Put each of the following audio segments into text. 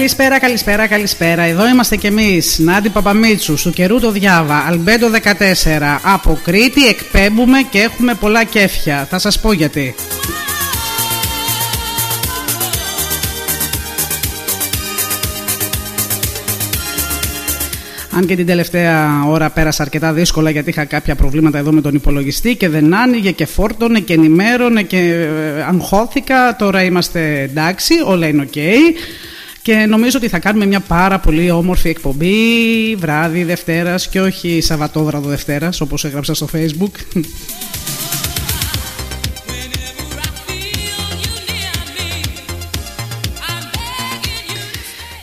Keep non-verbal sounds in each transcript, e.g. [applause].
Καλησπέρα, καλησπέρα, καλησπέρα. Εδώ είμαστε κι εμείς. Νανά Παλαιτσάκη, Στου καιρού το διάβα, Αλμπέντο 14. Από Κρήτη εκπέμπουμε και έχουμε πολλά κέφια. Θα σας πω γιατί. Αν και την τελευταία ώρα πέρασα αρκετά δύσκολα γιατί είχα κάποια προβλήματα εδώ με τον υπολογιστή και δεν άνοιγε και φόρτωνε και ενημέρωνε και ε, αγχώθηκα. Τώρα είμαστε εντάξει, όλα είναι οκ. Και νομίζω ότι θα κάνουμε μια πάρα πολύ όμορφη εκπομπή βράδυ Δευτέρας και όχι Σαββατόβραδο Δευτέρας όπως έγραψα στο facebook.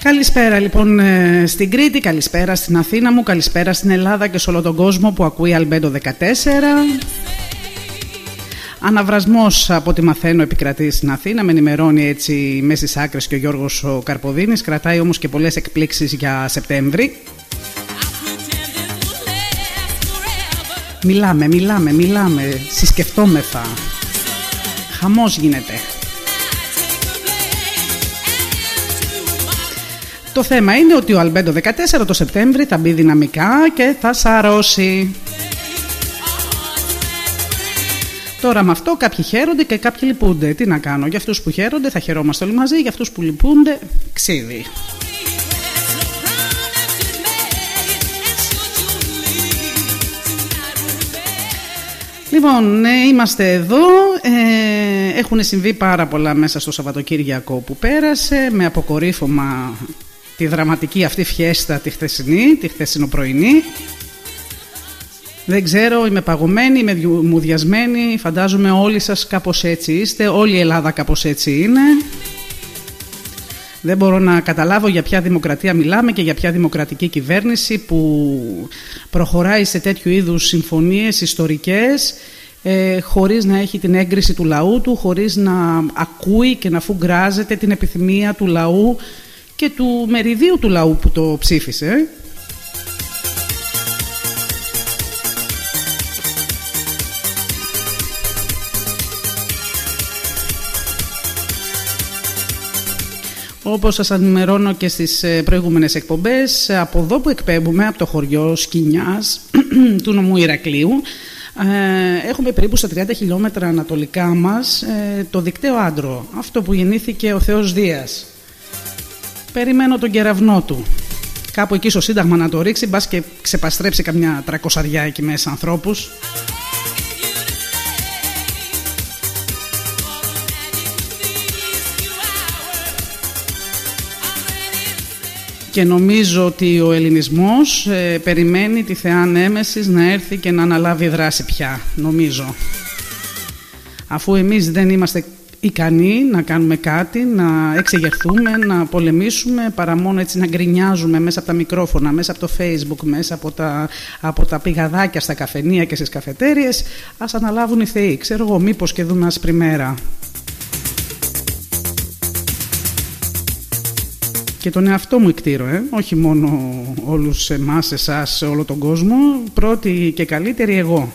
Καλησπέρα λοιπόν ε, στην Κρήτη, καλησπέρα στην Αθήνα μου, καλησπέρα στην Ελλάδα και σε όλο τον κόσμο που ακούει Αλμπέντο 14. Αναβρασμός από ό,τι μαθαίνω επικρατεί στην Αθήνα, με ενημερώνει έτσι μέση άκρες και ο Γιώργος ο Καρποδίνης, κρατάει όμως και πολλές εκπλήξεις για Σεπτέμβρη. Μιλάμε, μιλάμε, μιλάμε, συσκεφτόμεθα. Χαμός γίνεται. Το θέμα είναι ότι ο Αλμπέντο 14 το Σεπτέμβρη θα μπει δυναμικά και θα σαρώσει. Τώρα με αυτό κάποιοι χαίρονται και κάποιοι λυπούνται. Τι να κάνω, για αυτούς που χαίρονται θα χαιρόμαστε όλοι μαζί, για αυτούς που λυπούνται ξύδι. Λοιπόν, ναι, είμαστε εδώ. Ε, έχουν συμβεί πάρα πολλά μέσα στο Σαββατοκύριακο που πέρασε με αποκορύφωμα τη δραματική αυτή φιέστα τη χθεσινή, τη χθεσινοπρωινή. Δεν ξέρω, είμαι παγωμένη, είμαι μουδιασμένη, φαντάζομαι όλοι σας κάπως έτσι είστε, όλη η Ελλάδα κάπως έτσι είναι. Δεν μπορώ να καταλάβω για ποια δημοκρατία μιλάμε και για ποια δημοκρατική κυβέρνηση που προχωράει σε τέτοιου είδους συμφωνίες ιστορικές ε, χωρίς να έχει την έγκριση του λαού του, χωρίς να ακούει και να φουγκράζεται την επιθυμία του λαού και του μεριδίου του λαού που το ψήφισε. Όπως σας ενημερώνω και στις ε, προηγούμενες εκπομπές, από εδώ που εκπέμπουμε, από το χωριό Σκινιάς [clears throat] του νομού Ηρακλείου, ε, έχουμε περίπου στα 30 χιλιόμετρα ανατολικά μας ε, το δικτύο Άντρο, αυτό που γεννήθηκε ο Θεός Δίας περιμένω τον κεραυνό του. Κάπου εκεί στο Σύνταγμα να το ρίξει, μπας και ξεπαστρέψει καμιά τρακοσαριά εκεί μέσα ανθρώπους. Και νομίζω ότι ο ελληνισμός ε, περιμένει τη θεά Νέμεσης να έρθει και να αναλάβει δράση πια, νομίζω. Αφού εμείς δεν είμαστε ικανοί να κάνουμε κάτι, να εξεγερθούμε, να πολεμήσουμε, παρά μόνο έτσι να γκρινιάζουμε μέσα από τα μικρόφωνα, μέσα από το facebook, μέσα από τα, από τα πηγαδάκια στα καφενεία και στις καφετέριες, ας αναλάβουν οι θεοί. Ξέρω εγώ, μήπως και δούμε άσπρη μέρα. Και τον εαυτό μου εκτήρω, ε; όχι μόνο όλους εμάς, εσάς, όλο τον κόσμο, πρώτη και καλύτερη εγώ.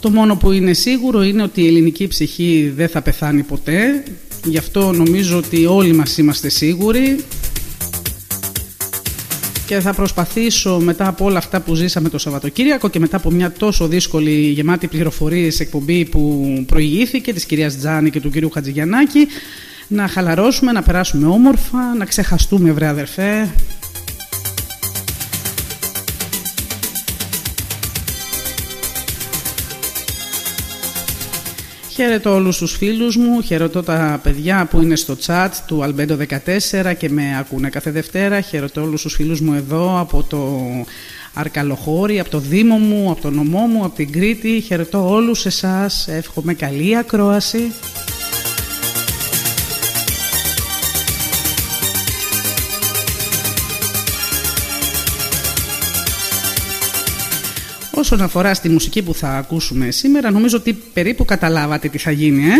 Το μόνο που είναι σίγουρο είναι ότι η ελληνική ψυχή δεν θα πεθάνει ποτέ. Γι' αυτό νομίζω ότι όλοι μας είμαστε σίγουροι και θα προσπαθήσω μετά από όλα αυτά που ζήσαμε το Σαββατοκύριακο και μετά από μια τόσο δύσκολη γεμάτη πληροφορίες εκπομπή που προηγήθηκε της κυρίας Τζάνη και του κυρίου Χατζηγιαννάκη να χαλαρώσουμε, να περάσουμε όμορφα, να ξεχαστούμε βρε αδερφέ Χαίρετο όλους τους φίλους μου, χαιρετώ τα παιδιά που είναι στο chat του Αλμπέντο 14 και με ακούνε κάθε Δευτέρα. Χαιρετώ όλους τους φίλους μου εδώ από το Αρκαλοχώρι, από το Δήμο μου, από το νομό μου, από την Κρήτη. Χαιρετώ όλους εσάς, εύχομαι καλή ακρόαση. Όσον αφορά στη μουσική που θα ακούσουμε σήμερα, νομίζω ότι περίπου καταλάβατε τι θα γίνει, ε;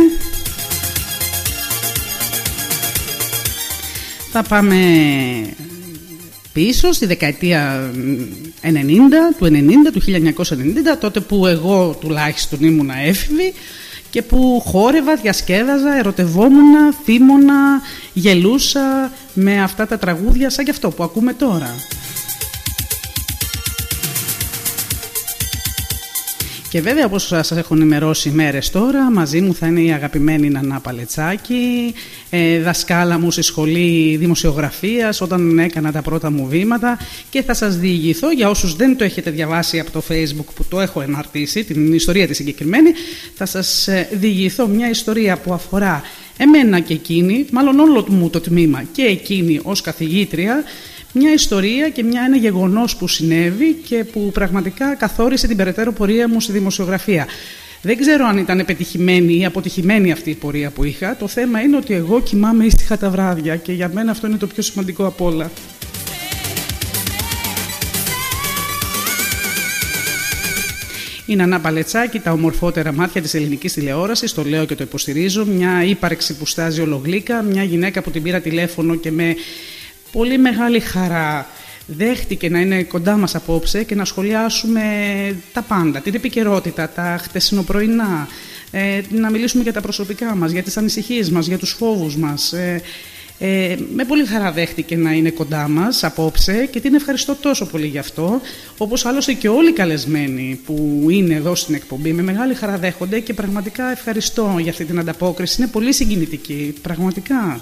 Θα πάμε πίσω στη δεκαετία 90, του 90, του 1990, τότε που εγώ τουλάχιστον ήμουνα έφηβη και που χόρευα, διασκέδαζα, ερωτευόμουν, θύμωνα, γελούσα με αυτά τα τραγούδια σαν και αυτό που ακούμε τώρα. Και βέβαια όπως σας έχω ενημερώσει μέρες τώρα μαζί μου θα είναι η αγαπημένη Νανά Παλετσάκη ε, δασκάλα μου στη σχολή δημοσιογραφίας όταν έκανα τα πρώτα μου βήματα. Και θα σας διηγηθώ για όσους δεν το έχετε διαβάσει από το facebook που το έχω εναρτήσει την ιστορία τη συγκεκριμένη θα σας ε, διηγηθώ μια ιστορία που αφορά εμένα και εκείνη μάλλον όλο μου το τμήμα και εκείνη ως καθηγήτρια μια ιστορία και μια, ένα γεγονός που συνέβη και που πραγματικά καθόρισε την περαιτέρω πορεία μου στη δημοσιογραφία. Δεν ξέρω αν ήταν πετυχημένη ή αποτυχημένη αυτή η πορεία που είχα. Το θέμα είναι ότι εγώ κοιμάμαι ήσυχα τα βράδια και για μένα αυτό είναι το πιο σημαντικό από όλα. Η Νανά Παλετσάκη, τα ομορφότερα μάτια της ελληνικής τηλεόρασης, το λέω και το υποστηρίζω, μια ύπαρξη που στάζει ολογλίκα, μια γυναίκα που την πήρα τηλέφωνο και με πολύ μεγάλη χαρά δέχτηκε να είναι κοντά μας απόψε και να σχολιάσουμε τα πάντα, την επικαιρότητα, τα χτεσινοπρωινά, ε, να μιλήσουμε για τα προσωπικά μας, για τις ανησυχίες μας, για τους φόβους μας. Ε, ε, με πολύ χαρά δέχτηκε να είναι κοντά μας απόψε και την ευχαριστώ τόσο πολύ γι' αυτό, όπως άλλωστε και όλοι οι καλεσμένοι που είναι εδώ στην εκπομπή με μεγάλη χαρά δέχονται και πραγματικά ευχαριστώ για αυτή την ανταπόκριση. Είναι πολύ συγκινητική, πραγματικά.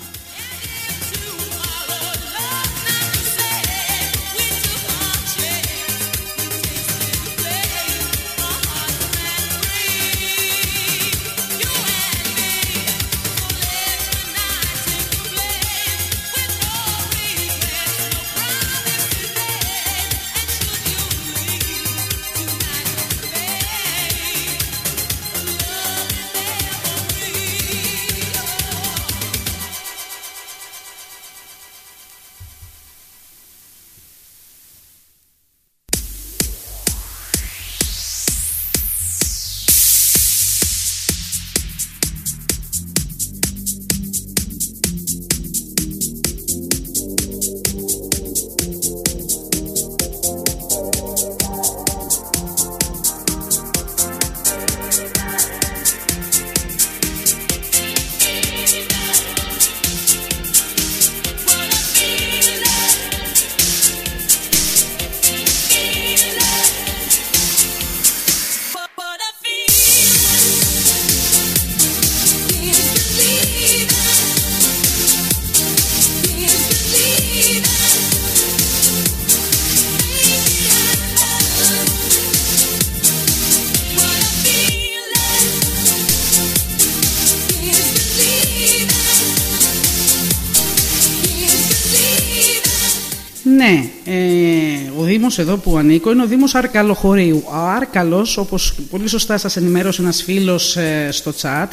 Εδώ που ανήκω είναι ο Δήμος Αρκαλοχωρίου. Ο Άρκαλος, όπως πολύ σωστά σας ενημέρωσε ένας φίλος ε, στο chat,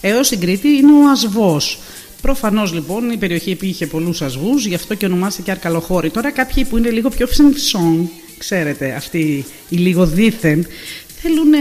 εδώ στην Κρήτη είναι ο Ασβός. Προφανώς λοιπόν η περιοχή είχε πολλούς ασβούς, γι' αυτό και ονομάστηκε Αρκαλοχώρη. Τώρα κάποιοι που είναι λίγο πιο φσιμψόν, ξέρετε, αυτοί οι λίγο δίθεν, θέλουν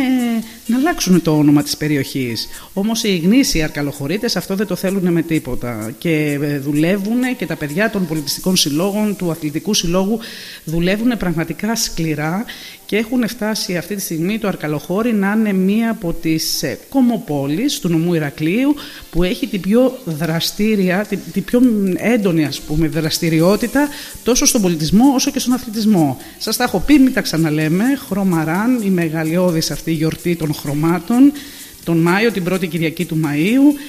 να αλλάξουν το όνομα της περιοχής. Όμως οι γνήσιοι αρκαλοχωρίτες αυτό δεν το θέλουν με τίποτα και ε, δουλεύουν και τα παιδιά των πολιτιστικών συλλόγων, του αθλητικού συλλόγου δουλεύουν πραγματικά σκληρά και έχουν φτάσει αυτή τη στιγμή το Αρκαλοχώρι να είναι μία από τις ε, κομοπόλεις του νομού Ηρακλείου που έχει την πιο δραστήρια, την, την πιο έντονη ας πούμε δραστηριότητα τόσο στον πολιτισμό όσο και στον αθλητισμό. Σας τα έχω πει, μην τα ξαναλέμε, χρωμαράν, η μεγαλειώδης αυτή η γιορτή των χρωμάτων, τον Μάιο, την πρώτη Κυριακή του Μαΐου,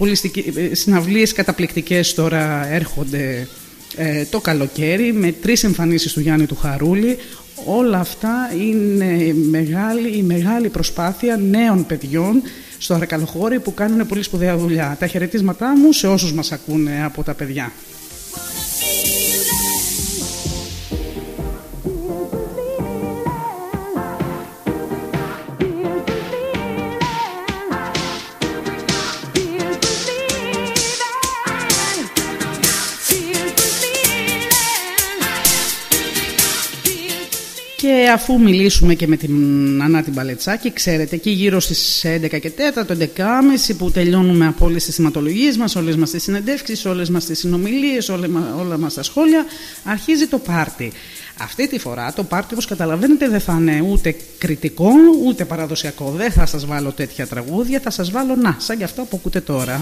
ε, συναυλίες καταπληκτικές τώρα έρχονται ε, το καλοκαίρι με τρεις εμφανίσεις του Γιάννη του Χαρούλη όλα αυτά είναι μεγάλη, η μεγάλη προσπάθεια νέων παιδιών στο Αρακαλοχώρι που κάνουν πολύ σπουδαία δουλειά. Τα χαιρετίσματά μου σε όσους μας ακούνε από τα παιδιά. Και αφού μιλήσουμε και με την Ανά την Παλετσάκη, ξέρετε, εκεί γύρω στις 11 και 4, το 11.30 που τελειώνουμε από όλες τις σηματολογίες μας, όλες μας τις συνεντεύξεις, όλες μας τις συνομιλίες, όλα, όλα μας τα σχόλια, αρχίζει το πάρτι. Αυτή τη φορά το πάρτι, όπως καταλαβαίνετε, δεν θα είναι ούτε κριτικό, ούτε παραδοσιακό. Δεν θα σας βάλω τέτοια τραγούδια, θα σας βάλω, να, σαν και αυτό που ακούτε τώρα.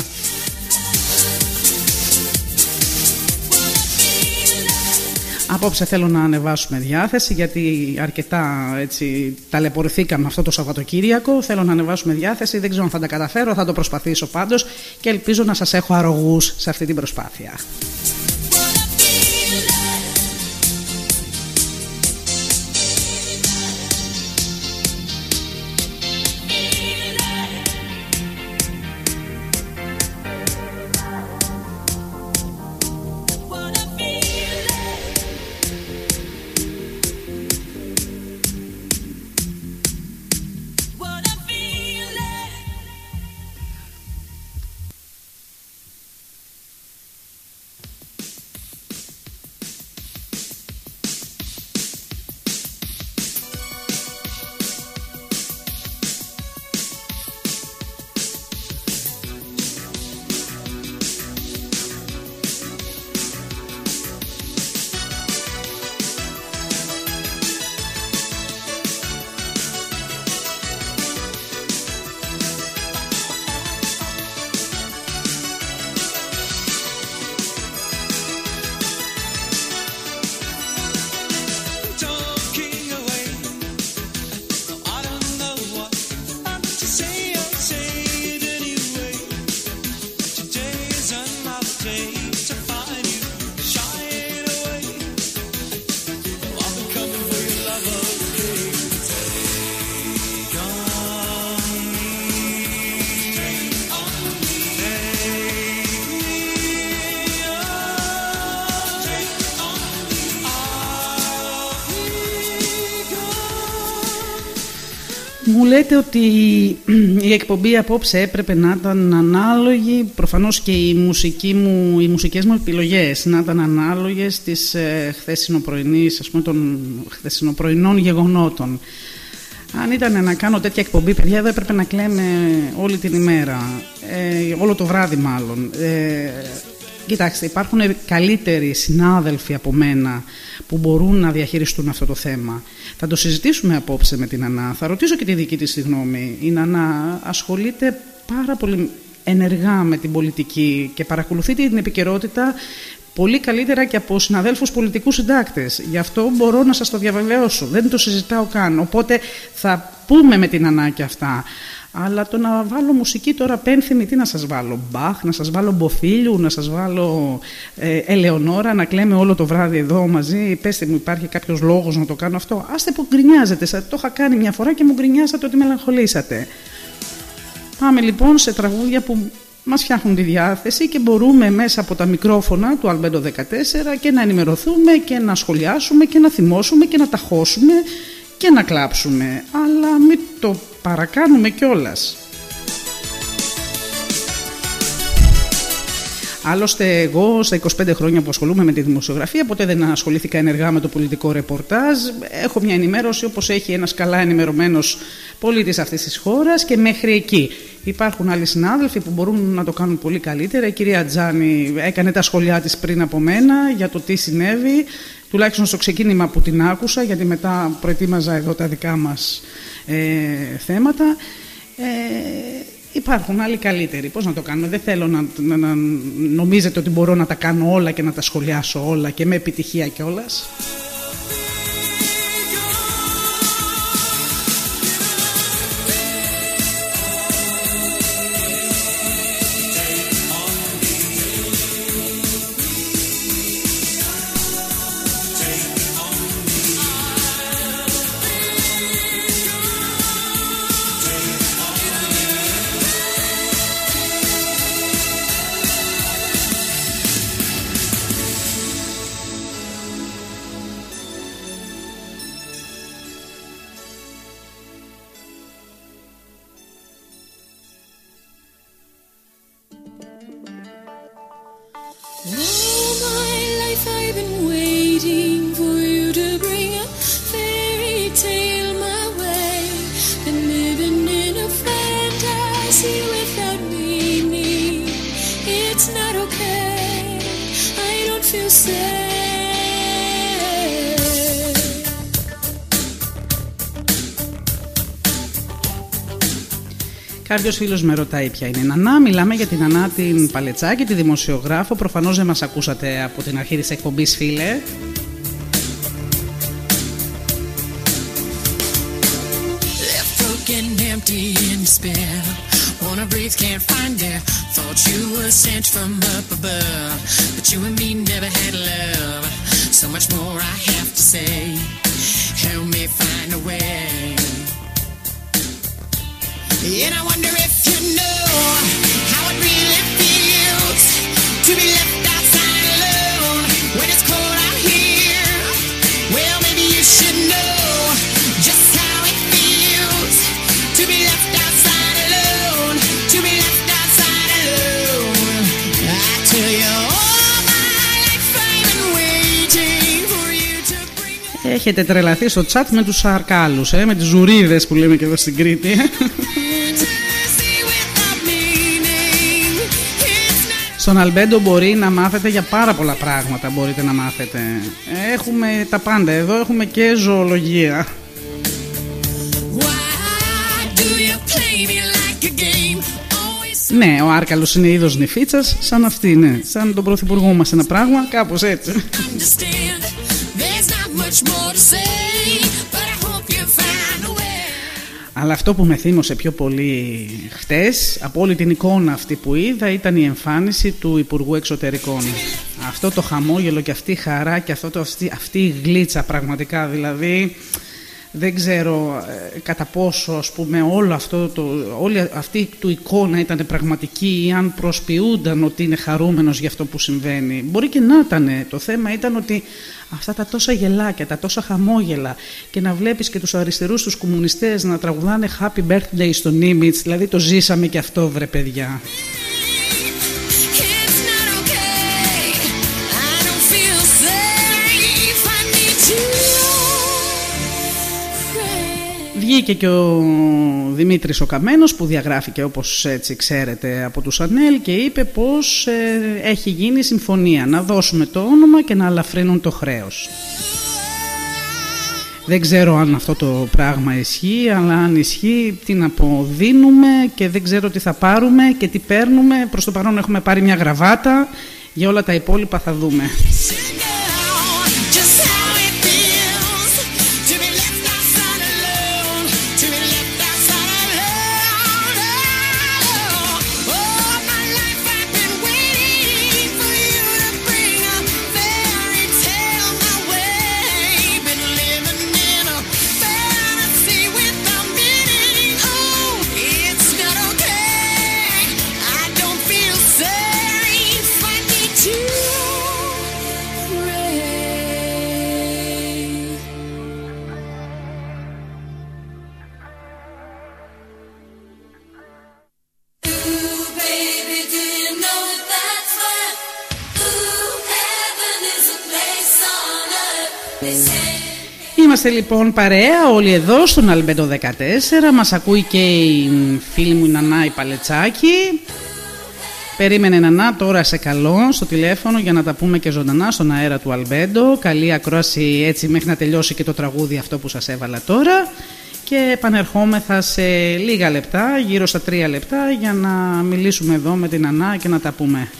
Απόψε θέλω να ανεβάσουμε διάθεση γιατί αρκετά έτσι ταλαιπωρηθήκαμε αυτό το Σαββατοκύριακο. Θέλω να ανεβάσουμε διάθεση, δεν ξέρω αν θα τα καταφέρω, θα το προσπαθήσω πάντως και ελπίζω να σας έχω αρρωγούς σε αυτή την προσπάθεια. Λέτε ότι η εκπομπή απόψε έπρεπε να ήταν ανάλογη, προφανώς και οι, μουσική μου, οι μουσικές μου επιλογές να ήταν ανάλογες της ε, χθεσινοπρωινής, ας πούμε, των χθεσινοπρωινών γεγονότων. Αν ήταν να κάνω τέτοια εκπομπή, παιδιά, εδώ έπρεπε να κλαίμε όλη την ημέρα, ε, όλο το βράδυ μάλλον. Ε, κοιτάξτε, υπάρχουν καλύτεροι συνάδελφοι από μένα που μπορούν να διαχειριστούν αυτό το θέμα. Θα το συζητήσουμε απόψε με την Ανά. Θα ρωτήσω και τη δική της γνώμη. Η Ανά ασχολείται πάρα πολύ ενεργά με την πολιτική και παρακολουθεί την επικαιρότητα πολύ καλύτερα και από συναδέλφους πολιτικούς συντάκτες. Γι' αυτό μπορώ να σας το διαβεβαιώσω. Δεν το συζητάω καν. Οπότε θα πούμε με την Ανά αυτά. Αλλά το να βάλω μουσική τώρα πένθυμη, τι να σας βάλω, Μπαχ, να σας βάλω Μποφίλιου, να σας βάλω ε, Ελεονόρα, να κλαίμε όλο το βράδυ εδώ μαζί, πέστε μου υπάρχει κάποιος λόγος να το κάνω αυτό. Άστε που γκρινιάζετε, το είχα κάνει μια φορά και μου γκρινιάζατε ότι μελαγχολήσατε. Πάμε λοιπόν σε τραγούδια που μας φτιάχνουν τη διάθεση και μπορούμε μέσα από τα μικρόφωνα του Αλμπέντο 14 και να ενημερωθούμε και να σχολιάσουμε και να θυμώσουμε και να ταχώσουμε και να κλάψουμε, αλλά μην το παρακάνουμε κιόλας. Άλλωστε, εγώ στα 25 χρόνια που ασχολούμαι με τη δημοσιογραφία, ποτέ δεν ασχολήθηκα ενεργά με το πολιτικό ρεπορτάζ. Έχω μια ενημέρωση όπως έχει ένας καλά ενημερωμένος πολίτης αυτής της χώρας και μέχρι εκεί. Υπάρχουν άλλοι συνάδελφοι που μπορούν να το κάνουν πολύ καλύτερα. Η κυρία Τζάνη έκανε τα σχολιά της πριν από μένα για το τι συνέβη τουλάχιστον στο ξεκίνημα που την άκουσα, γιατί μετά προετοίμαζα εδώ τα δικά μας ε, θέματα. Ε, υπάρχουν άλλοι καλύτεροι. Πώς να το κάνουμε. Δεν θέλω να, να, να νομίζετε ότι μπορώ να τα κάνω όλα και να τα σχολιάσω όλα και με επιτυχία κιόλας. Κάποιος φίλος με ρωτάει ποια είναι η Νανά. Μιλάμε για την Νανά την Παλετσάκη, τη δημοσιογράφο. Προφανώς δεν μας ακούσατε από την αρχή της εκπομπής, φίλε. Wanna breathe, can't find air. Thought you were sent from up above. But you and me never had love. So much more I have to say. Help me find a way. Έχετε τρελαθεί στο chat με τους αρκάλους, ε, με τις ζουρίδες που λέμε και εδώ στην Κρήτη. Στον Αλμπέντο μπορεί να μάθετε για πάρα πολλά πράγματα μπορείτε να μάθετε. Έχουμε τα πάντα εδώ, έχουμε και ζωολογία. Ναι, ο Άρκαλος είναι είδος νηφίτσας, σαν αυτή, ναι. Σαν τον πρωθυπουργό μας ένα πράγμα, κάπως έτσι. Αλλά αυτό που με θύμωσε πιο πολύ χτες, από όλη την εικόνα αυτή που είδα, ήταν η εμφάνιση του Υπουργού Εξωτερικών. Αυτό το χαμόγελο και αυτή η χαρά και αυτό το, αυτή, αυτή η γλίτσα πραγματικά, δηλαδή δεν ξέρω ε, κατά πόσο ας πούμε όλο αυτό το, όλη αυτή του εικόνα ήταν πραγματική ή αν προσποιούνταν ότι είναι χαρούμενος για αυτό που συμβαίνει. Μπορεί και να ήταν. Το θέμα ήταν ότι αυτά τα τόσα γελάκια, τα τόσα χαμόγελα και να βλέπεις και τους αριστερούς τους κομμουνιστές να τραγουδάνε Happy Birthday στο Nimitz, δηλαδή το ζήσαμε και αυτό βρε παιδιά. Βγήκε και ο Δημήτρης ο Καμένος που διαγράφηκε όπως έτσι ξέρετε από τους Ανέλ και είπε πως ε, έχει γίνει συμφωνία να δώσουμε το όνομα και να αλαφρύνουν το χρέος. Δεν ξέρω αν αυτό το πράγμα ισχύει, αλλά αν ισχύει τι να πω, δίνουμε και δεν ξέρω τι θα πάρουμε και τι παίρνουμε. Προς το παρόν έχουμε πάρει μια γραβάτα, για όλα τα υπόλοιπα θα δούμε. Είμαστε λοιπόν παρέα όλοι εδώ στον Αλμπέντο 14 Μας ακούει και η φίλη μου η Νανά η Παλετσάκη. Περίμενε Νανά τώρα σε καλό στο τηλέφωνο για να τα πούμε και ζωντανά στον αέρα του Αλμπέντο. Καλή ακρόαση έτσι μέχρι να τελειώσει και το τραγούδι αυτό που σας έβαλα τώρα. Και επανερχόμεθα σε λίγα λεπτά, γύρω στα τρία λεπτά για να μιλήσουμε εδώ με την Νανά και να τα πούμε.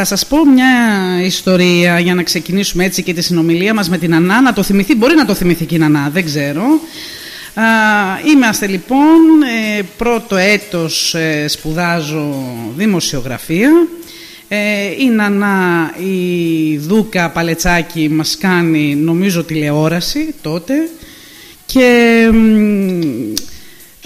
Θα σας πω μια ιστορία για να ξεκινήσουμε έτσι και τη συνομιλία μας με την Ανά. Να το θυμηθεί, μπορεί να το θυμηθεί και η Ανά, δεν ξέρω. Α, είμαστε λοιπόν, ε, πρώτο έτος ε, σπουδάζω δημοσιογραφία. Ε, η Νανά, η Δούκα Παλετσάκη μας κάνει νομίζω τηλεόραση τότε και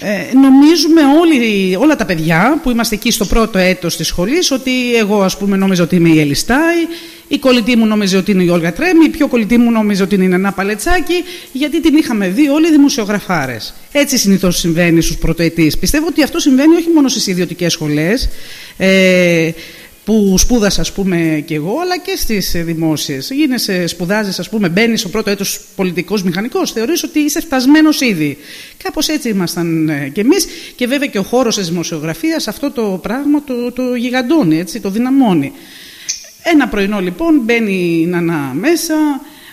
ε, νομίζουμε όλοι, όλα τα παιδιά που είμαστε εκεί στο πρώτο έτος της σχολής ότι εγώ ας πούμε νόμιζα ότι είμαι η Ελιστάη, η κολλητή μου νόμιζε ότι είναι η Όλγα Τρέμι, η πιο κολλητή μου νόμιζε ότι είναι ένα Παλετσάκι, γιατί την είχαμε δει όλοι δημοσιογραφάρες. Έτσι συνήθως συμβαίνει στους πρωτοετής. Πιστεύω ότι αυτό συμβαίνει όχι μόνο στις ιδιωτικές σχολές, ε, που σπούδασα, ας πούμε, κι εγώ, αλλά και στις δημόσιες. Γίνεσαι, σπουδάζεις, ας πούμε, μπαίνεις στο πρώτο έτος πολιτικός μηχανικός, θεωρείς ότι είσαι φτασμένος ήδη. Κάπως έτσι ήμασταν ε, κι εμείς και βέβαια και ο χώρος της δημοσιογραφίας αυτό το πράγμα το, το γιγαντώνει, έτσι, το δυναμώνει. Ένα πρωινό λοιπόν μπαίνει η Νανά μέσα,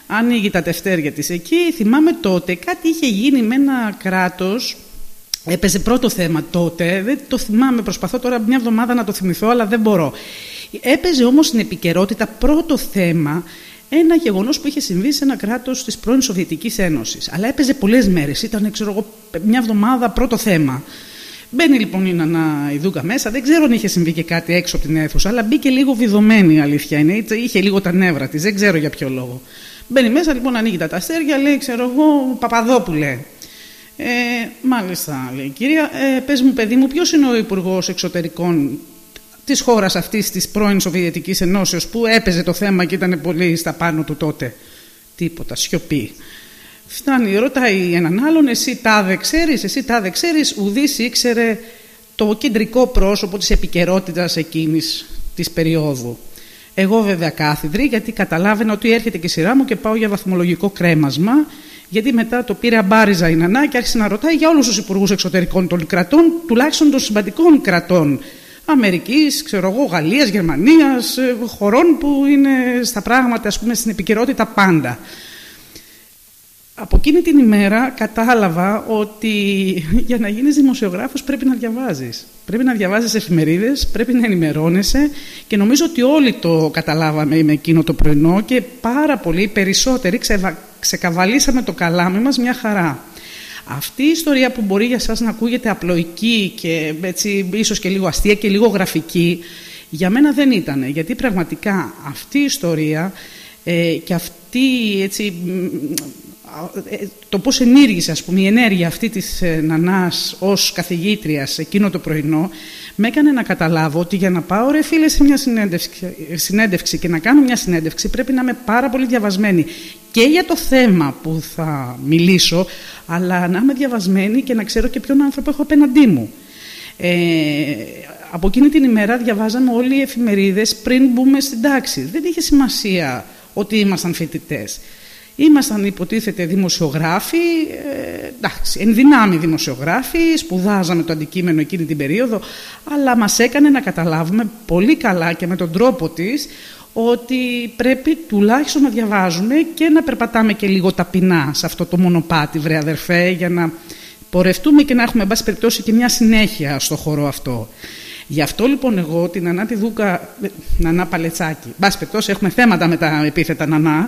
ανοίγει τα τευτέρια της εκεί. Θυμάμαι τότε κάτι είχε γίνει με ένα κράτος Έπαιζε πρώτο θέμα τότε, δεν το θυμάμαι, προσπαθώ τώρα μια εβδομάδα να το θυμηθώ, αλλά δεν μπορώ. Έπαιζε όμως στην επικαιρότητα πρώτο θέμα ένα γεγονός που είχε συμβεί σε ένα κράτος της πρώην Σοβιετικής Ένωσης. Αλλά έπαιζε πολλές μέρες, ήταν ξέρω εγώ, μια εβδομάδα πρώτο θέμα. Μπαίνει λοιπόν η Νανά Ιδούκα μέσα, δεν ξέρω αν είχε συμβεί και κάτι έξω από την αίθουσα, αλλά μπήκε λίγο βιδωμένη η αλήθεια είναι, είχε λίγο τα νεύρα της, δεν ξέρω για ποιο λόγο. Μπαίνει μέσα λοιπόν, ανοίγει τα αστέρια, λέει ξέρω εγώ Παπαδόπουλε. Ε, μάλιστα, λέει η κυρία. Ε, πες μου, παιδί μου, ποιος είναι ο υπουργός Εξωτερικών της χώρας αυτής της πρώην Σοβιετικής Ενώσεως που έπαιζε το θέμα και ήταν πολύ στα πάνω του τότε; Τίποτα, σιωπή. Φτάνει, ρωτάει έναν άλλον, εσύ τάδε ξέρεις, εσύ τάδε ξέρεις, ουδής ήξερε το κεντρικό πρόσωπο της επικαιρότητας εκείνης της περίοδου. Εγώ βέβαια κάθιδρη, γιατί καταλάβαινα ότι έρχεται και η σειρά μου και πάω για βαθμολογικό κρέμασμα γιατί μετά το πήρε αμπάριζα η Νανά και άρχισε να ρωτάει για όλους τους υπουργούς εξωτερικών των κρατών, τουλάχιστον των σημαντικών κρατών. Αμερικής, ξέρω εγώ, Γαλλίας, Γερμανίας, ε, χωρών που είναι στα πράγματα, ας πούμε, στην επικαιρότητα πάντα. Από εκείνη την ημέρα κατάλαβα ότι [laughs] για να γίνεις δημοσιογράφος πρέπει να διαβάζεις. Πρέπει να διαβάζεις εφημερίδες, πρέπει να ενημερώνεσαι και νομίζω ότι όλοι το καταλάβαμε με εκείνο το πρωινό και πάρα πολλοί περισσότεροι ξεκαβαλήσαμε το καλάμι μας μια χαρά. Αυτή η ιστορία που μπορεί για σας να ακούγεται απλοϊκή και έτσι ίσως και λίγο αστεία και λίγο γραφική, για μένα δεν ήταν. Γιατί πραγματικά αυτή η ιστορία ε, και αυτή έτσι, ε, το πώς ενήργησε ας πούμε, η ενέργεια αυτή της ε, Νανάς ως καθηγήτριας εκείνο το πρωινό με έκανε να καταλάβω ότι για να πάω ρε φίλε σε μια συνέντευξη, συνέντευξη και να κάνω μια συνέντευξη πρέπει να είμαι πάρα πολύ διαβασμένη και για το θέμα που θα μιλήσω αλλά να είμαι διαβασμένη και να ξέρω και ποιον άνθρωπο έχω απέναντί μου. Ε, από εκείνη την ημέρα διαβάζαμε όλοι οι εφημερίδες πριν μπούμε στην τάξη. Δεν είχε σημασία ότι ήμασταν φοιτητές. Ήμασταν υποτίθεται δημοσιογράφοι, ε, εντάξει, ενδυνάμει δημοσιογράφοι, σπουδάζαμε το αντικείμενο εκείνη την περίοδο, αλλά μας έκανε να καταλάβουμε πολύ καλά και με τον τρόπο της ότι πρέπει τουλάχιστον να διαβάζουμε και να περπατάμε και λίγο ταπεινά σε αυτό το μονοπάτι, βρε αδερφέ, για να πορευτούμε και να έχουμε, εν πάση περιπτώσει, και μια συνέχεια στο χώρο αυτό. Γι' αυτό λοιπόν εγώ την Ανά τη Δούκα, Νανά Παλετσάκη, εν περιπτώσει έχουμε θέματα με τα επίθετα Νανά,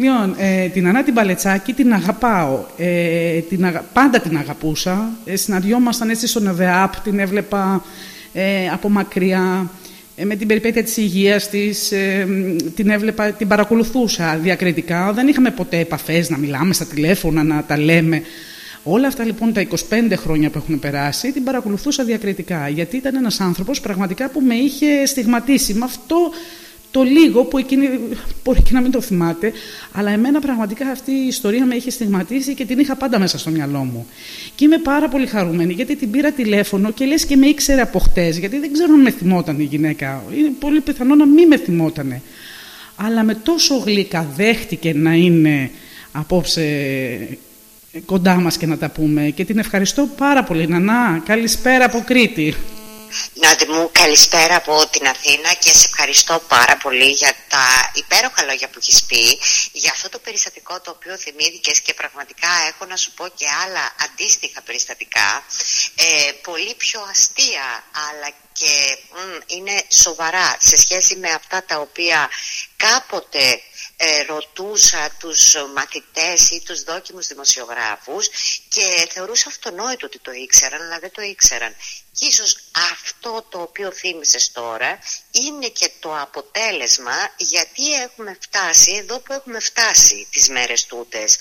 Λοιπόν, ε, την Ανά την Παλετσάκη την αγαπάω. Ε, την αγα... Πάντα την αγαπούσα. Ε, συναντιόμασταν έτσι στον ΕΒΕΑΠ, την έβλεπα ε, από μακριά. Ε, με την περιπέτεια της υγείας της, ε, την έβλεπα, την παρακολουθούσα διακριτικά. Δεν είχαμε ποτέ επαφές να μιλάμε στα τηλέφωνα, να τα λέμε. Όλα αυτά λοιπόν τα 25 χρόνια που έχουν περάσει την παρακολουθούσα διακριτικά γιατί ήταν ένας άνθρωπος πραγματικά που με είχε στιγματίσει. Με αυτό το λίγο που εκείνη μπορεί και να μην το θυμάται, αλλά εμένα πραγματικά αυτή η ιστορία με είχε στιγματίσει και την είχα πάντα μέσα στο μυαλό μου. Και είμαι πάρα πολύ χαρούμενη γιατί την πήρα τηλέφωνο και λες και με ήξερε από χτες, γιατί δεν ξέρω αν με θυμόταν η γυναίκα. Είναι πολύ πιθανό να μην με θυμότανε. Αλλά με τόσο γλυκά δέχτηκε να είναι απόψε κοντά μας και να τα πούμε και την ευχαριστώ πάρα πολύ. Νανά, καλησπέρα από Κρήτη. Νάντι μου, καλησπέρα από την Αθήνα και σε ευχαριστώ πάρα πολύ για τα υπέροχα λόγια που έχεις πει, για αυτό το περιστατικό το οποίο θυμήθηκες και πραγματικά έχω να σου πω και άλλα αντίστοιχα περιστατικά, ε, πολύ πιο αστεία αλλά και είναι σοβαρά σε σχέση με αυτά τα οποία κάποτε ε, ρωτούσα τους μαθητές ή τους δόκιμους δημοσιογράφους και θεωρούσα αυτονόητο ότι το ήξεραν αλλά δεν το ήξεραν. Και ίσως αυτό το οποίο θύμισες τώρα είναι και το αποτέλεσμα γιατί έχουμε φτάσει εδώ που έχουμε φτάσει τις μέρες τούτες.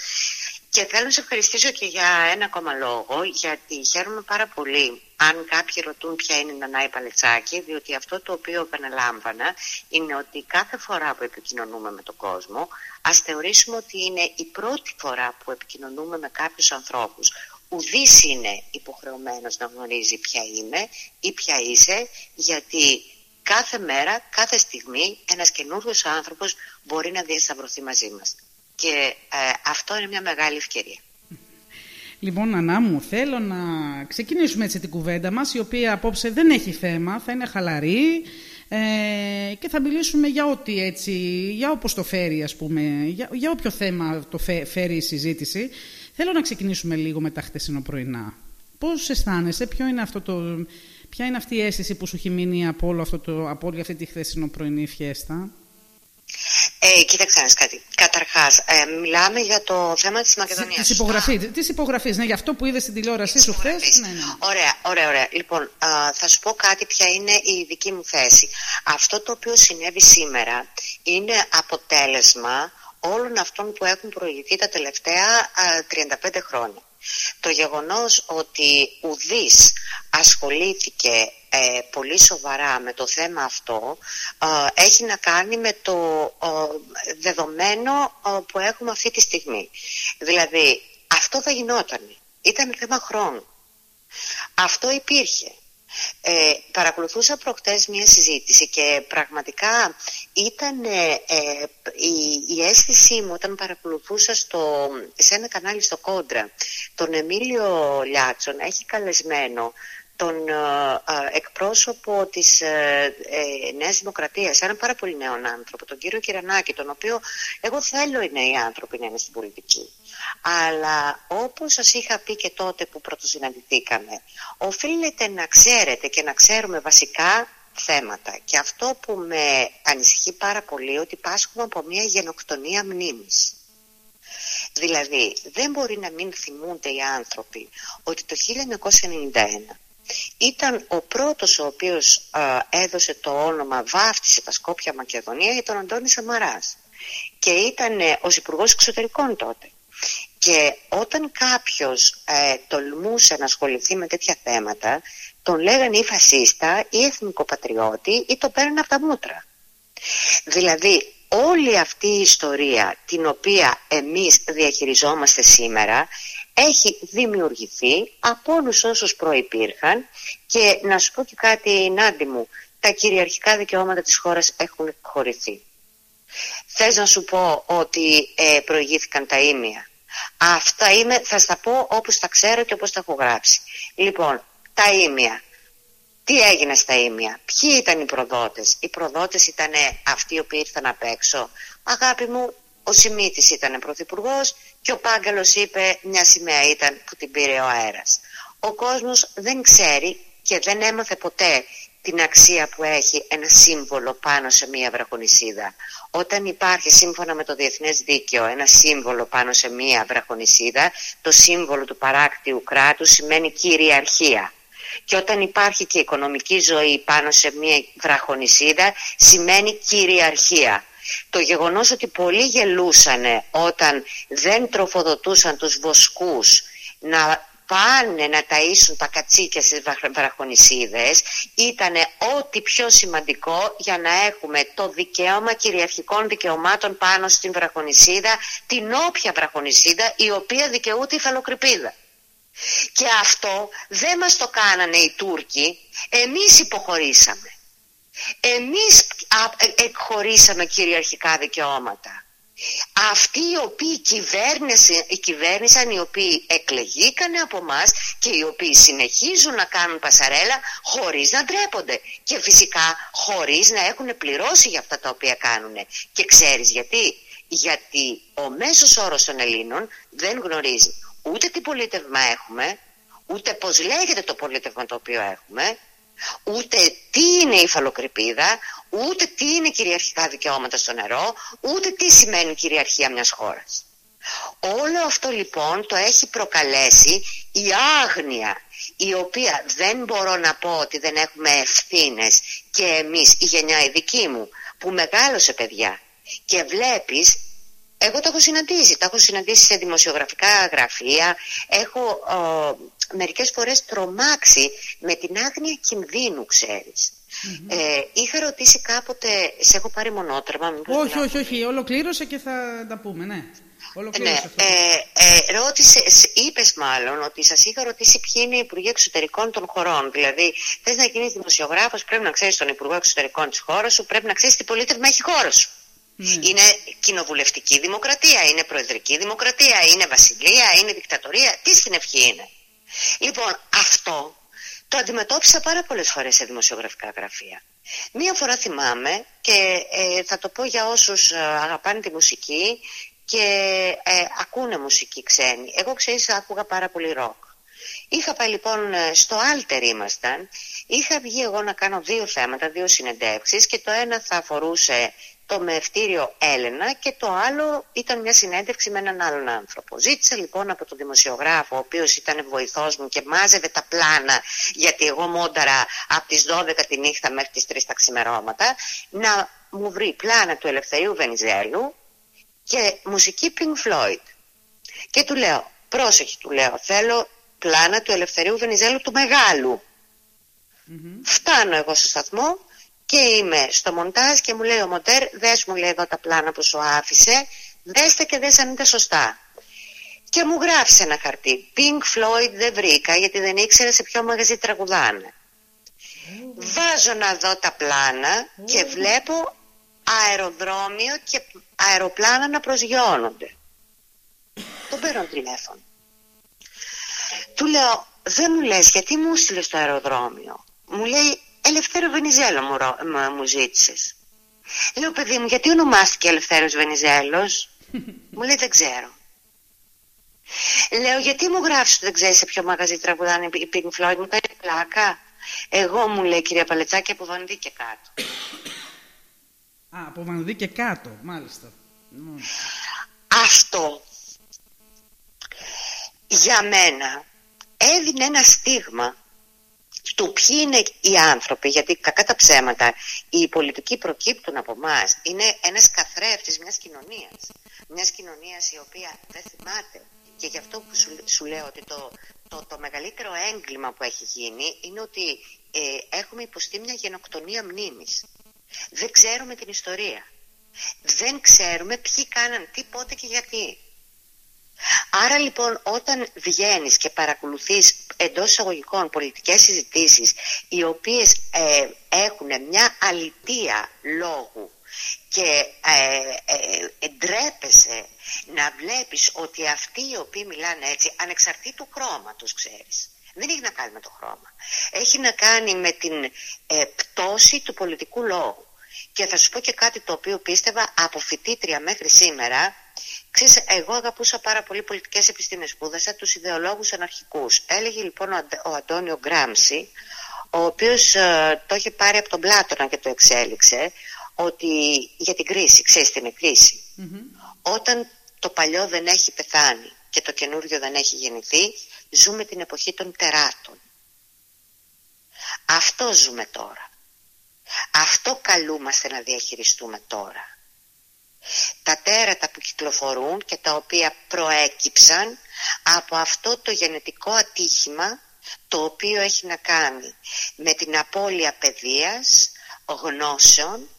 Και θέλω να σε ευχαριστήσω και για ένα ακόμα λόγο, γιατί χαίρομαι πάρα πολύ αν κάποιοι ρωτούν ποια είναι η Νανάη Παλετσάκη, διότι αυτό το οποίο επαναλάμβανα είναι ότι κάθε φορά που επικοινωνούμε με τον κόσμο, ας θεωρήσουμε ότι είναι η πρώτη φορά που επικοινωνούμε με κάποιους ανθρώπους. Ουδής είναι υποχρεωμένος να γνωρίζει ποια είμαι ή ποια είσαι, γιατί κάθε μέρα, κάθε στιγμή ένας καινούριος άνθρωπος μπορεί να διασταυρωθεί μαζί μας. Και ε, αυτό είναι μια μεγάλη ευκαιρία. Λοιπόν, Ανά μου, θέλω να ξεκινήσουμε έτσι την κουβέντα μας, η οποία απόψε δεν έχει θέμα, θα είναι χαλαρή ε, και θα μιλήσουμε για ό,τι έτσι, για όπως το φέρει ας πούμε, για, για όποιο θέμα το φέρει η συζήτηση. Θέλω να ξεκινήσουμε λίγο με τα χτεσινοπρωινά. Πώς αισθάνεσαι, ποιο είναι αυτό το, ποια είναι αυτή η αίσθηση που σου έχει μείνει από, όλο αυτό το, από όλη αυτή τη χθεσινοπρωινή φιέστα; Ε, κοίταξε να κάτι. Καταρχάς, ε, μιλάμε για το θέμα της Μακεδονίας. Της υπογραφή. Της υπογραφής, ναι, για αυτό που είδες στην τηλεόρασή σου χθες. Ναι, ναι. Ωραία, ωραία, ωραία. Λοιπόν, α, θα σου πω κάτι ποια είναι η δική μου θέση. Αυτό το οποίο συνέβη σήμερα είναι αποτέλεσμα όλων αυτών που έχουν προηγηθεί τα τελευταία α, 35 χρόνια. Το γεγονός ότι ουδής ασχολήθηκε ε, πολύ σοβαρά με το θέμα αυτό ε, έχει να κάνει με το ε, δεδομένο που έχουμε αυτή τη στιγμή. Δηλαδή αυτό θα γινόταν. Ήταν θέμα χρόνου. Αυτό υπήρχε. Ε, παρακολουθούσα προχτές μια συζήτηση και πραγματικά ήταν η, η αίσθησή μου όταν παρακολουθούσα στο, σε ένα κανάλι στο Κόντρα τον Εμίλιο Λιάτσον έχει καλεσμένο τον ε, ε, εκπρόσωπο της ε, Νέας Δημοκρατίας, έναν πάρα πολύ νέο άνθρωπο, τον κύριο Κυρανάκη, τον οποίο εγώ θέλω οι νέοι άνθρωποι να είναι στην πολιτική. Αλλά όπως σας είχα πει και τότε που πρωτοσυναντηθήκαμε, οφείλετε να ξέρετε και να ξέρουμε βασικά θέματα. Και αυτό που με ανησυχεί πάρα πολύ ότι πάσχουμε από μια γενοκτονία μνήμης. Δηλαδή δεν μπορεί να μην θυμούνται οι άνθρωποι ότι το 1991 ήταν ο πρώτος ο οποίος έδωσε το όνομα, βάφτισε τα Σκόπια Μακεδονία για τον Αντώνη Σαμαράς και ήταν ε, ως υπουργός Εξωτερικών τότε. Και όταν κάποιος ε, τολμούσε να ασχοληθεί με τέτοια θέματα, τον λέγανε ή φασίστα ή εθνικό πατριώτη ή το παίρνουν από τα μούτρα. Δηλαδή όλη αυτή η ιστορία την οποία εμείς διαχειριζόμαστε σήμερα έχει δημιουργηθεί από όλους όσους προϋπήρχαν και να σου πω και κάτι Νάντι μου, τα κυριαρχικά δικαιώματα της χώρας έχουν χωριθεί. Θες να σου πω ότι ε, προηγήθηκαν τα ίμια. Αυτά είμαι, θα στα πω όπως τα ξέρω και όπως τα έχω γράψει. Λοιπόν, τα ίμια. Τι έγινε στα ίμια, ποιοι ήταν οι προδότες; Οι προδότες ήταν αυτοί οι οποίοι ήρθαν απ' έξω. Αγάπη μου, ο Σιμίτης ήταν πρωθυπουργός και ο Πάγκαλος είπε μια σημαία ήταν που την πήρε ο αέρας. Ο κόσμος δεν ξέρει και δεν έμαθε ποτέ την αξία που έχει ένα σύμβολο πάνω σε μία βραχονισίδα. Όταν υπάρχει σύμφωνα με το Διεθνές Δίκαιο ένα σύμβολο πάνω σε μία βραχονισίδα, το σύμβολο του παράκτιου κράτους σημαίνει κυριαρχία. Και όταν υπάρχει και οικονομική ζωή πάνω σε μία βραχονισίδα σημαίνει κυριαρχία. Το γεγονός ότι πολλοί γελούσαν όταν δεν τροφοδοτούσαν τους βοσκούς να πάνε να ταΐσουν τα κατσίκια στις βραχονισίδες ήταν ό,τι πιο σημαντικό για να έχουμε το δικαίωμα κυριαρχικών δικαιωμάτων πάνω στην βραχονισίδα, την όποια βραχονισίδα η οποία δικαιούται η φαλοκρηπίδα. Και αυτό δεν μας το κάνανε οι Τούρκοι, εμείς υποχωρήσαμε. Εμείς εκχωρήσαμε κυριαρχικά δικαιώματα. αυτοί οι οποίοι κυβέρνησαν, οι οποίοι εκλεγήκανε από εμά και οι οποίοι συνεχίζουν να κάνουν πασαρέλα χωρίς να ντρέπονται και φυσικά χωρίς να έχουν πληρώσει για αυτά τα οποία κάνουν. Και ξέρεις γιατί; Γιατί ο μέσος όρος των Ελλήνων δεν γνωρίζει ούτε τι πολίτευμα έχουμε, ούτε πώς λέγεται το πολίτευμα το οποίο έχουμε, ούτε τι είναι η φαλοκρηπίδα, ούτε τι είναι κυριαρχικά δικαιώματα στο νερό, ούτε τι σημαίνει κυριαρχία μιας χώρας. Όλο αυτό λοιπόν το έχει προκαλέσει η άγνοια η οποία δεν μπορώ να πω ότι δεν έχουμε ευθύνες και εμείς η γενιά η δική μου που μεγάλωσε παιδιά και βλέπεις εγώ το έχω συναντήσει, το έχω συναντήσει σε δημοσιογραφικά γραφεία, έχω ο, μερικές φορές τρομάξει με την άγνοια κινδύνου, ξέρεις. Ε, είχα ρωτήσει κάποτε, σε έχω πάρει μονότρεμα. Όχι, όχι, όχι, ολοκλήρωσε και θα τα πούμε, ναι. Ναι, ε, ε, ρώτησε, είπες μάλλον ότι σας είχα ρωτήσει ποιοι είναι οι Υπουργοί Εξωτερικών των χωρών. Δηλαδή, θες να γίνεις δημοσιογράφος, πρέπει να ξέρεις τον Υπουργό Εξωτερικών της χώρας σου, πρέπει να ξέρεις τι πολίτευμα έχει η χώρα σου. Ναι. Είναι κοινοβουλευτική δημοκρατία, είναι προεδρική δημοκρατία, είναι βασιλεία, είναι δικτατορία. Τι στην ευχή είναι. Λοιπόν, αυτό το αντιμετώπισα πάρα πολλές φορές σε δημοσιογραφικά γραφεία. Μία φορά θυμάμαι και ε, θα το πω για όσους ε, αγαπάνε τη μουσική και ε, ακούνε μουσική ξένη. Εγώ ξέρεις άκουγα πάρα πολύ ροκ. Είχα πάει λοιπόν στο Άλτερ ήμασταν, είχα βγει εγώ να κάνω δύο θέματα, δύο συνεντεύξεις και το ένα θα αφορούσε το μευτήριο Έλενα και το άλλο ήταν μια συνέντευξη με έναν άλλον άνθρωπο. Ζήτησα λοιπόν από τον δημοσιογράφο, ο οποίος ήταν βοηθός μου και μάζευε τα πλάνα, γιατί εγώ μόνταρα από τις 12 τη νύχτα μέχρι τις 3 τα ξημερώματα, να μου βρει πλάνα του Ελευθερίου Βενιζέλου και μουσική Pink Floyd. Και του λέω, πρόσεχε του λέω, θέλω πλάνα του Ελευθερίου Βενιζέλου του Μεγάλου. Φτάνω εγώ στο σταθμό και είμαι στο μοντάζ και μου λέει ο μοντέρ δες μου λέει εδώ τα πλάνα που σου άφησε δέστε και δες αν είναι σωστά και μου γράφεις ένα χαρτί. Pink Floyd δεν βρήκα γιατί δεν ήξερα σε ποιο μαγαζί τραγουδάνε βάζω να δω τα πλάνα και βλέπω αεροδρόμιο και αεροπλάνα να προσγειώνονται. Τον παίρνω τηλέφωνο. Του λέω δεν μου λες γιατί μου στείλες στο αεροδρόμιο μου λέει Ελευθέρο Βενιζέλο μου, μου, μου ζήτησες. Λέω παιδί μου γιατί ονομάστηκε Ελευθέρος Βενιζέλος; [laughs] μου λέει δεν ξέρω. Λέω γιατί μου γράφεις ότι δεν ξέρεις σε ποιο μαγαζί τραγουδάνε οι Pink Floyd. Μου κάνει πλάκα. Εγώ μου λέει κυρία Παλετσάκη από Βανδί και κάτω. Α, από Βανδί και κάτω, μάλιστα. Αυτό για μένα έδινε ένα στίγμα του ποιοι είναι οι άνθρωποι, γιατί κακά τα ψέματα, οι πολιτικοί προκύπτουν από εμάς. Είναι ένας καθρέφτης μιας κοινωνίας. Μιας κοινωνίας η οποία δεν θυμάται. Και γι' αυτό που σου, λέω ότι το, το, το μεγαλύτερο έγκλημα που έχει γίνει είναι ότι ε, έχουμε υποστεί μια γενοκτονία μνήμης. Δεν ξέρουμε την ιστορία. Δεν ξέρουμε ποιοι κάναν τι, πότε και γιατί. Άρα λοιπόν όταν βγαίνεις και παρακολουθείς εντός εισαγωγικών πολιτικές συζητήσεις οι οποίες ε, έχουν μια αλητία λόγου και ε, ε, ντρέπεσαι να βλέπεις ότι αυτοί οι οποίοι μιλάνε έτσι ανεξαρτήτου χρώματος ξέρεις δεν έχει να κάνει με το χρώμα. Έχει να κάνει με την ε, πτώση του πολιτικού λόγου. Και θα σου πω και κάτι το οποίο πίστευα από φοιτήτρια μέχρι σήμερα Ξέρεις, εγώ αγαπούσα πάρα πολύ πολιτικές επιστήμες, σπούδασα τους ιδεολόγους αναρχικούς. Έλεγε λοιπόν ο Αντώνιο Γκράμψη, ο οποίος ε, το είχε πάρει από τον Πλάτωνα και το εξέλιξε, ότι για την κρίση, ξέρεις την κριση Όταν το παλιό δεν έχει πεθάνει και το καινούριο δεν έχει γεννηθεί, ζούμε την εποχή των τεράτων. Αυτό ζούμε τώρα. Αυτό καλούμαστε να διαχειριστούμε τώρα τα τέρατα που κυκλοφορούν και τα οποία προέκυψαν από αυτό το γενετικό ατύχημα το οποίο έχει να κάνει με την απώλεια παιδείας, γνώσεων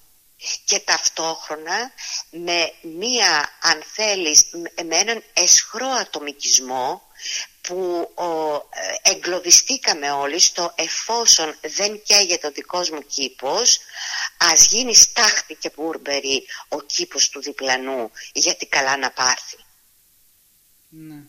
και ταυτόχρονα με μία, αν θέλεις, με έναν εσχρό ατομικισμό που ο, ε, εγκλωβιστήκαμε όλοι στο εφόσον δεν καίγεται ο δικός μου κήπος ας γίνει στάχτη και μπούρμπερι ο κήπος του διπλανού γιατί καλά να πάρθει. Ναι.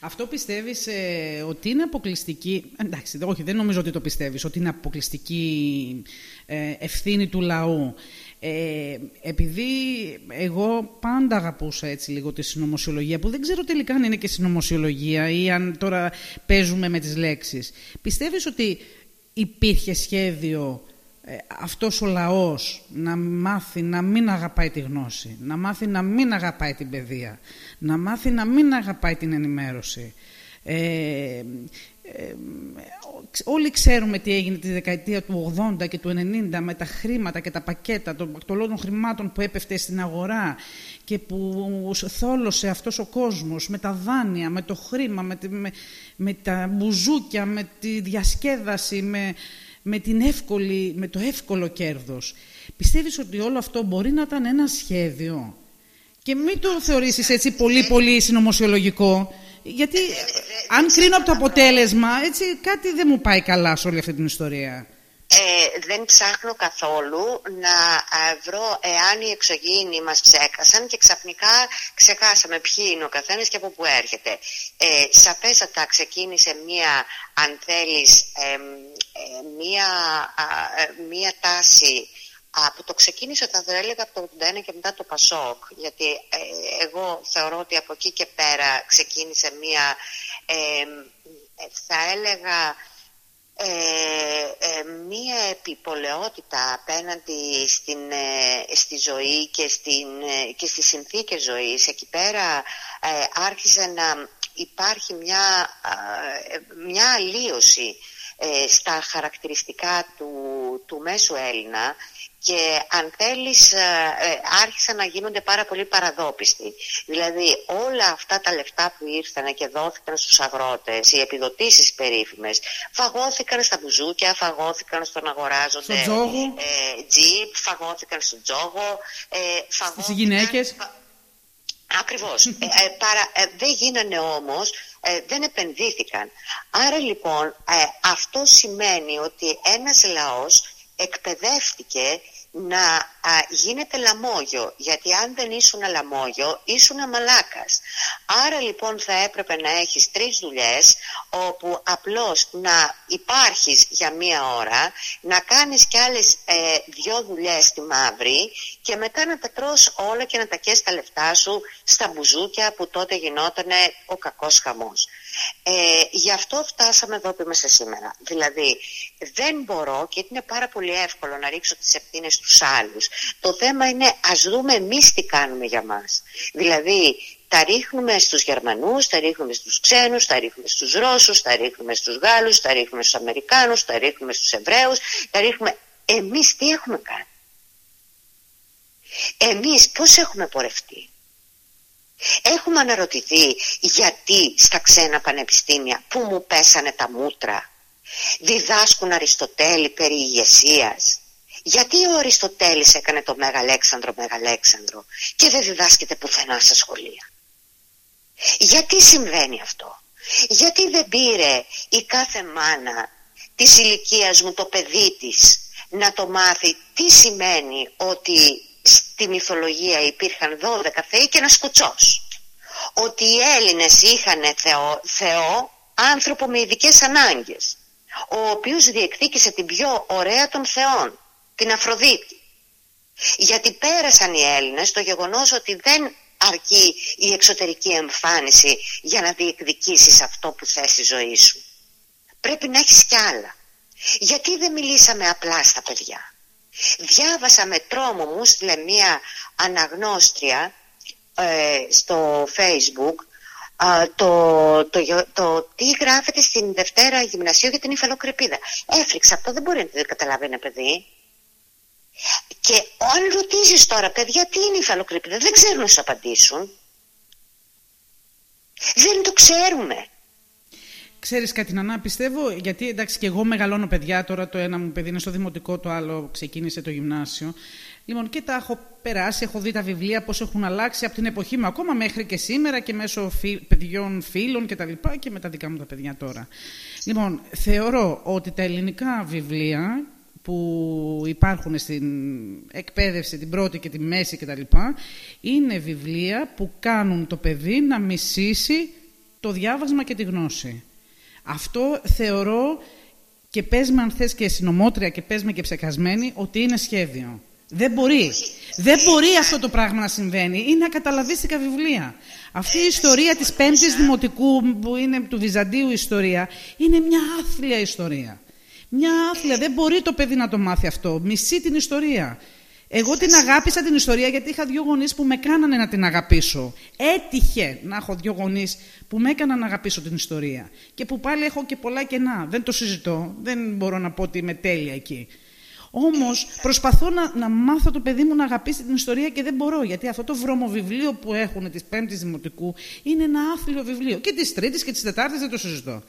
Αυτό πιστεύεις ε, ότι είναι αποκλειστική, εντάξει όχι δεν νομίζω ότι το πιστεύεις, ότι είναι αποκλειστική ε, ευθύνη του λαού. Ε, επειδή εγώ πάντα αγαπούσα έτσι λίγο τη συνωμοσιολογία που δεν ξέρω τελικά αν είναι και συνωμοσιολογία ή αν τώρα παίζουμε με τις λέξεις. Πιστεύεις ότι υπήρχε σχέδιο ε, αυτός ο λαός να μάθει να μην αγαπάει τη γνώση, να μάθει να μην αγαπάει την παιδεία, να μάθει να μην αγαπάει την ενημέρωση. Ε, ε, όλοι ξέρουμε τι έγινε τη δεκαετία του 80 και του 90 με τα χρήματα και τα πακέτα των, των χρημάτων που έπεφτε στην αγορά και που θόλωσε αυτός ο κόσμος με τα δάνεια, με το χρήμα, με, με, με τα μπουζούκια, με τη διασκέδαση, με, με, την εύκολη, με το εύκολο κέρδος. Πιστεύεις ότι όλο αυτό μπορεί να ήταν ένα σχέδιο; Και μην το θεωρήσεις έτσι πολύ πολύ συνωμοσιολογικό γιατί αν κρίνω από το αποτέλεσμα, έτσι κάτι δεν μου πάει καλά σε όλη αυτή την ιστορία. Ε, δεν ψάχνω καθόλου να βρω εάν οι εξωγήινοι μας ψέκασαν και ξαφνικά ξεχάσαμε ποιοι είναι ο καθένας και από πού έρχεται. Ε, σαφέστατα ξεκίνησε μία, αν θέλεις, ε, μία, μία τάση από το ξεκίνησε θα το έλεγα από το 81 και μετά το Πασόκ γιατί ε, εγώ θεωρώ ότι από εκεί και πέρα ξεκίνησε μία ε, θα έλεγα ε, μία επιπολαιότητα απέναντι στην, στη ζωή και, στην, και στις συνθήκες ζωής. Εκεί πέρα άρχισε να υπάρχει μια, μια αλλίωση στα χαρακτηριστικά του, του μέσου Έλληνα και αν θέλεις ε, ε, άρχισαν να γίνονται πάρα πολύ παραδόπιστοι. Δηλαδή όλα αυτά τα λεφτά που ήρθαν και δόθηκαν στους αγρότες, οι επιδοτήσεις περίφημες, φαγώθηκαν στα μπουζούκια, φαγώθηκαν στον αγοράζονται ε, τζιπ, φαγώθηκαν στον τζόγο, ε, φαγώθηκαν... Στις γυναίκες. Ακριβώς. ε, δεν γίνανε όμως δεν επενδύθηκαν. Άρα λοιπόν αυτό σημαίνει ότι ένας λαός εκπαιδεύτηκε να α, γίνεται λαμόγιο. Γιατί αν δεν ήσουν λαμόγιο ήσουν μαλάκας. Άρα λοιπόν θα έπρεπε να έχεις τρεις δουλειές όπου απλώς να υπάρχεις για μία ώρα να κάνεις κι άλλες ε, δυο δουλειές στη μαύρη και μετά να τα τρως όλα και να τα καίς τα λεφτά σου στα μπουζούκια που τότε γινόταν ο κακός χαμός ε, γι' αυτό φτάσαμε εδώ που είμαστε σήμερα. Δηλαδή, δεν μπορώ και είναι πάρα πολύ εύκολο να ρίξω τις ευθύνες στους άλλους. Το θέμα είναι ας δούμε εμείς τι κάνουμε για μας. Δηλαδή, τα ρίχνουμε στους Γερμανούς, τα ρίχνουμε στους ξένους, τα ρίχνουμε στους Ρώσους, τα ρίχνουμε στους Γάλλους, τα ρίχνουμε στους Αμερικάνους, τα ρίχνουμε στους Εβραίους, τα ρίχνουμε... Εμείς τι έχουμε κάνει; Εμείς πώς έχουμε πορευτεί; Έχουμε αναρωτηθεί γιατί στα ξένα πανεπιστήμια που μου πέσανε τα μούτρα διδάσκουν Αριστοτέλη περί ηγεσίας. Γιατί ο Αριστοτέλης έκανε το Μεγαλέξανδρο Μεγαλέξανδρο και δεν διδάσκεται πουθενά στα σχολεία; Γιατί συμβαίνει αυτό; Γιατί δεν πήρε η κάθε μάνα της ηλικίας μου το παιδί της να το μάθει τι σημαίνει ότι στη μυθολογία υπήρχαν 12 θεοί και ένας κουτσός. Ότι οι Έλληνες είχαν θεό, θεό άνθρωπο με ειδικές ανάγκες, ο οποίος διεκδίκησε την πιο ωραία των θεών, την Αφροδίτη. Γιατί πέρασαν οι Έλληνες το γεγονός ότι δεν αρκεί η εξωτερική εμφάνιση για να διεκδικήσεις αυτό που θες στη ζωή σου. Πρέπει να έχεις κι άλλα. Γιατί δεν μιλήσαμε απλά στα παιδιά; Διάβασα με τρόμο μου, στείλε μία αναγνώστρια ε, στο facebook το, το, το, τι γράφεται στην Δευτέρα Γυμνασίου για την υφαλοκρηπίδα. Έφρυξα αυτό, δεν μπορεί να το καταλάβει ένα παιδί. Και αν ρωτήσεις τώρα, παιδιά, τι είναι η υφαλοκρηπίδα, δεν ξέρουν να σου απαντήσουν. Δεν το ξέρουμε. Ξέρεις κάτι να πιστεύω, γιατί εντάξει και εγώ μεγαλώνω παιδιά, τώρα το ένα μου παιδί είναι στο δημοτικό, το άλλο ξεκίνησε το γυμνάσιο. Λοιπόν, και τα έχω περάσει, έχω δει τα βιβλία πώς έχουν αλλάξει από την εποχή μου ακόμα μέχρι και σήμερα και μέσω παιδιών, φίλων και τα λοιπά και με τα δικά μου τα παιδιά τώρα. Λοιπόν, θεωρώ ότι τα ελληνικά βιβλία που υπάρχουν στην εκπαίδευση, την πρώτη και τη μέση κτλ. είναι βιβλία που κάνουν το παιδί να μισήσει το διάβασμα και τη γνώση. Αυτό θεωρώ και πες με αν θες και συνομότρια και πες με και ψεκασμένη ότι είναι σχέδιο. Δεν μπορεί. Δεν μπορεί αυτό το πράγμα να συμβαίνει. Είναι ακαταλαβίστικα βιβλία. Αυτή η ιστορία της πέμπτης δημοτικού που είναι του Βυζαντίου ιστορία είναι μια άθλια ιστορία. Μια άθλια. Δεν μπορεί το παιδί να το μάθει αυτό. Μισεί την ιστορία. Εγώ την αγάπησα την ιστορία γιατί είχα δύο γονείς που με κάνανε να την αγαπήσω. Έτυχε να έχω δύο γονείς που με έκαναν να αγαπήσω την ιστορία. Και που πάλι έχω και πολλά κενά. Δεν το συζητώ. Δεν μπορώ να πω ότι είμαι τέλεια εκεί. Όμως προσπαθώ να, να μάθω το παιδί μου να αγαπήσει την ιστορία και δεν μπορώ. Γιατί αυτό το βρωμοβιβλίο που έχουν της Πέμπτης Δημοτικού είναι ένα άθλιο βιβλίο. Και της Τρίτης και της Τετάρτης δεν το συζητώ.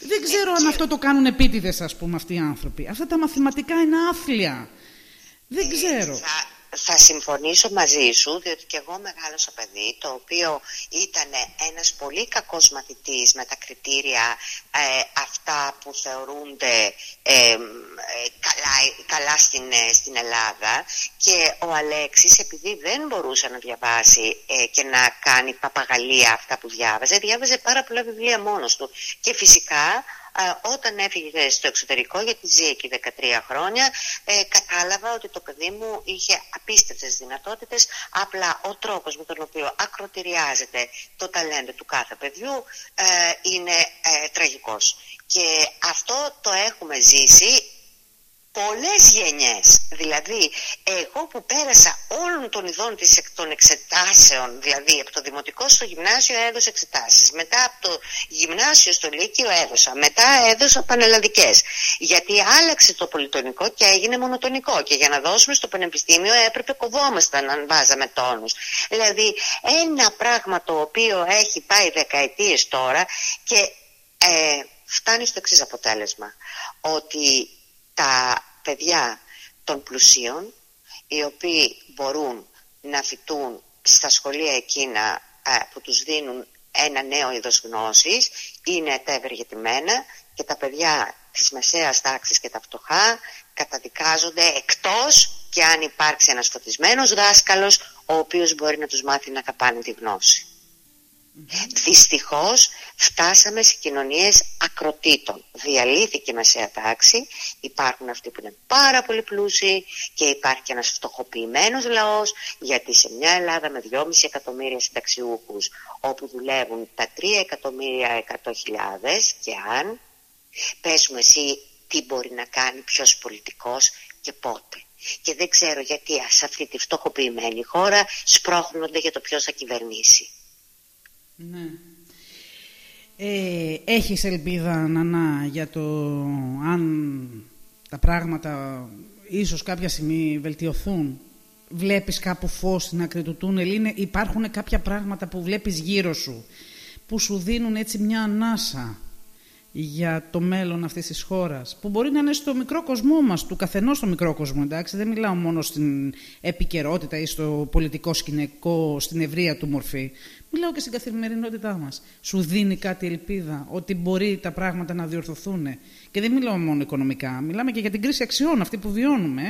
Δεν ξέρω αν αυτό το κάνουν επίτηδες, ας πούμε, αυτοί οι άνθρωποι. Αυτά τα μαθηματικά είναι άθλια. Δεν ξέρω. θα συμφωνήσω μαζί σου, διότι και εγώ μεγάλωσα παιδί, το οποίο ήταν ένας πολύ κακός μαθητής με τα κριτήρια ε, αυτά που θεωρούνται ε, καλά, καλά στην, ε, στην Ελλάδα. Και ο Αλέξης επειδή δεν μπορούσε να διαβάσει και να κάνει παπαγαλία αυτά που διάβαζε, διάβαζε πάρα πολλά βιβλία μόνος του. Και φυσικά όταν έφυγε στο εξωτερικό, γιατί ζει εκεί 13 χρόνια, ε, κατάλαβα ότι το παιδί μου είχε απίστευτες δυνατότητες, απλά ο τρόπος με τον οποίο ακροτηριάζεται το ταλέντο του κάθε παιδιού ε, είναι ε, τραγικός. Και αυτό το έχουμε ζήσει πολλές γενιές. Δηλαδή, εγώ που πέρασα όλων των ειδών των εξετάσεων, δηλαδή από το δημοτικό στο γυμνάσιο έδωσα εξετάσεις, μετά από το γυμνάσιο στο λύκειο έδωσα, μετά έδωσα πανελλαδικές, γιατί άλλαξε το πολυτονικό και έγινε μονοτονικό. Και για να δώσουμε στο πανεπιστήμιο έπρεπε κοβόμασταν αν βάζαμε τόνους. Δηλαδή, ένα πράγμα το οποίο έχει πάει δεκαετίες τώρα και ε, φτάνει στο εξής αποτέλεσμα, ότι τα παιδιά των πλουσίων οι οποίοι μπορούν να φοιτούν στα σχολεία εκείνα που τους δίνουν ένα νέο είδος γνώσης είναι ετεύεργετημένα και τα παιδιά της μεσαίας τάξης και τα φτωχά καταδικάζονται εκτός και αν υπάρξει ένας φωτισμένος δάσκαλος ο οποίος μπορεί να τους μάθει να καπάνε τη γνώση. Δυστυχώς φτάσαμε σε κοινωνίες ακροτήτων. Διαλύθηκε η μεσαία τάξη, υπάρχουν αυτοί που είναι πάρα πολύ πλούσιοι και υπάρχει και ένας φτωχοποιημένος λαός γιατί σε μια Ελλάδα με 2,5 εκατομμύρια συνταξιούχους όπου δουλεύουν τα 3 εκατομμύρια 100 χιλιάδες και αν πες μου εσύ τι μπορεί να κάνει ποιος πολιτικός και πότε. Και δεν ξέρω γιατί σε αυτή τη φτωχοποιημένη χώρα σπρώχνονται για το ποιος θα κυβερνήσει. Ναι. Ε, έχεις ελπίδα, Νανά, για το αν τα πράγματα ίσως κάποια στιγμή βελτιωθούν; Βλέπεις κάπου φως στην άκρη του τούνελ; υπάρχουν κάποια πράγματα που βλέπεις γύρω σου, που σου δίνουν έτσι μια ανάσα; Για το μέλλον αυτής της χώρας, που μπορεί να είναι στο μικρό κοσμό μας, του καθενός στο μικρό κοσμό, εντάξει, δεν μιλάω μόνο στην επικαιρότητα ή στο πολιτικό σκηνικό, στην ευρεία του μορφή. Μιλάω και στην καθημερινότητά μας. Σου δίνει κάτι ελπίδα ότι μπορεί τα πράγματα να διορθωθούν. Και δεν μιλάω μόνο οικονομικά. Μιλάμε και για την κρίση αξιών, αυτή που βιώνουμε.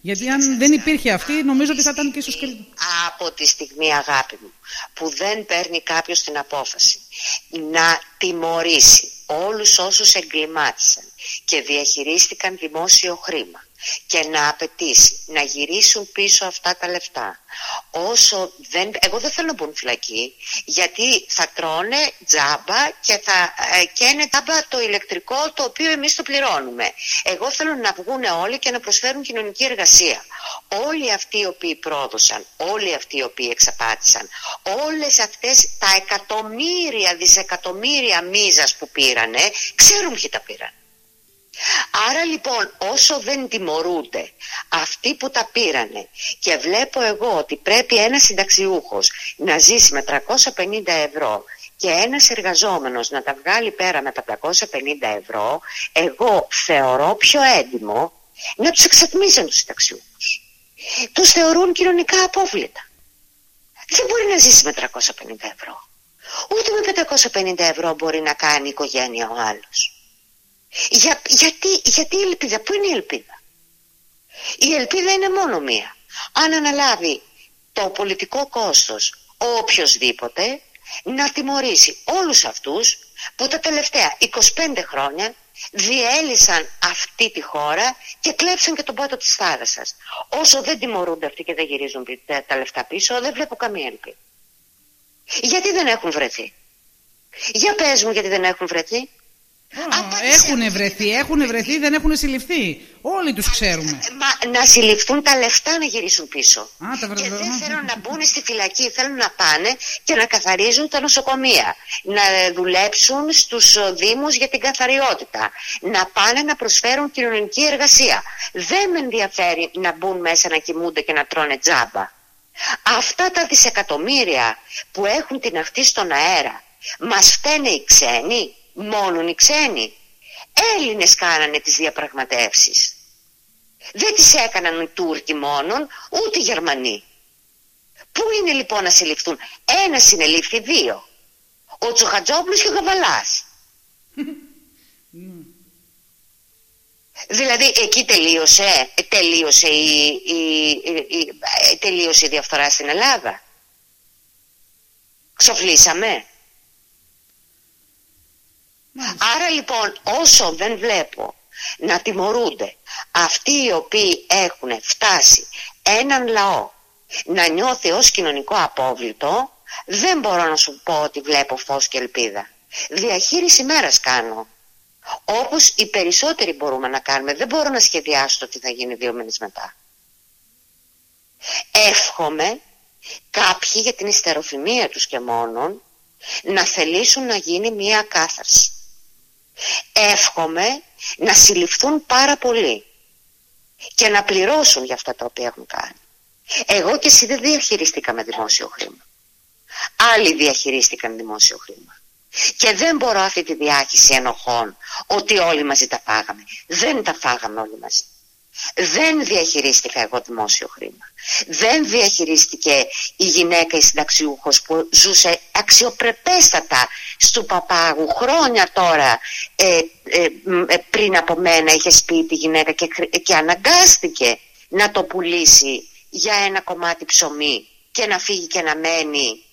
Γιατί αν δεν υπήρχε αυτή, νομίζω ότι θα ήταν και ίσως καλύτερο. Από τη στιγμή, αγάπη μου, που δεν παίρνει κάποιος την απόφαση να τιμωρήσει όλους όσους εγκλημάτισαν και διαχειρίστηκαν δημόσιο χρήμα και να απαιτήσει να γυρίσουν πίσω αυτά τα λεφτά. Όσο δεν, εγώ δεν θέλω να μπουν φυλακή γιατί θα τρώνε τζάμπα και θα ε, καίνε τζάμπα το ηλεκτρικό το οποίο εμείς το πληρώνουμε. Εγώ θέλω να βγουν όλοι και να προσφέρουν κοινωνική εργασία. Όλοι αυτοί οι οποίοι πρόδωσαν, όλοι αυτοί οι οποίοι εξαπάτησαν, όλες αυτές τα εκατομμύρια, δισεκατομμύρια μίζας που πήρανε, ξέρουν ποιοι τα πήραν. Άρα λοιπόν όσο δεν τιμωρούνται αυτοί που τα πήρανε και βλέπω εγώ ότι πρέπει ένας συνταξιούχος να ζήσει με 350 ευρώ και ένας εργαζόμενος να τα βγάλει πέρα με 550 ευρώ εγώ θεωρώ πιο έντιμο να τους εξατμίζουν τους συνταξιούχους. τους θεωρούν κοινωνικά απόβλητα. Δεν μπορεί να ζήσει με 350 ευρώ. Ούτε με 550 ευρώ μπορεί να κάνει οικογένεια ο άλλος. Για, γιατί, γιατί η ελπίδα, πού είναι η ελπίδα; Η ελπίδα είναι μόνο μία. Αν αναλάβει το πολιτικό κόστος ο οποιοδήποτε να τιμωρήσει όλους αυτούς που τα τελευταία 25 χρόνια διέλυσαν αυτή τη χώρα και κλέψαν και τον πάτο της θάλασσας. Όσο δεν τιμωρούνται αυτοί και δεν γυρίζουν τα λεφτά πίσω, δεν βλέπω καμία ελπίδα. Γιατί δεν έχουν βρεθεί; Για πες μου γιατί δεν έχουν βρεθεί. Έχουν βρεθεί, έχουν βρεθεί, δεν έχουν συλληφθεί. Όλοι τους ξέρουμε. Μα να συλληφθούν τα λεφτά να γυρίσουν πίσω. Α, τα και δεν θέλουν να μπουν στη φυλακή, θέλουν να πάνε και να καθαρίζουν τα νοσοκομεία. Να δουλέψουν στους δήμους για την καθαριότητα. Να πάνε να προσφέρουν κοινωνική εργασία. Δεν με ενδιαφέρει να μπουν μέσα να κοιμούνται και να τρώνε τζάμπα. Αυτά τα δισεκατομμύρια που έχουν την αυτή στον αέρα, μας φταίνε οι ξένοι; Μόνον οι ξένοι. Έλληνες κάνανε τις διαπραγματεύσεις. Δεν τις έκαναν οι Τούρκοι μόνον, ούτε οι Γερμανοί. Πού είναι λοιπόν να συλληφθούν; Ένα συνελήφθη δύο. Ο Τσοχατζόπουλος και ο Γαβαλάς. [laughs] δηλαδή εκεί τελείωσε, τελείωσε η, η, η, τελείωσε η διαφθορά στην Ελλάδα. Ξοφλήσαμε. Άρα λοιπόν όσο δεν βλέπω να τιμωρούνται αυτοί οι οποίοι έχουν φτάσει έναν λαό να νιώθει ως κοινωνικό απόβλητο δεν μπορώ να σου πω ότι βλέπω φως και ελπίδα. Διαχείριση μέρας κάνω. Όπως οι περισσότεροι μπορούμε να κάνουμε. Δεν μπορώ να σχεδιάσω το τι θα γίνει δύο μήνες μετά. Εύχομαι κάποιοι για την ιστεροφημία τους και μόνον να θελήσουν να γίνει μία κάθαρση. Εύχομαι να συλληφθούν πάρα πολύ και να πληρώσουν για αυτά τα οποία έχουν κάνει. Εγώ και εσύ δεν διαχειριστήκαμε δημόσιο χρήμα. Άλλοι διαχειρίστηκαν δημόσιο χρήμα. Και δεν μπορώ αυτή τη διάχυση ενοχών ότι όλοι μαζί τα φάγαμε. Δεν τα φάγαμε όλοι μαζί. Δεν διαχειρίστηκα εγώ δημόσιο χρήμα. Δεν διαχειρίστηκε η γυναίκα η συνταξιούχος που ζούσε αξιοπρεπέστατα στου παπάγου χρόνια τώρα ε, ε, ε, πριν από μένα είχε σπίτι η γυναίκα και, και αναγκάστηκε να το πουλήσει για ένα κομμάτι ψωμί και να φύγει και να μένει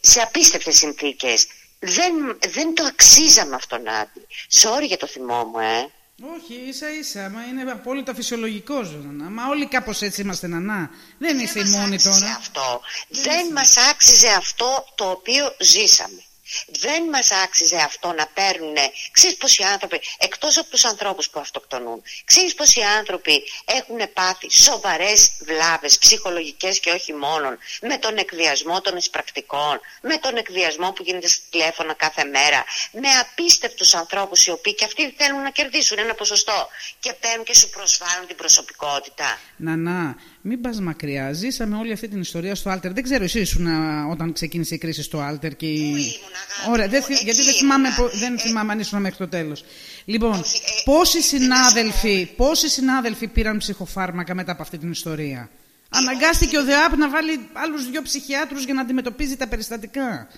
σε απίστευτες συνθήκες. Δεν, δεν το αξίζαμε αυτόν Άδη. Sorry για το θυμό μου, ε. Όχι, ίσα ίσα, μα είναι απόλυτα φυσιολογικός ζωνα. Μα όλοι κάπως έτσι είμαστε νανά. Δεν, Δεν είσαι η μόνη τώρα. Αυτό. Δεν, Δεν μας άξιζε αυτό το οποίο ζήσαμε δεν μας άξιζε αυτό να παίρνουν ξέρεις πως οι άνθρωποι εκτός από τους ανθρώπους που αυτοκτονούν ξέρεις πως οι άνθρωποι έχουν πάθει σοβαρές βλάβες ψυχολογικές και όχι μόνο με τον εκβιασμό των εισπρακτικών με τον εκβιασμό που γίνεται στα τηλέφωνα κάθε μέρα με απίστευτους ανθρώπους οι οποίοι και αυτοί θέλουν να κερδίσουν ένα ποσοστό και παίρνουν και σου προσφέρουν την προσωπικότητα. Να, να, μην πας μακριά. Ζήσαμε όλη αυτή την ιστορία στο Alter. Δεν ξέρω, εσύ ήσουν όταν ξεκίνησε η κρίση στο Alter. Και... Ωραία, δεν, γιατί δεν θυμάμαι, δεν θυμάμαι αν ήσουν μέχρι το τέλος. Λοιπόν, Όχι, ε, πόσοι, συνάδελφοι, πόσοι συνάδελφοι πήραν ψυχοφάρμακα μετά από αυτή την ιστορία; Αναγκάστηκε ο ΔΕΑΠ να βάλει άλλους δύο ψυχιάτρους για να αντιμετωπίζει τα περιστατικά.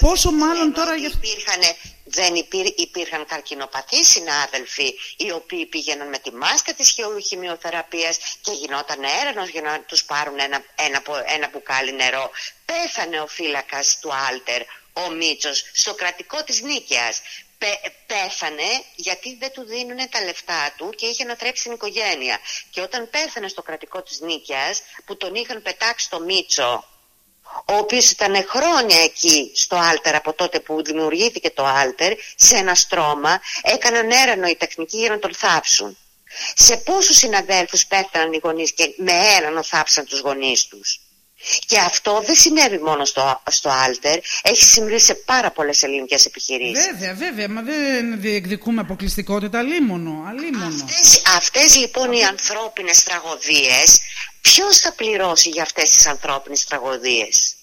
Πόσο μάλλον τώρα... Υπήρχαν, δεν υπήρ, υπήρχαν καρκινοπαθείς συνάδελφοι οι οποίοι πήγαιναν με τη μάσκα της χημειοθεραπείας και γινόταν έρανος για να τους πάρουν ένα, ένα, ένα μπουκάλι νερό. Πέθανε ο φύλακας του Άλτερ, ο Μίτσος, στο κρατικό της Νίκαιας. πέθανε γιατί δεν του δίνουν τα λεφτά του και είχε να τρέψει την οικογένεια. Και όταν πέθανε στο κρατικό της Νίκαιας που τον είχαν πετάξει στο Μίτσο ο οποίος ήταν χρόνια εκεί στο Άλτερ από τότε που δημιουργήθηκε το Άλτερ σε ένα στρώμα έκαναν έρανο οι τεχνικοί για να τον θάψουν. Σε πόσους συναδέλφους πέθαναν οι γονείς και με έρανο θάψαν τους γονείς τους; Και αυτό δεν συνέβη μόνο στο, στο Άλτερ, έχει συμβεί σε πάρα πολλές ελληνικές επιχειρήσεις. Βέβαια, βέβαια, μα δεν διεκδικούμε αποκλειστικότητα, αλίμονο. αλίμονο. Αυτές, αυτές λοιπόν οι ανθρώπινες τραγωδίες Ποιος θα πληρώσει για αυτές τις ανθρώπινες τραγωδίες;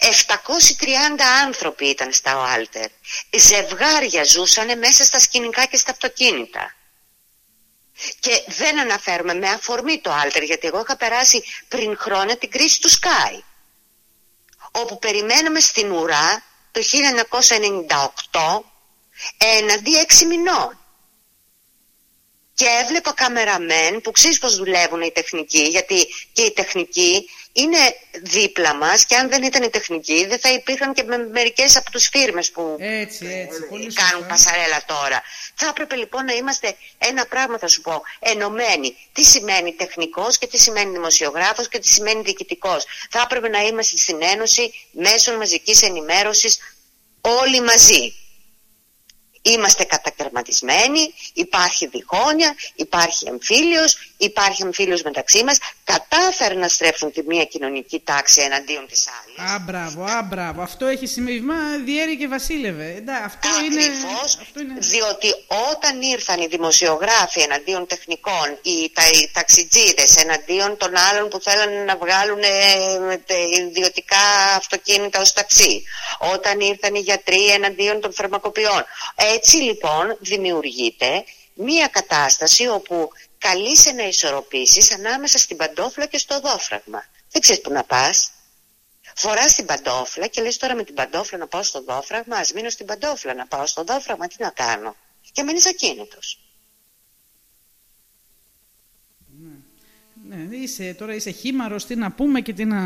730 άνθρωποι ήταν στα Οάλτερ. Ζευγάρια ζούσαν μέσα στα σκηνικά και στα αυτοκίνητα. Και δεν αναφέρομαι με αφορμή το Alter, γιατί εγώ είχα περάσει πριν χρόνια την κρίση του Sky, όπου περιμέναμε στην ουρά το 1998 έναντι έξι μηνών. Και έβλεπα καμεραμέν που ξέρεις πώς δουλεύουν οι τεχνικοί, γιατί και οι τεχνικοί είναι δίπλα μας και αν δεν ήταν η τεχνική δεν θα υπήρχαν και με μερικές από τους φίρμες που έτσι, έτσι, πολύ κάνουν πασαρέλα τώρα. Θα έπρεπε λοιπόν να είμαστε ένα πράγμα θα σου πω, ενωμένοι. Τι σημαίνει τεχνικός και τι σημαίνει δημοσιογράφος και τι σημαίνει διοικητικός. Θα έπρεπε να είμαστε στην Ένωση μέσων μαζικής ενημέρωσης όλοι μαζί. Είμαστε κατακαιρματισμένοι, υπάρχει διχόνοια, υπάρχει εμφύλιος, υπάρχει εμφύλιος μεταξύ μας. Κατάφεραν να στρέψουν τη μία κοινωνική τάξη εναντίον της άλλης. Α, μπράβο, α, μπράβο. Αυτό έχει σημαίνει. Μα διέρη και βασίλευε. Εντά, αυτό είναι, αυτό είναι... διότι όταν ήρθαν οι δημοσιογράφοι εναντίον τεχνικών, οι, τα, οι ταξιτζίδες εναντίον των άλλων που θέλανε να βγάλουν ε, ιδιωτικά αυτοκίνητα ως ταξί, όταν ήρθαν οι γιατροί εναντίον των φαρμακοποιών, έτσι λοιπόν δημιουργείται μία κατάσταση όπου καλείσαι να ισορροπήσεις ανάμεσα στην παντόφλα και στο δόφραγμα. Δεν ξέρεις που να πας. Φοράς την παντόφλα και λες τώρα με την παντόφλα να πάω στο δόφραγμα, ας μείνω στην παντόφλα να πάω στο δόφραγμα, τι να κάνω. Και μένεις ακίνητος. Ναι, είσαι, τώρα είσαι χήμαρος, τι να πούμε και τι να,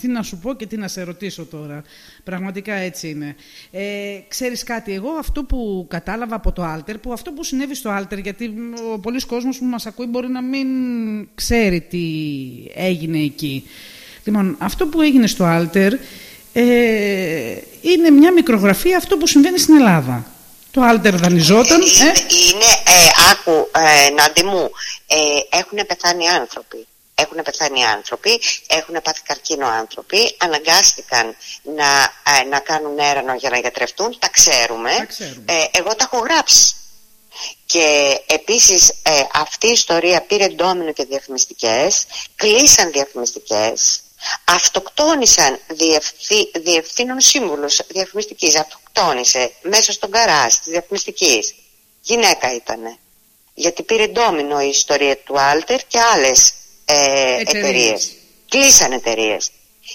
τι να σου πω και τι να σε ρωτήσω τώρα. Πραγματικά έτσι είναι. Ε, ξέρεις κάτι, εγώ αυτό που κατάλαβα από το Alter, που αυτό που συνέβη στο Alter, γιατί ο πολλής κόσμος που μας ακούει μπορεί να μην ξέρει τι έγινε εκεί. Λοιπόν, αυτό που έγινε στο Alter ε, είναι μια μικρογραφία αυτό που συμβαίνει στην Ελλάδα. Το Alter δανειζόταν. Είναι, ε; είναι ε, άκου, ε, Νάντι μου, ε, έχουν πεθάνει άνθρωποι. Έχουν πεθάνει άνθρωποι, έχουν πάθει καρκίνο άνθρωποι, αναγκάστηκαν να, ε, να κάνουν έρανο για να γιατρευτούν, τα ξέρουμε. Ε, εγώ τα έχω γράψει. Και επίσης αυτή η ιστορία πήρε ντόμινο και διαφημιστικές, κλείσαν διαφημιστικές, αυτοκτόνησαν διευθύ, διευθύνων σύμβουλος διαφημιστικής, αυτοκτόνησε μέσα στον καράζ της διαφημιστικής. Γυναίκα ήτανε γιατί πήρε ντόμινο η ιστορία του Άλτερ και άλλες ε, εταιρείες. Κλείσαν εταιρείες.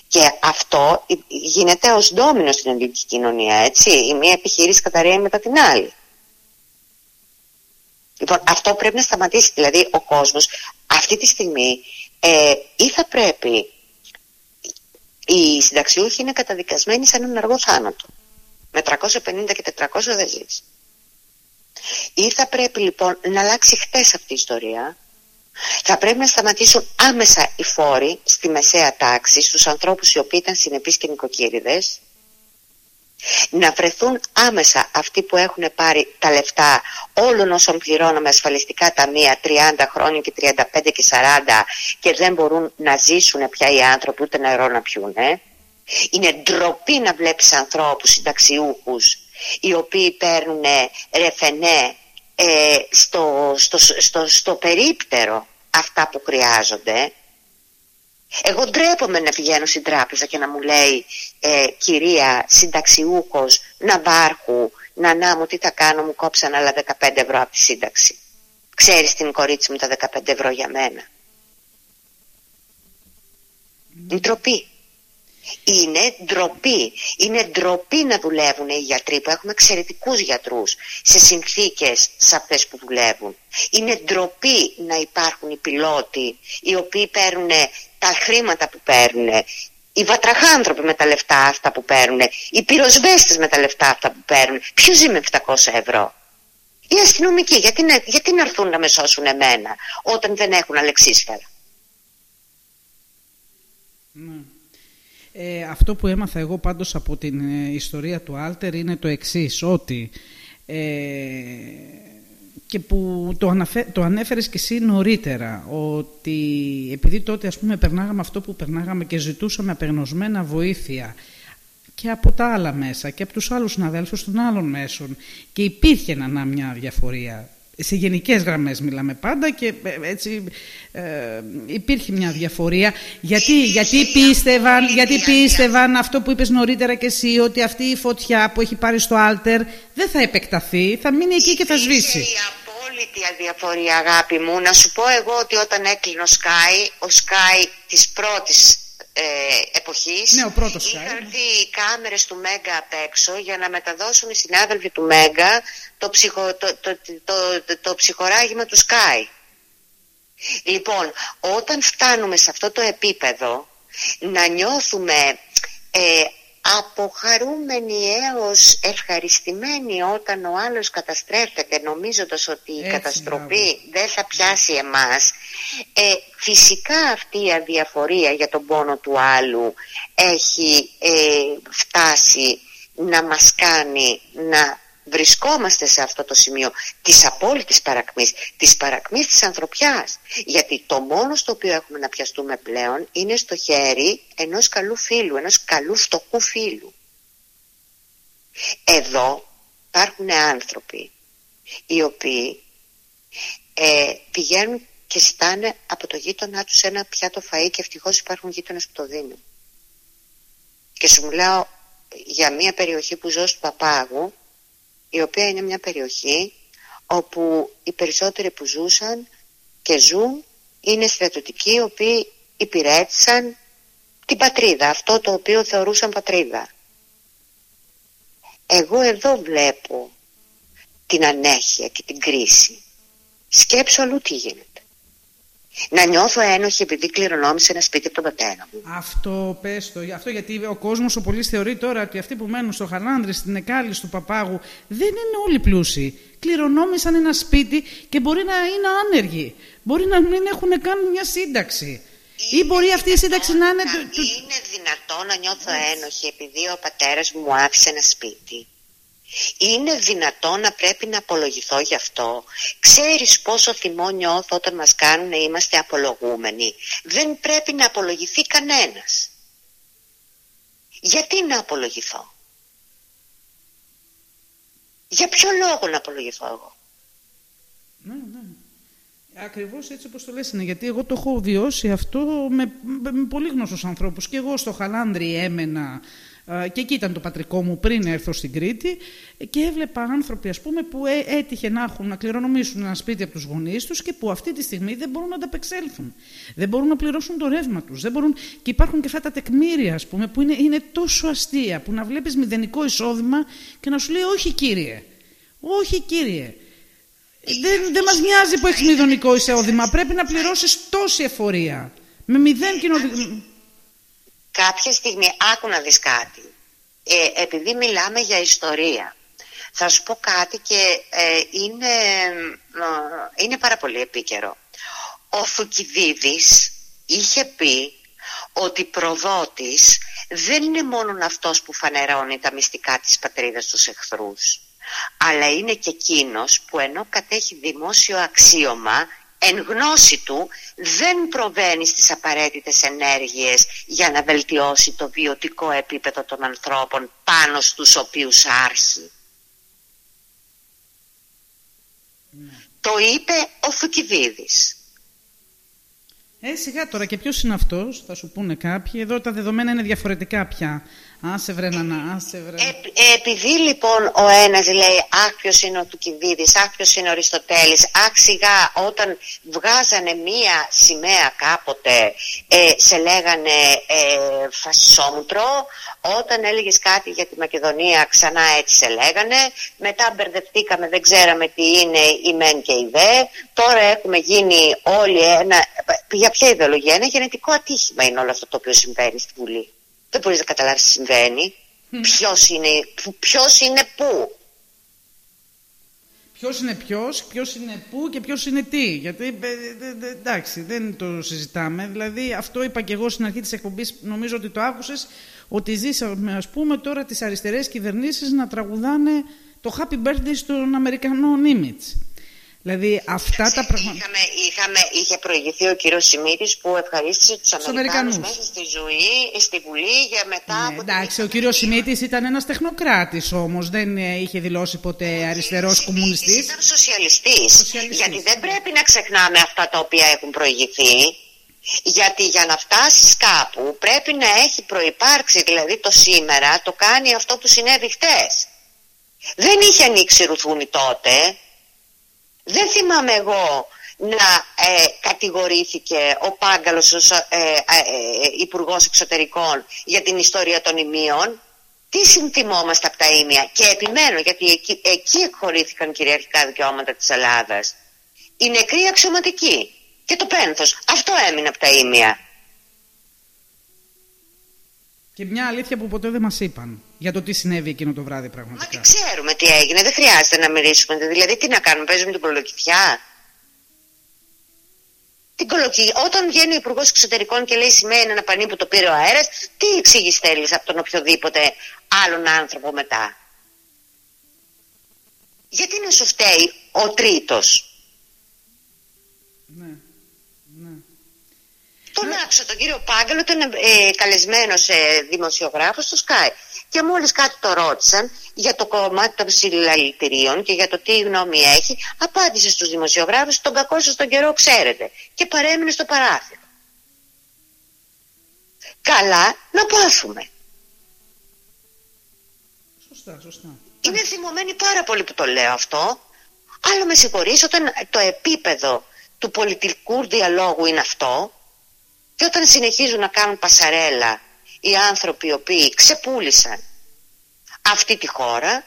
Και αυτό γίνεται ως ντόμινο στην ελληνική κοινωνία, έτσι. Η μία επιχείρηση καταραίει μετά την άλλη. Λοιπόν, αυτό πρέπει να σταματήσει. Δηλαδή, ο κόσμος αυτή τη στιγμή ε, ή θα πρέπει οι συνταξιούχοι είναι καταδικασμένοι σε έναν αργό θάνατο. Με 350 και 400 δεν ζεις. Ή θα πρέπει λοιπόν να αλλάξει χτες αυτή η ιστορία θα πρέπει να σταματήσουν άμεσα οι φόροι στη μεσαία τάξη στους ανθρώπους οι οποίοι ήταν συνεπείς και νοικοκύριδες να βρεθούν άμεσα αυτοί που έχουν πάρει τα λεφτά όλων όσων πληρώναμε ασφαλιστικά ταμεία 30 χρόνια και 35 και 40 και δεν μπορούν να ζήσουν πια οι άνθρωποι ούτε νερό να πιούνε. Είναι ντροπή να βλέπεις ανθρώπους συνταξιούχους οι οποίοι παίρνουν ρεφενέ ε, στο, στο, στο, στο περίπτερο αυτά που χρειάζονται. Εγώ ντρέπομαι να πηγαίνω στην τράπεζα και να μου λέει ε, κυρία συνταξιούχος βάρχου, να να μου τι θα κάνω μου κόψαν άλλα 15 ευρώ από τη σύνταξη. Ξέρεις την κορίτσι μου τα 15 ευρώ για μένα. Mm. Ντροπή. Είναι ντροπή. Είναι ντροπή να δουλεύουν οι γιατροί που έχουμε εξαιρετικούς γιατρούς σε συνθήκες σαν αυτές που δουλεύουν. Είναι ντροπή να υπάρχουν οι πιλότοι οι οποίοι παίρνουν τα χρήματα που παίρνουν. Οι βατραχάνθρωποι με τα λεφτά αυτά που παίρνουν. Οι πυροσβέστες με τα λεφτά αυτά που παίρνουν. Ποιος ζει με 700 ευρώ; Οι αστυνομικοί γιατί, γιατί να έρθουν να με σώσουν εμένα όταν δεν έχουν αλεξίσφαιρα; Ναι. Ε, αυτό που έμαθα εγώ πάντως από την ε, ιστορία του Άλτερ είναι το εξής, ότι ε, και που το, αναφέ, το ανέφερες και εσύ νωρίτερα, ότι επειδή τότε ας πούμε περνάγαμε αυτό που περνάγαμε και ζητούσαμε απεγνωσμένα βοήθεια και από τα άλλα μέσα και από τους άλλους συναδέλφους των άλλων μέσων και υπήρχε να μια διαφορία σε γενικές γραμμές μιλάμε πάντα και ε, έτσι ε, υπήρχε μια διαφορία γιατί, γιατί, πίστευαν, γιατί πίστευαν αυτό που είπες νωρίτερα και εσύ ότι αυτή η φωτιά που έχει πάρει στο Άλτερ δεν θα επεκταθεί, θα μείνει εκεί και θα σβήσει απόλυτη αδιαφορία αγάπη μου. Να σου πω εγώ ότι όταν έκλεινε ο Sky, ο Sky της πρώτης ε, εποχής. Ναι, ο πρώτος είχαν έρθει οι κάμερες του Μέγκα απ' έξω για να μεταδώσουν οι συνάδελφοι του Μέγκα το, ψυχο, το, το, το, το, ψυχοράγημα του Sky. Λοιπόν, όταν φτάνουμε σε αυτό το επίπεδο να νιώθουμε ε, αποχαρούμενοι έως ευχαριστημένοι όταν ο άλλος καταστρέφεται νομίζοντας ότι η καταστροφή δεν θα πιάσει εμάς ε, φυσικά αυτή η αδιαφορία για τον πόνο του άλλου έχει ε, φτάσει να μας κάνει να βρισκόμαστε σε αυτό το σημείο της απόλυτης παρακμής, της παρακμής της ανθρωπιάς. Γιατί το μόνο στο οποίο έχουμε να πιαστούμε πλέον είναι στο χέρι ενός καλού φίλου, ενός καλού φτωχού φίλου. Εδώ υπάρχουν άνθρωποι οι οποίοι ε, πηγαίνουν και ζητάνε από το γείτονά τους ένα πιάτο φαΐ και ευτυχώς υπάρχουν γείτονες που το δίνουν. Και σου μιλάω για μια περιοχή που ζω στο Παπάγου η οποία είναι μια περιοχή όπου οι περισσότεροι που ζούσαν και ζουν είναι στρατιωτικοί οι οποίοι υπηρέτησαν την πατρίδα, αυτό το οποίο θεωρούσαν πατρίδα. Εγώ εδώ βλέπω την ανέχεια και την κρίση. Σκέψω αλλού τι γίνεται να νιώθω ένοχη επειδή κληρονόμησε ένα σπίτι από τον πατέρα μου. Αυτό πες το. Αυτό γιατί ο κόσμος ο πολύς θεωρεί τώρα ότι αυτοί που μένουν στο Χαλάνδρη, στην Εκάλη, του Παπάγου, δεν είναι όλοι πλούσιοι. Κληρονόμησαν ένα σπίτι και μπορεί να είναι άνεργοι. Μπορεί να μην έχουν καν μια σύνταξη. Είναι Ή μπορεί αυτή η σύνταξη να είναι... Είναι δυνατό να νιώθω ένοχη επειδή ο πατέρας μου άφησε ένα σπίτι. Είναι δυνατό να πρέπει να απολογηθώ γι' αυτό; Ξέρεις πόσο θυμό νιώθω όταν μας κάνουν να είμαστε απολογούμενοι; Δεν πρέπει να απολογηθεί κανένας. Γιατί να απολογηθώ; Για ποιο λόγο να απολογηθώ εγώ; Ναι, ναι. Ακριβώς έτσι όπως το λες είναι, γιατί εγώ το έχω βιώσει αυτό με, με πολύ γνωστούς ανθρώπους. Και εγώ στο Χαλάνδρι έμενα και εκεί ήταν το πατρικό μου πριν έρθω στην Κρήτη και έβλεπα άνθρωποι ας πούμε που ε, έτυχε να έχουν να κληρονομήσουν ένα σπίτι από τους γονείς τους και που αυτή τη στιγμή δεν μπορούν να ανταπεξέλθουν. Δεν μπορούν να πληρώσουν το ρεύμα τους. Δεν μπορούν... Και υπάρχουν και αυτά τα τεκμήρια ας πούμε που είναι, είναι τόσο αστεία που να βλέπεις μηδενικό εισόδημα και να σου λέει όχι κύριε. Όχι κύριε. Δεν, δεν μας νοιάζει που έχεις μηδενικό εισόδημα. Πρέπει να πληρώσεις τόση εφορία. Με μηδέν κοινωνικό κάποια στιγμή άκου να δεις κάτι. Ε, επειδή μιλάμε για ιστορία θα σου πω κάτι και ε, είναι, ε, είναι πάρα πολύ επίκαιρο. Ο Θουκυδίδης είχε πει ότι προδότης δεν είναι μόνο αυτός που φανερώνει τα μυστικά της πατρίδας στους εχθρούς αλλά είναι και εκείνος που ενώ κατέχει δημόσιο αξίωμα εν γνώση του δεν προβαίνει στις απαραίτητες ενέργειες για να βελτιώσει το βιωτικό επίπεδο των ανθρώπων πάνω στους οποίους άρχει. Ναι. Το είπε ο Θουκυδίδης. Ε, σιγά τώρα και ποιος είναι αυτός, θα σου πούνε κάποιοι. Εδώ τα δεδομένα είναι διαφορετικά πια. Άσε βρε να, άσε βρε. Ε, επειδή λοιπόν ο ένας λέει αχ ποιος είναι ο Τουκυδίδης, αχ ποιος είναι ο Αριστοτέλης, αχ σιγά όταν βγάζανε μία σημαία κάποτε ε, σε λέγανε ε, φασόμουτρο, όταν έλεγες κάτι για τη Μακεδονία ξανά έτσι σε λέγανε, μετά μπερδευτήκαμε δεν ξέραμε τι είναι η μεν και η δε, τώρα έχουμε γίνει όλοι ένα, για ποια ιδεολογία, ένα γενετικό ατύχημα είναι όλο αυτό το οποίο συμβαίνει στη Βουλή. Δεν μπορείς να καταλάβεις τι συμβαίνει. Mm. Ποιος είναι, ποιος είναι πού. Ποιος είναι ποιος, ποιος είναι πού και ποιος είναι τι. Γιατί ε, εντάξει, δεν το συζητάμε. Δηλαδή, αυτό είπα και εγώ στην αρχή της εκπομπής, νομίζω ότι το άκουσες, ότι ζήσαμε, ας πούμε, τώρα τις αριστερές κυβερνήσεις να τραγουδάνε το Happy Birthday στον Αμερικανό Νίμιτς. Δηλαδή αυτά τα πράγματα. Είχαμε, είχαμε, είχε προηγηθεί ο κύριος Σιμίτης που ευχαρίστησε τους Αμερικανούς μέσα στη ζωή, στη Βουλή για μετά. Ναι, από εντάξει, ο κύριος Σιμίτης ήταν ένας τεχνοκράτης όμως, δεν ε, είχε δηλώσει ποτέ αριστερός κομμουνιστής. Ήταν σοσιαλιστής. Γιατί δεν πρέπει να ξεχνάμε αυτά τα οποία έχουν προηγηθεί. Γιατί για να φτάσεις κάπου πρέπει να έχει προπάρξει, δηλαδή το σήμερα το κάνει αυτό που συνέβη χτες. Δεν είχε ανοίξει ρουθούνη τότε Δεν θυμάμαι εγώ να ε, κατηγορήθηκε ο Πάγκαλος ως ε, ε, ε, Υπουργός Εξωτερικών για την ιστορία των ημείων. Τι συνθυμόμαστε από τα ίμια; Και επιμένω γιατί εκεί, εκεί εκχωρήθηκαν κυριαρχικά δικαιώματα της Ελλάδας. Η νεκρή αξιωματική και το πένθος. Αυτό έμεινε από τα ίμια. Και μια αλήθεια που ποτέ δεν μας είπαν για το τι συνέβη εκείνο το βράδυ πραγματικά. Μα τι ξέρουμε τι έγινε, δεν χρειάζεται να μιλήσουμε. Δηλαδή τι να κάνουμε, παίζουμε την κολοκυθιά. Την Όταν βγαίνει ο Υπουργός Εξωτερικών και λέει σημαίνει ένα πανί που το πήρε ο αέρας, τι εξήγηση θέλεις από τον οποιοδήποτε άλλον άνθρωπο μετά; Γιατί να σου φταίει ο τρίτος; Ναι. ναι. Τον ναι. άκουσα τον κύριο Πάγκαλο, ήταν ε, καλεσμένος ε, δημοσιογράφος στο Sky. Και μόλις κάτι το ρώτησαν για το κομμάτι των συλλαλητηρίων και για το τι γνώμη έχει, απάντησε στους δημοσιογράφους τον κακό σας τον καιρό ξέρετε και παρέμεινε στο παράθυρο. Καλά να πάθουμε. Σωστά, σωστά. Είμαι θυμωμένη πάρα πολύ που το λέω αυτό. Αλλά με συγχωρείς όταν το επίπεδο του πολιτικού διαλόγου είναι αυτό και όταν συνεχίζουν να κάνουν πασαρέλα οι άνθρωποι οι οποίοι ξεπούλησαν αυτή τη χώρα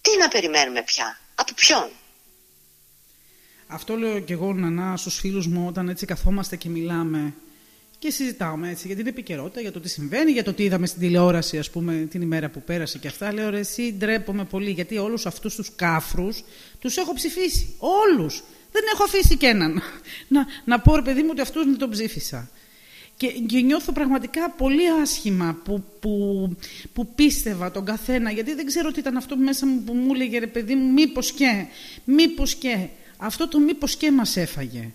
τι να περιμένουμε πια, από ποιον; Αυτό λέω και εγώ Νανά στους φίλους μου όταν έτσι καθόμαστε και μιλάμε και συζητάμε έτσι για την επικαιρότητα, για το τι συμβαίνει, για το τι είδαμε στην τηλεόραση ας πούμε την ημέρα που πέρασε και αυτά. Λέω ρε εσύ ντρέπομαι πολύ γιατί όλους αυτούς τους κάφρους τους έχω ψηφίσει. Όλους. Δεν έχω αφήσει και έναν. Να, να πω ρε παιδί μου ότι αυτούς δεν τον ψήφισα. Και, και νιώθω πραγματικά πολύ άσχημα που, που, που πίστευα τον καθένα, γιατί δεν ξέρω τι ήταν αυτό που μέσα μου που μου έλεγε ρε παιδί μου, μήπως και, μήπως και. Αυτό το μήπως και μας έφαγε.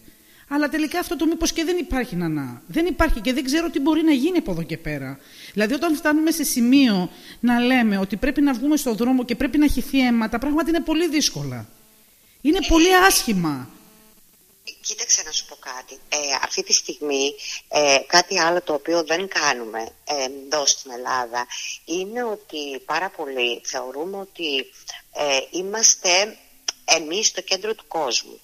Αλλά τελικά αυτό το μήπως και δεν υπάρχει νανά. Δεν υπάρχει και δεν ξέρω τι μπορεί να γίνει από εδώ και πέρα. Δηλαδή όταν φτάνουμε σε σημείο να λέμε ότι πρέπει να βγούμε στον δρόμο και πρέπει να χυθεί αίμα, τα πράγματα είναι πολύ δύσκολα. Είναι πολύ άσχημα. Κοίταξε να σου πω κάτι. Ε, αυτή τη στιγμή ε, κάτι άλλο το οποίο δεν κάνουμε ε, εδώ στην Ελλάδα είναι ότι πάρα πολύ θεωρούμε ότι ε, είμαστε εμείς στο κέντρο του κόσμου.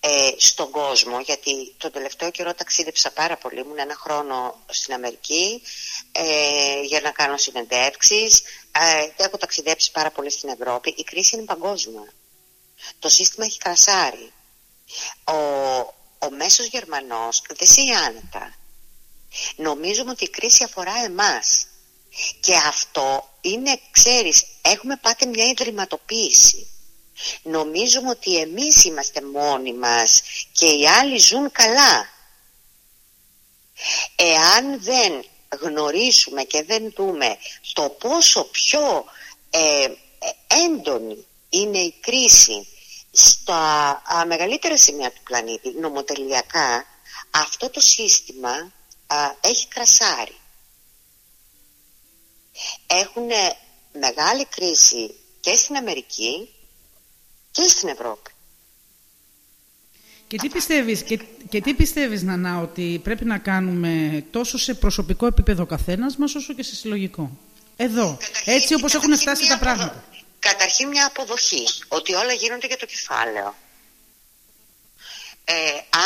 Ε, στον κόσμο, γιατί τον τελευταίο καιρό ταξίδεψα πάρα πολύ, ήμουν ένα χρόνο στην Αμερική ε, για να κάνω συνεντεύξεις, ε, έχω ταξιδέψει πάρα πολύ στην Ευρώπη, η κρίση είναι παγκόσμια. Το σύστημα έχει κρασάρει ο, ο μέσος Γερμανός δεν ζει άνετα. Νομίζουμε ότι η κρίση αφορά εμάς. Και αυτό είναι, ξέρεις, έχουμε πάτε μια ιδρυματοποίηση. Νομίζουμε ότι εμείς είμαστε μόνοι μας και οι άλλοι ζουν καλά. Εάν δεν γνωρίσουμε και δεν δούμε το πόσο πιο ε, ε έντονη είναι η κρίση στα μεγαλύτερα σημεία του πλανήτη, νομοτελειακά, αυτό το σύστημα έχει κρασάρει. Έχουν μεγάλη κρίση και στην Αμερική και στην Ευρώπη. Και τι πιστεύεις, και, και τι πιστεύεις Νανά, ότι πρέπει να κάνουμε τόσο σε προσωπικό επίπεδο καθένας μας, όσο και σε συλλογικό; Εδώ, έτσι όπως έχουν φτάσει τα πράγματα καταρχήν μια αποδοχή ότι όλα γίνονται για το κεφάλαιο. Ε,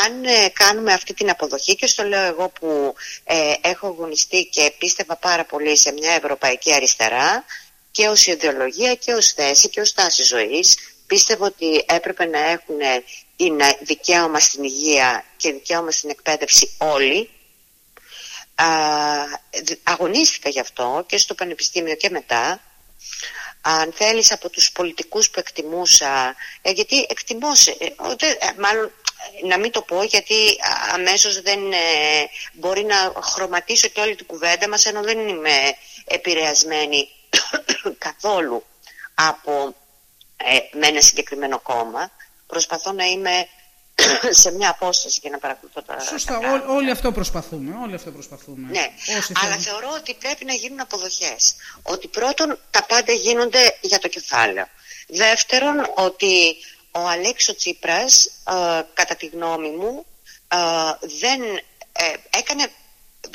αν ε, κάνουμε αυτή την αποδοχή και στο λέω εγώ που ε, έχω αγωνιστεί και πίστευα πάρα πολύ σε μια ευρωπαϊκή αριστερά και ως ιδεολογία και ως θέση και ως τάση ζωής πίστευα ότι έπρεπε να έχουν δικαίωμα στην υγεία και δικαίωμα στην εκπαίδευση όλοι αγωνίστηκα γι' αυτό και στο πανεπιστήμιο και μετά αν θέλεις από τους πολιτικούς που εκτιμούσα ε, γιατί εκτιμώ ε, ε, μάλλον να μην το πω γιατί αμέσως δεν μπορεί να χρωματίσω και όλη την κουβέντα μας ενώ δεν είμαι επηρεασμένη [coughs] καθόλου από με ένα συγκεκριμένο κόμμα. Προσπαθώ να είμαι [coughs] σε μια απόσταση για να παρακολουθώ τα Σωστά, τα όλοι αυτό προσπαθούμε. Όλοι αυτό προσπαθούμε. Ναι, αλλά θεωρώ ότι πρέπει να γίνουν αποδοχές. Ότι πρώτον τα πάντα γίνονται για το κεφάλαιο. Δεύτερον, ότι ο Αλέξο Τσίπρας, ε, κατά τη γνώμη μου, ε, δεν ε, έκανε...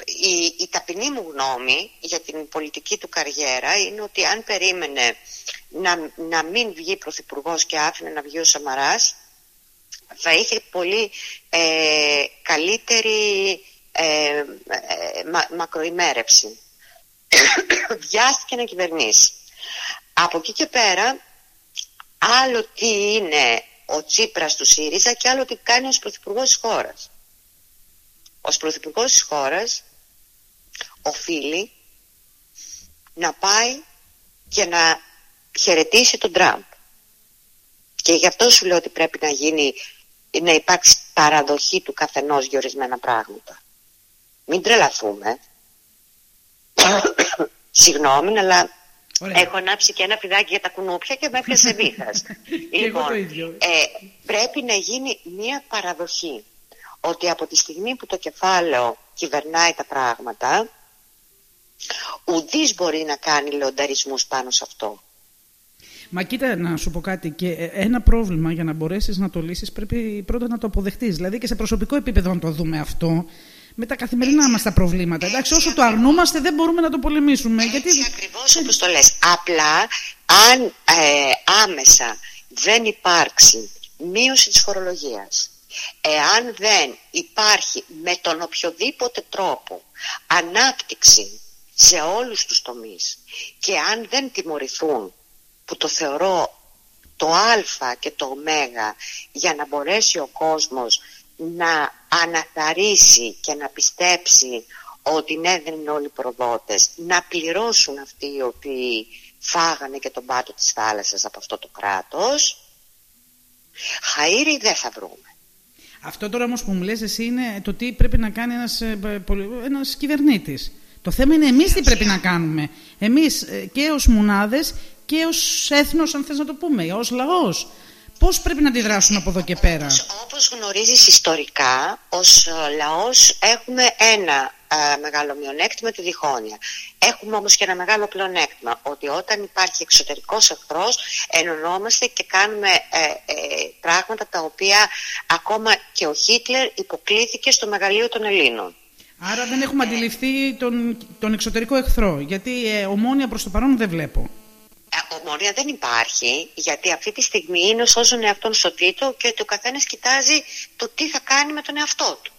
Η, η ταπεινή μου γνώμη για την πολιτική του καριέρα είναι ότι αν περίμενε να, να μην βγει πρωθυπουργός και άφηνε να βγει ο Σαμαράς θα είχε πολύ ε, καλύτερη ε, ε, μα, μακροημέρευση. [coughs] Βιάστηκε να κυβερνήσει. Από εκεί και πέρα, άλλο τι είναι ο Τσίπρας του ΣΥΡΙΖΑ και άλλο τι κάνει ως Πρωθυπουργός της χώρας. Ως Πρωθυπουργός της χώρας οφείλει να πάει και να χαιρετήσει τον Τραμπ. Και γι' αυτό σου λέω ότι πρέπει να γίνει, να υπάρξει παραδοχή του καθενός για ορισμένα πράγματα. Μην τρελαθούμε. [coughs] Συγγνώμη, αλλά έχω ανάψει και ένα πηδάκι για τα κουνούπια και με έπιασε βήθας. [laughs] λοιπόν, ε, πρέπει να γίνει μία παραδοχή ότι από τη στιγμή που το κεφάλαιο κυβερνάει τα πράγματα, ουδής μπορεί να κάνει λεονταρισμούς πάνω σε αυτό. Μα κοίτα να σου πω κάτι και ε, ένα πρόβλημα για να μπορέσεις να το λύσεις πρέπει πρώτα να το αποδεχτείς. Δηλαδή και σε προσωπικό επίπεδο να το δούμε αυτό με τα καθημερινά μας τα προβλήματα. Εντάξει, όσο το αρνούμαστε δεν μπορούμε να το πολεμήσουμε. Έτσι γιατί... ακριβώς όπως το λες. Απλά αν ε, άμεσα δεν υπάρξει μείωση της φορολογίας, εάν δεν υπάρχει με τον οποιοδήποτε τρόπο ανάπτυξη σε όλους τους τομείς και αν δεν τιμωρηθούν που το θεωρώ το α και το ω για να μπορέσει ο κόσμος να αναθαρίσει και να πιστέψει ότι ναι δεν είναι όλοι προδότες να πληρώσουν αυτοί οι οποίοι φάγανε και τον πάτο της θάλασσας από αυτό το κράτος χαΐρι δεν θα βρούμε. Αυτό τώρα όμως που μου λες εσύ είναι το τι πρέπει να κάνει ένας, ε, ένας κυβερνήτης. Το θέμα είναι εμείς τι πρέπει να κάνουμε. Εμείς ε, και ως μουνάδες και ως έθνος αν θες να το πούμε, ως λαός Πώς πρέπει να αντιδράσουμε από εδώ και πέρα; Όπως, όπως γνωρίζεις ιστορικά, ως ε, λαός έχουμε ένα ε, μεγάλο μειονέκτημα τη διχόνοια. Έχουμε όμως και ένα μεγάλο πλεονέκτημα, ότι όταν υπάρχει εξωτερικός εχθρός, ενωνόμαστε και κάνουμε ε, πράγματα τα οποία ακόμα και ο Χίτλερ υποκλήθηκε στο μεγαλείο των Ελλήνων. Άρα δεν έχουμε αντιληφθεί τον, τον εξωτερικό εχθρό, γιατί ε, ομόνια προς το παρόν δεν βλέπω. Ε, ομόνια δεν υπάρχει, γιατί αυτή τη στιγμή είναι σώζον εαυτόν σωτήτο και το καθένας κοιτάζει το τι θα κάνει με τον εαυτό του.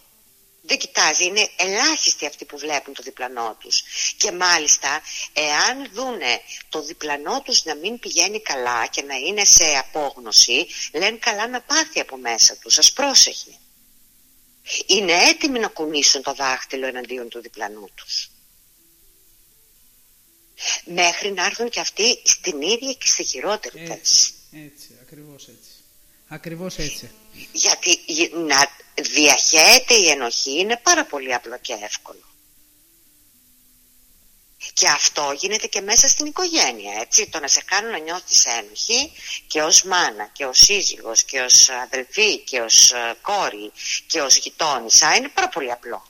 Δεν κοιτάζει, είναι ελάχιστοι αυτοί που βλέπουν το διπλανό τους. Και μάλιστα, εάν δούνε το διπλανό τους να μην πηγαίνει καλά και να είναι σε απόγνωση, λένε καλά να πάθει από μέσα τους, ας πρόσεχε. Είναι έτοιμοι να κουνήσουν το δάχτυλο εναντίον του διπλανού τους μέχρι να έρθουν και αυτοί στην ίδια και στη χειρότερη έτσι, θέση. Έτσι, ακριβώς έτσι. Ακριβώς έτσι. Γιατί να διαχέεται η ενοχή είναι πάρα πολύ απλό και εύκολο. Και αυτό γίνεται και μέσα στην οικογένεια, έτσι. Το να σε κάνουν να νιώθεις ένοχη και ως μάνα και ως σύζυγος και ως αδελφή και ως ε, κόρη και ως γειτόνισσα είναι πάρα πολύ απλό.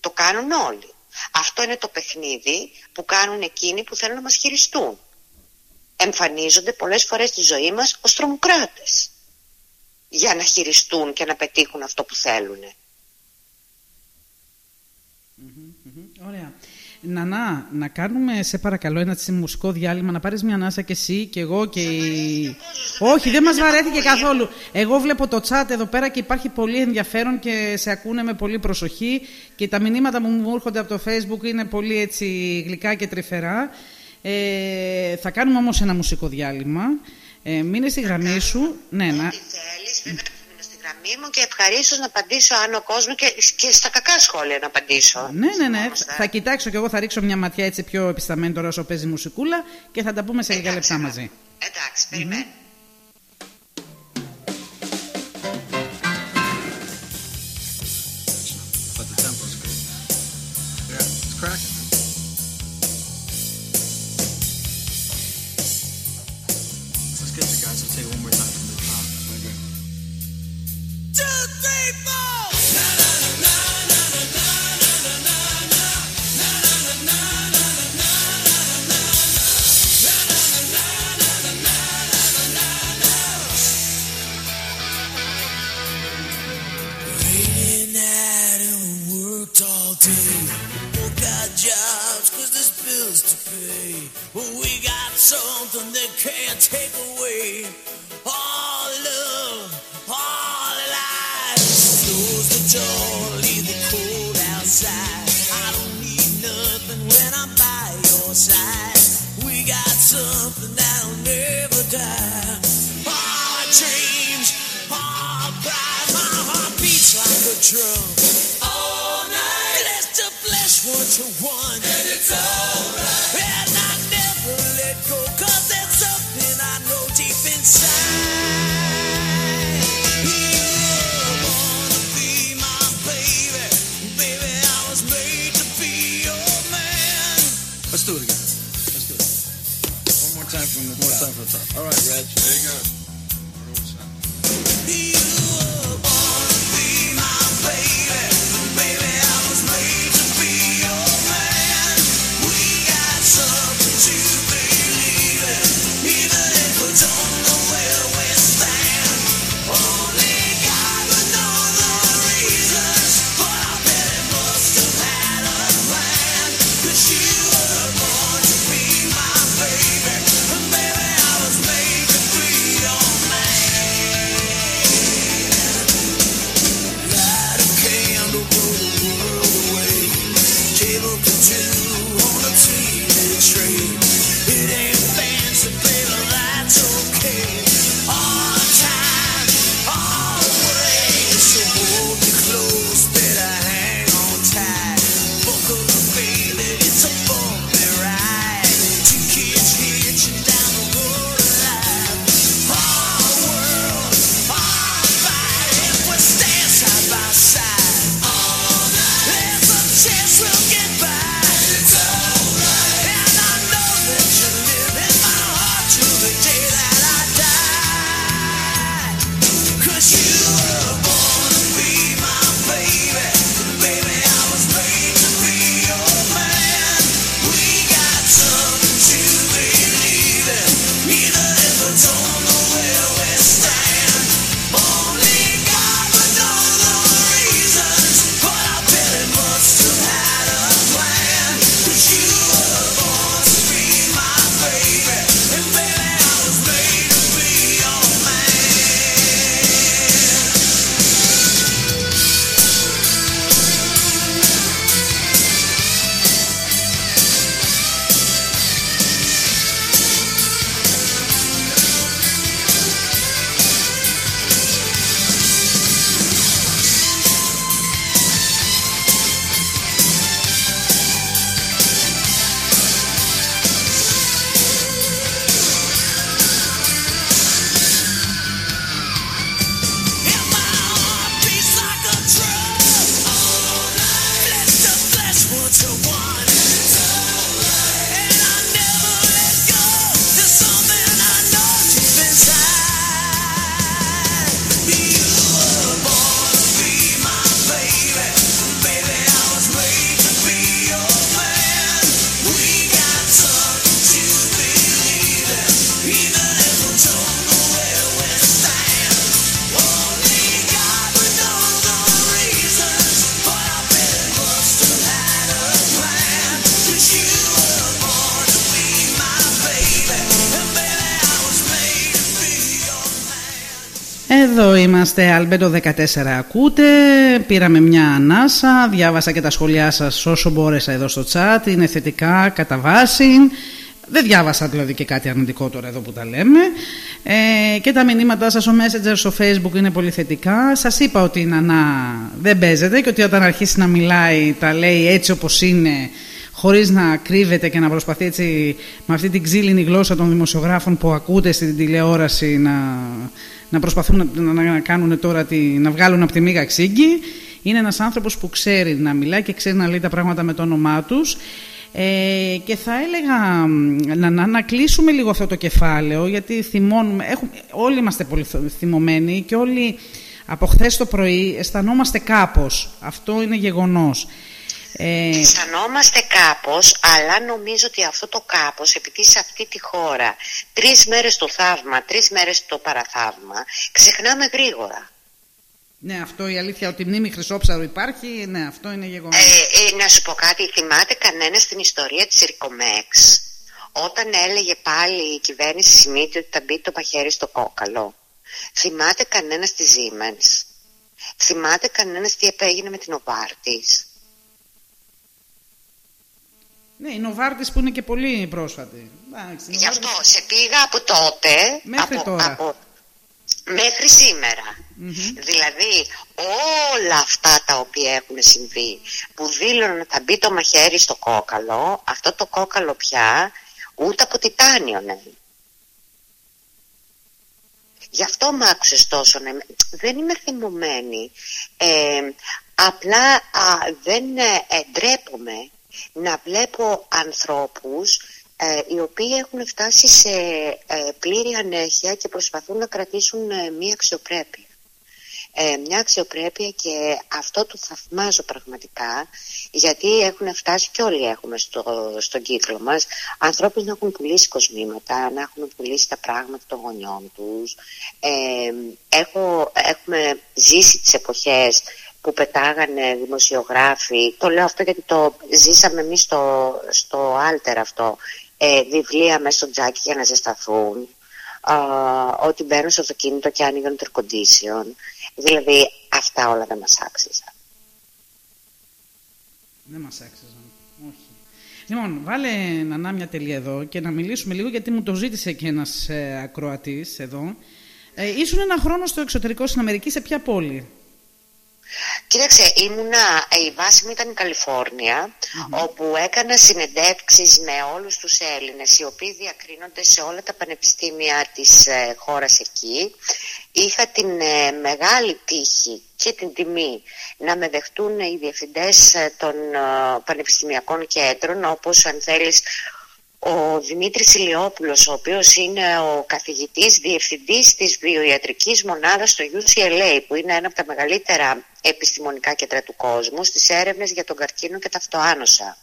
Το κάνουν όλοι. Αυτό είναι το παιχνίδι που κάνουν εκείνοι που θέλουν να μας χειριστούν. Εμφανίζονται πολλές φορές στη ζωή μας ως τρομοκράτες για να χειριστούν και να πετύχουν αυτό που θέλουν. Ωραία. Νανά, να κάνουμε σε παρακαλώ ένα μουσικό διάλειμμα, να πάρεις μια ανάσα και εσύ και εγώ και η... Όχι, δεν μας βαρέθηκε καθόλου. Εγώ βλέπω το chat εδώ πέρα και υπάρχει πολύ ενδιαφέρον και σε ακούνε με πολύ προσοχή και τα μηνύματα που μου έρχονται από το facebook είναι πολύ έτσι γλυκά και τρυφερά. Ε, θα κάνουμε όμως ένα μουσικό διάλειμμα. Ε, μείνε στη γραμμή σου. Ναι, να γραμμή μου και ευχαρίστως να απαντήσω αν ο κόσμο και, και στα κακά σχόλια να απαντήσω. Ναι, ναι, ναι. Θα κοιτάξω και εγώ θα ρίξω μια ματιά έτσι πιο επισταμένη τώρα όσο παίζει μουσικούλα και θα τα πούμε σε λίγα λεπτά μαζί. Εντάξει, περιμένω. bills something that can't take away all love, all life. Close the door, leave the cold outside. I don't need nothing when I'm by your side. We got something that'll never die. Our dreams, our pride. My heart beats like a drum. All night, flesh to flesh, one to one. And it's alright. From the One more time from the top. All right, Reg. There you go. Εδώ είμαστε, Αλμπέντο 14 ακούτε, πήραμε μια ανάσα, διάβασα και τα σχόλιά σας όσο μπόρεσα εδώ στο chat, είναι θετικά κατά βάση, δεν διάβασα δηλαδή και κάτι αρνητικό τώρα εδώ που τα λέμε. Ε, και τα μηνύματά σας στο Messenger στο Facebook είναι πολύ θετικά. Σας είπα ότι η Νανά δεν παίζεται και ότι όταν αρχίσει να μιλάει τα λέει έτσι όπως είναι χωρίς να κρύβεται και να προσπαθεί έτσι με αυτή την ξύλινη γλώσσα των δημοσιογράφων που ακούτε στην τηλεόραση να, να προσπαθούν να, να, να κάνουν τώρα τη, να βγάλουν από τη μίγα ξύγκη. Είναι ένας άνθρωπος που ξέρει να μιλάει και ξέρει να λέει τα πράγματα με το όνομά τους. Ε, και θα έλεγα να, να, να κλείσουμε λίγο αυτό το κεφάλαιο γιατί θυμώνουμε, έχουμε, όλοι είμαστε πολύ θυμωμένοι και όλοι από χθες το πρωί αισθανόμαστε κάπως. Αυτό είναι γεγονός. Ε... Αισθανόμαστε κάπως, αλλά νομίζω ότι αυτό το κάπως, επειδή σε αυτή τη χώρα τρεις μέρες το θαύμα, τρεις μέρες το παραθαύμα, ξεχνάμε γρήγορα. Ναι, αυτό η αλήθεια ότι η μνήμη Χρυσόψαρου υπάρχει, ναι, αυτό είναι γεγονός. Ε, ε, να σου πω κάτι, θυμάται κανένας στην ιστορία της Ρικομέξ όταν έλεγε πάλι η κυβέρνηση Σιμίτη ότι θα μπει το μαχαίρι στο κόκαλο. Θυμάται κανένας τη Siemens. Θυμάται κανένας τι επέγινε με την Οβάρτης. Ναι, η Νοβάρτης που είναι και πολύ πρόσφατη. Εντάξει, η Γι' αυτό Novartis- σε πήγα από τότε Μέχρι από, τώρα. από- μέχρι σήμερα. Δηλαδή όλα αυτά τα οποία έχουν συμβεί που δήλωναν ότι θα μπει το μαχαίρι στο κόκαλο, αυτό το κόκαλο πια ούτε από τιτάνιο ναι. Γι' αυτό μ' άκουσες τόσο. ναι. Δεν είμαι θυμωμένη. Ε, απλά α, δεν ε, ε, ντρέπομαι να βλέπω ανθρώπους ε, οι οποίοι έχουν φτάσει σε ε, πλήρη ανέχεια και προσπαθούν να κρατήσουν ε, μία αξιοπρέπεια. Ε, μια αξιοπρέπεια και αυτό το θαυμάζω πραγματικά γιατί έχουν φτάσει και όλοι έχουμε στο, στον κύκλο μας ανθρώπους να έχουν πουλήσει κοσμήματα, να έχουν πουλήσει τα πράγματα των γονιών τους ε, έχω, έχουμε ζήσει τις εποχές που πετάγανε δημοσιογράφοι το λέω αυτό γιατί το ζήσαμε εμείς στο, στο Alter αυτό ε, βιβλία μέσα στο τζάκι για να ζεσταθούν α, ότι μπαίνουν στο αυτοκίνητο και άνοιγαν το air condition. Δηλαδή αυτά όλα δεν μας άξιζαν. Δεν μας άξιζαν. Όχι. Λοιπόν, βάλε Νανά μια τελεία εδώ και να μιλήσουμε λίγο γιατί μου το ζήτησε και ένας ε, ακροατής εδώ. Ε, ήσουν ένα χρόνο στο εξωτερικό στην Αμερική, σε ποια πόλη; Κοίταξε, ήμουνα, ε, η βάση μου ήταν η καλιφορνια όπου έκανα συνεντεύξεις με όλους τους Έλληνες, οι οποίοι διακρίνονται σε όλα τα πανεπιστήμια της ε, χώρας εκεί. Είχα την ε, μεγάλη τύχη και την τιμή να με δεχτούν οι διευθυντές ε, των ε, πανεπιστημιακών κέντρων, όπως αν θέλεις ο Δημήτρης Ηλιόπουλος, ο οποίος είναι ο καθηγητής διευθυντής της βιοιατρικής μονάδας στο UCLA, που είναι ένα από τα μεγαλύτερα επιστημονικά κέντρα του κόσμου, στις έρευνες για τον καρκίνο και τα αυτοάνοσα,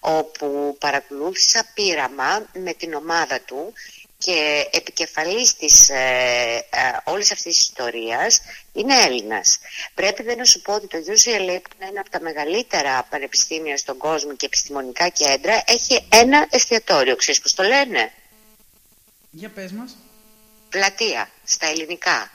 όπου παρακολούθησα πείραμα με την ομάδα του και επικεφαλής της ε, ε, όλης αυτής της ιστορίας είναι Έλληνας. Πρέπει δεν να σου πω ότι το UCLA που είναι ένα από τα μεγαλύτερα πανεπιστήμια στον κόσμο και επιστημονικά κέντρα έχει ένα εστιατόριο. Ξέρεις πώς το λένε; Για πες μας. Πλατεία, στα ελληνικα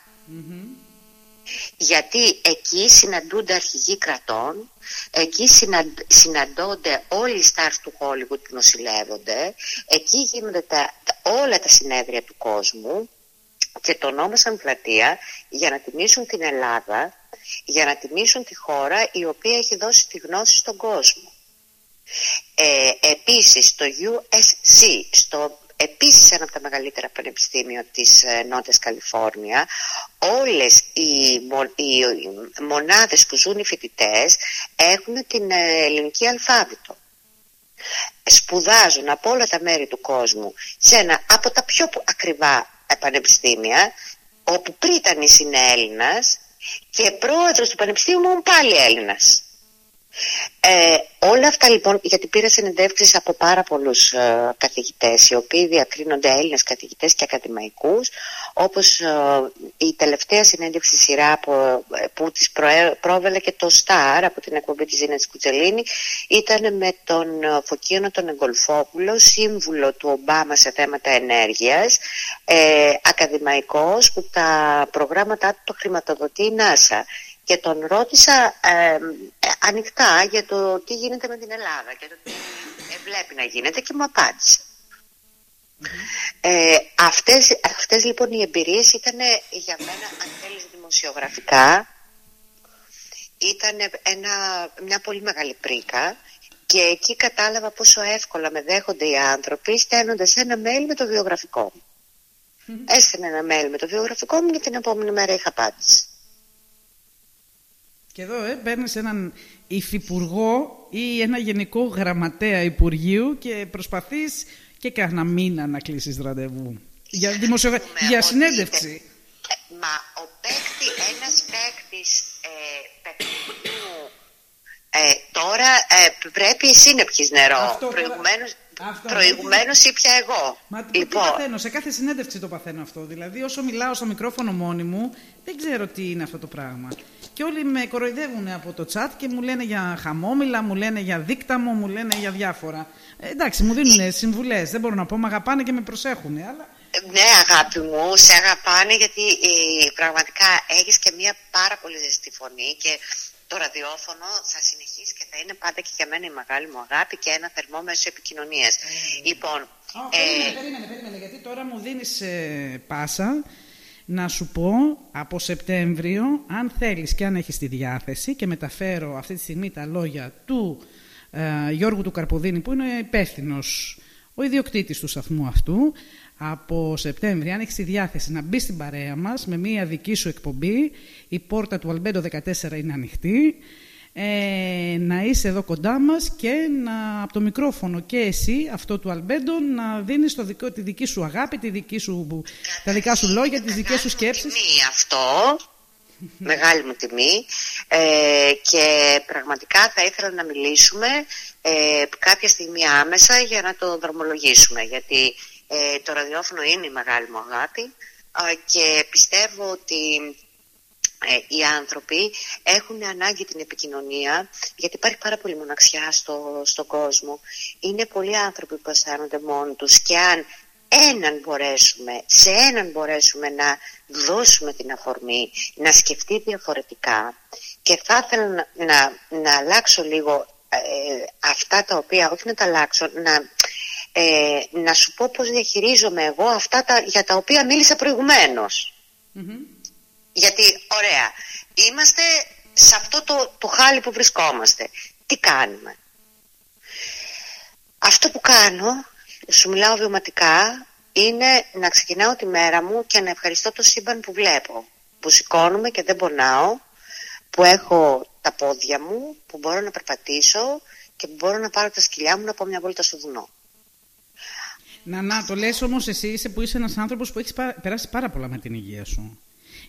Γιατί εκεί συναντούνται αρχηγοί κρατών, εκεί συναντ- συναντώνται όλοι οι stars του Hollywood που νοσηλεύονται, εκεί γίνονται τα, τα- όλα τα συνέδρια του κόσμου και το ονόμασαν πλατεία για να τιμήσουν την Ελλάδα, για να τιμήσουν τη χώρα η οποία έχει δώσει τη γνώση στον κόσμο. Ε, επίσης το USC, στο επίσης ένα από τα μεγαλύτερα πανεπιστήμια της ε, Νότιας Καλιφόρνια, όλες οι, μο- οι, οι μονάδες που ζουν οι φοιτητές έχουν την ε, ελληνική αλφάβητο. Σπουδάζουν από όλα τα μέρη του κόσμου σε ένα από τα πιο που- ακριβά ε, πανεπιστήμια, όπου πρίτανης είναι Έλληνας και πρόεδρος του πανεπιστήμιου μου πάλι Έλληνας. Ε, όλα αυτά λοιπόν, γιατί πήρα συνεντεύξεις από πάρα πολλούς ε, καθηγητές, οι οποίοι διακρίνονται Έλληνες καθηγητές και ακαδημαϊκούς, όπως ε, η τελευταία συνέντευξη σειρά που, ε, που τις προέ- πρόβελε και το Star από την εκπομπή της Ζήνα της Κουτσελίνη, ήταν με τον ε, Φωκίωνο τον Εγκολφόπουλο, σύμβουλο του Ομπάμα σε θέματα ενέργειας, ε, ακαδημαϊκός που τα προγράμματά του το χρηματοδοτεί η NASA και τον ρώτησα ε, ε, ανοιχτά για το τι γίνεται με την Ελλάδα και το τι ε, βλέπει να γίνεται και μου απάντησε. Ε, αυτές, αυτές λοιπόν οι εμπειρίες ήταν για μένα αν θέλεις δημοσιογραφικά ήταν ένα, μια πολύ μεγάλη πρίκα και εκεί κατάλαβα πόσο εύκολα με δέχονται οι άνθρωποι στέλνοντας ένα mail με το βιογραφικό μου. Έστειλε ένα mail με το βιογραφικό μου και την επόμενη μέρα είχα απάντηση. Και εδώ ε, παίρνεις έναν υφυπουργό ή ένα γενικό γραμματέα υπουργείου και προσπαθείς και κανένα μήνα να κλείσεις ραντεβού. Για, δημοσιογρα... Ξέρουμε για ότι- συνέντευξη. ε, Μα ο παίκτη, ένας παίκτης ε, παιχνιδιού ε, τώρα ε, πρέπει εσύ να πιεις νερό. Αυτό τώρα- Προηγουμένως Αυτό, Προηγουμένως ήπια εγώ. Μα τι λοιπόν, παθαίνω, σε κάθε συνέντευξη το παθαίνω αυτό. Δηλαδή, όσο μιλάω στο μικρόφωνο μόνη μου, δεν ξέρω τι είναι αυτό το πράγμα. Και όλοι με κοροϊδεύουν από το chat και μου λένε για χαμόμηλα, μου λένε για δίκταμο, μου λένε για διάφορα. Ε, εντάξει, μου δίνουν συμβουλές. Δεν μπορώ να πω, με αγαπάνε και με προσέχουν. Αλλά ναι, αγάπη μου, σε αγαπάνε γιατί ε, πραγματικά έχεις και μια πάρα πολύ ζεστή φωνή και το ραδιόφωνο θα συνεχίσει και θα είναι πάντα και για μένα η μεγάλη μου αγάπη και ένα θερμό μέσο επικοινωνίας. Λοιπόν, Α, ε, περίμενε, περίμενε, περίμενε, γιατί τώρα μου δίνεις ε, πάσα να σου πω από Σεπτέμβριο, αν θέλεις και αν έχεις τη διάθεση και μεταφέρω αυτή τη στιγμή τα λόγια του ε, Γιώργου του Καρποδίνη που είναι υπεύθυνος, ο ιδιοκτήτης του σταθμού αυτού, από Σεπτέμβριο, αν έχεις τη διάθεση να μπεις στην παρέα μας με μία δική σου εκπομπή, η πόρτα του Αλμπέντο 14 είναι ανοιχτή, ε, να είσαι εδώ κοντά μας και να, από το μικρόφωνο και εσύ, αυτό του Αλμπέντο, να δίνεις το δικό, τη δική σου αγάπη, τη δική σου, τα δικά σου λόγια, τις δικές σου μεγάλη μου σκέψεις. Τιμή αυτό, μεγάλη μου τιμή ε, και πραγματικά θα ήθελα να μιλήσουμε ε, κάποια στιγμή άμεσα για να το δρομολογήσουμε γιατί ε, το ραδιόφωνο είναι η μεγάλη μου αγάπη ε, και πιστεύω ότι ε, οι άνθρωποι έχουν ανάγκη την επικοινωνία γιατί υπάρχει πάρα πολύ μοναξιά στο, στον κόσμο. Είναι πολλοί άνθρωποι που αισθάνονται μόνοι τους και αν έναν μπορέσουμε, σε έναν μπορέσουμε να δώσουμε την αφορμή, να σκεφτεί διαφορετικά και θα ήθελα να, να, να αλλάξω λίγο ε, αυτά τα οποία, όχι να τα αλλάξω, να, ε, να σου πω πώς διαχειρίζομαι εγώ αυτά τα, για τα οποία μίλησα προηγουμένως. Γιατί, ωραία, είμαστε σε αυτό το, το χάλι που βρισκόμαστε. Τι κάνουμε; Αυτό που κάνω, σου μιλάω βιωματικά, είναι να ξεκινάω τη μέρα μου και να ευχαριστώ το σύμπαν που βλέπω. Που σηκώνομαι και δεν πονάω, που έχω τα πόδια μου, που μπορώ να περπατήσω και που μπορώ να πάρω τα σκυλιά μου να πάω μια βόλτα στο βουνό. Να, να, το λες όμως εσύ είσαι που είσαι ένας άνθρωπος που έχεις περάσει πάρα πολλά με την υγεία σου.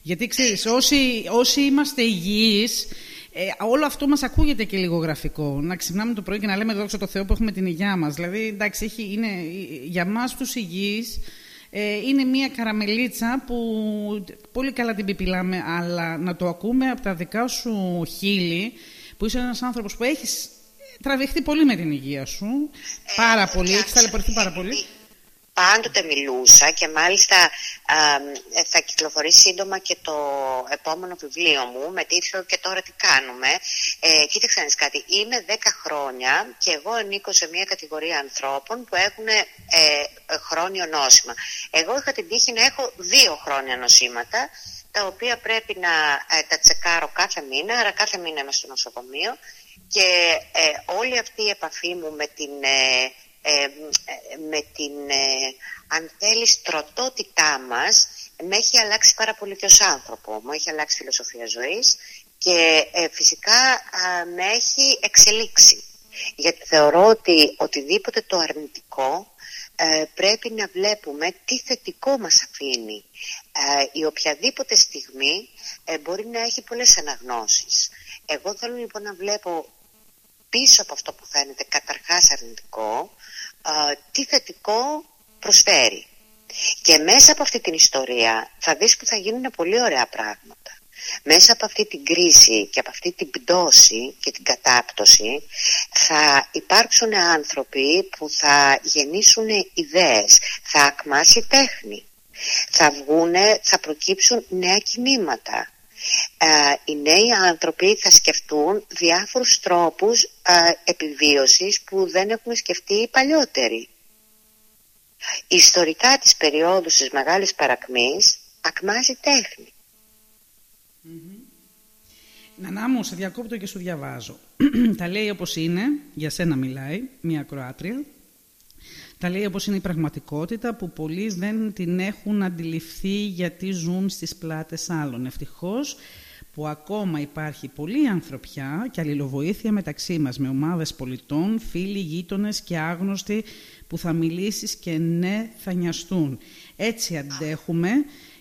Γιατί ξέρεις, όσοι, όσοι είμαστε υγιείς, ε, όλο αυτό μας ακούγεται και λίγο γραφικό. Να ξυπνάμε το πρωί και να λέμε δόξα τω Θεώ που έχουμε την υγειά μας. Δηλαδή, εντάξει, έχει, είναι, για μας τους υγιείς ε, είναι μια καραμελίτσα που πολύ καλά την πιπιλάμε, αλλά να το ακούμε από τα δικά σου χείλη, που είσαι ένας άνθρωπος που έχεις τραβηχτεί πολύ με την υγεία σου, πάρα Ε, πολύ, έχεις κοιτάξτε, ταλαιπωρηθεί πάρα πολύ. Επειδή Πάντοτε μιλούσα και μάλιστα α, ε, θα κυκλοφορήσει σύντομα και το επόμενο βιβλίο μου με τίτλο «Και τώρα τι κάνουμε». Ε, κοίταξε να δεις κάτι, είμαι 10 χρόνια και εγώ ανήκω σε μια κατηγορία ανθρώπων που έχουν ε, ε, χρόνιο νόσημα. Εγώ είχα την τύχη να έχω δύο χρόνια νοσήματα τα οποία πρέπει να ε, τα τσεκάρω κάθε μήνα, άρα κάθε μήνα είμαι στο νοσοκομείο και ε, όλη αυτή η επαφή μου με την, ε, ε, ε, με την ε, αν θέλεις, τροτότητά μας με έχει αλλάξει πάρα πολύ και ως άνθρωπο. Μου έχει αλλάξει η φιλοσοφία ζωής και ε, φυσικά α, με έχει εξελίξει. Γιατί θεωρώ ότι οτιδήποτε το αρνητικό ε, πρέπει να βλέπουμε τι θετικό μας αφήνει. Ε, η οποιαδήποτε στιγμή ε, μπορεί να έχει πολλές αναγνώσεις. Εγώ θέλω λοιπόν να βλέπω πίσω από αυτό που φαίνεται καταρχάς αρνητικό, α, τι θετικό προσφέρει. Και μέσα από αυτή την ιστορία θα δεις που θα γίνουν πολύ ωραία πράγματα. Μέσα από αυτή την κρίση και από αυτή την πτώση και την κατάπτωση θα υπάρξουν άνθρωποι που θα γεννήσουν ιδέες, θα ακμάσει τέχνη, θα βγούνε, θα προκύψουν νέα κινήματα. Ε, οι νέοι άνθρωποι θα σκεφτούν διάφορους τρόπους ε, επιβίωσης που δεν έχουν σκεφτεί οι παλιότεροι. Ιστορικά της περίοδου της Μεγάλης Παρακμής ακμάζει τέχνη. Νανά μου, σε διακόπτω και σου διαβάζω. [clears throat] Τα λέει όπως είναι, για σένα μιλάει, μια Κροάτρια. Τα λέει όπως είναι η πραγματικότητα που πολλοί δεν την έχουν αντιληφθεί γιατί ζουν στις πλάτες άλλων. Ευτυχώς που ακόμα υπάρχει πολλή ανθρωπιά και αλληλοβοήθεια μεταξύ μας με ομάδες πολιτών, φίλοι, γείτονες και άγνωστοι που θα μιλήσεις και ναι θα νοιαστούν. Έτσι αντέχουμε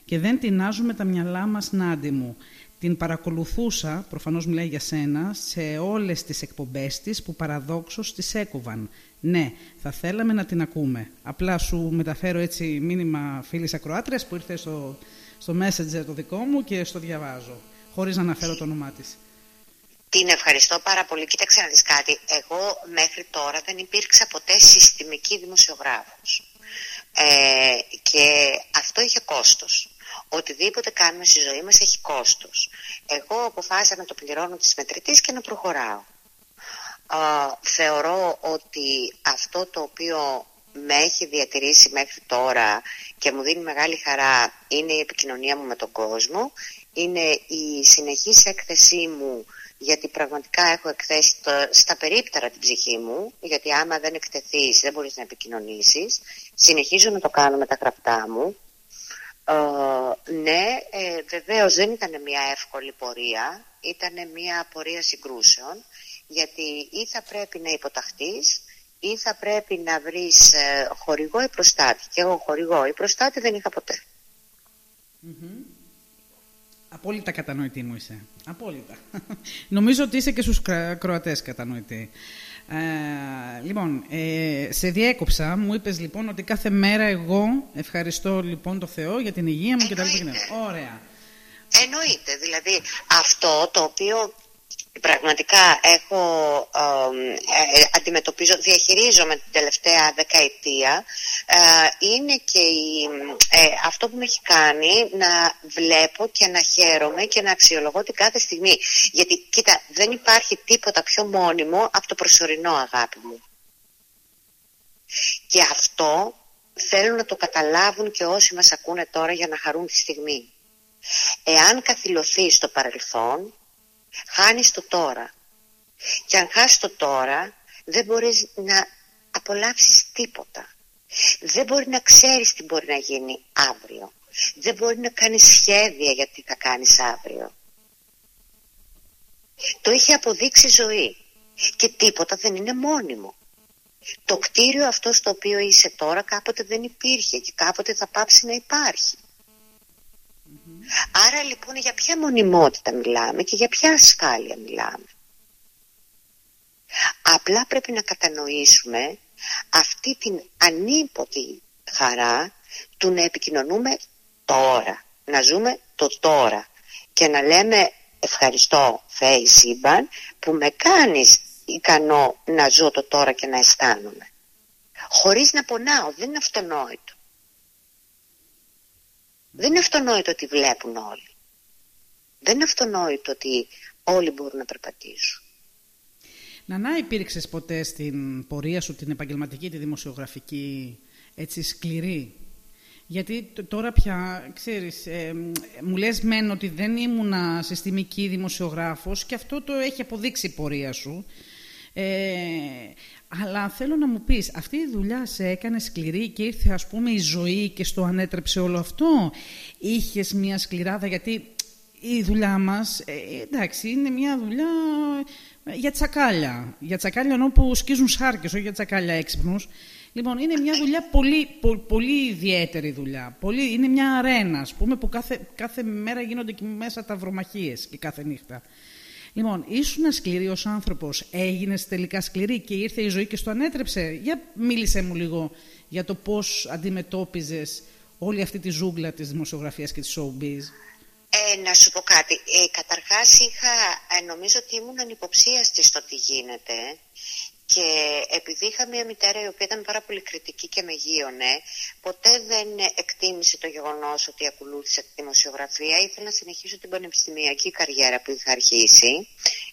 και δεν τεινάζουμε τα μυαλά μας νάντι μου. Την παρακολουθούσα, προφανώς μιλάει για σένα, σε όλες τις εκπομπές της που παραδόξως τις έκοβαν. Ναι, θα θέλαμε να την ακούμε. Απλά σου μεταφέρω έτσι μήνυμα φίλης ακροάτριας που ήρθε στο, στο messenger το δικό μου και στο διαβάζω, χωρίς να αναφέρω το όνομά της. Την ευχαριστώ πάρα πολύ. Κοίταξε να δεις κάτι. Εγώ μέχρι τώρα δεν υπήρξα ποτέ συστημική δημοσιογράφος. Ε, και αυτό είχε κόστος. Οτιδήποτε κάνουμε στη ζωή μας έχει κόστος. Εγώ αποφάσισα να το πληρώνω της μετρητής και να προχωράω. Α, θεωρώ ότι αυτό το οποίο με έχει διατηρήσει μέχρι τώρα και μου δίνει μεγάλη χαρά είναι η επικοινωνία μου με τον κόσμο, είναι η συνεχής έκθεσή μου γιατί πραγματικά έχω εκθέσει το, στα περίπτερα την ψυχή μου, γιατί άμα δεν εκτεθείς δεν μπορείς να επικοινωνήσεις. Συνεχίζω να το κάνω με τα γραπτά μου. Ε, ναι, ε, βεβαίως δεν ήταν μια εύκολη πορεία, ήταν μια πορεία συγκρούσεων, γιατί ή θα πρέπει να υποταχθείς ή θα πρέπει να βρεις ε, χορηγό ή προστάτη. Και εγώ χορηγό ή προστάτη δεν είχα Απόλυτα κατανοητή μου είσαι. Απόλυτα. [laughs] Νομίζω ότι είσαι και στους Κροατές κατανοητή. Ε, λοιπόν, ε, σε διέκοψα, μου είπες λοιπόν ότι κάθε μέρα εγώ ευχαριστώ λοιπόν το Θεό για την υγεία μου και τα λοιπά. Ωραία. Εννοείται, δηλαδή αυτό το οποίο πραγματικά έχω, ε, αντιμετωπίζω, διαχειρίζομαι την τελευταία δεκαετία ε, είναι και ε, αυτό που με έχει κάνει να βλέπω και να χαίρομαι και να αξιολογώ την κάθε στιγμή. Γιατί κοίτα δεν υπάρχει τίποτα πιο μόνιμο από το προσωρινό αγάπη μου. Και αυτό θέλω να το καταλάβουν και όσοι μας ακούνε τώρα για να χαρούν τη στιγμή. Εάν καθυλωθεί στο παρελθόν χάνεις το τώρα. Και αν χάσεις το τώρα, δεν μπορείς να απολαύσεις τίποτα. Δεν μπορεί να ξέρεις τι μπορεί να γίνει αύριο. Δεν μπορεί να κάνεις σχέδια για τι θα κάνεις αύριο. Το είχε αποδείξει η ζωή. Και τίποτα δεν είναι μόνιμο. Το κτίριο αυτό στο οποίο είσαι τώρα κάποτε δεν υπήρχε και κάποτε θα πάψει να υπάρχει. Άρα λοιπόν για ποια μονιμότητα μιλάμε και για ποια ασφάλεια μιλάμε. Απλά πρέπει να κατανοήσουμε αυτή την ανίποτη χαρά του να επικοινωνούμε τώρα, να ζούμε το τώρα και να λέμε ευχαριστώ Θεέ Σύμπαν που με κάνεις ικανό να ζω το τώρα και να αισθάνομαι. Χωρίς να πονάω, δεν είναι αυτονόητο. Δεν είναι αυτονόητο ότι βλέπουν όλοι. Δεν είναι αυτονόητο ότι όλοι μπορούν να περπατήσουν. Νανά, υπήρξες ποτέ στην πορεία σου την επαγγελματική, τη δημοσιογραφική, έτσι σκληρή; Γιατί τώρα πια, ξέρεις, ε, μου λες μεν ότι δεν ήμουνα συστημική δημοσιογράφος και αυτό το έχει αποδείξει η πορεία σου. Ε, αλλά θέλω να μου πεις, αυτή η δουλειά σε έκανε σκληρή και ήρθε ας πούμε η ζωή και στο ανέτρεψε όλο αυτό; Είχες μια σκληράδα γιατί η δουλειά μας, ε, εντάξει, είναι μια δουλειά για τσακάλια. Για τσακάλια ενώ που σκίζουν σάρκες, όχι για τσακάλια έξυπνους. Λοιπόν, είναι μια δουλειά πολύ, πολύ ιδιαίτερη δουλειά. Πολύ, είναι μια αρένα, ας πούμε, που κάθε, κάθε μέρα γίνονται και μέσα τα βρομαχίες και κάθε νύχτα. Λοιπόν, ήσουν σκληρή ως άνθρωπος, έγινες τελικά σκληρή και ήρθε η ζωή και στο ανέτρεψε. Για μίλησε μου λίγο για το πώς αντιμετώπιζες όλη αυτή τη ζούγκλα της δημοσιογραφίας και της showbiz. Ε, να σου πω κάτι. Ε, καταρχάς είχα, ε, νομίζω ότι ήμουν ανυποψίαστη στο τι γίνεται και επειδή είχα μια μητέρα η οποία ήταν πάρα πολύ κριτική και με γύρωνε, ποτέ δεν εκτίμησε το γεγονός ότι ακολούθησα τη δημοσιογραφία. Ήθελα να συνεχίσω την πανεπιστημιακή καριέρα που είχα αρχίσει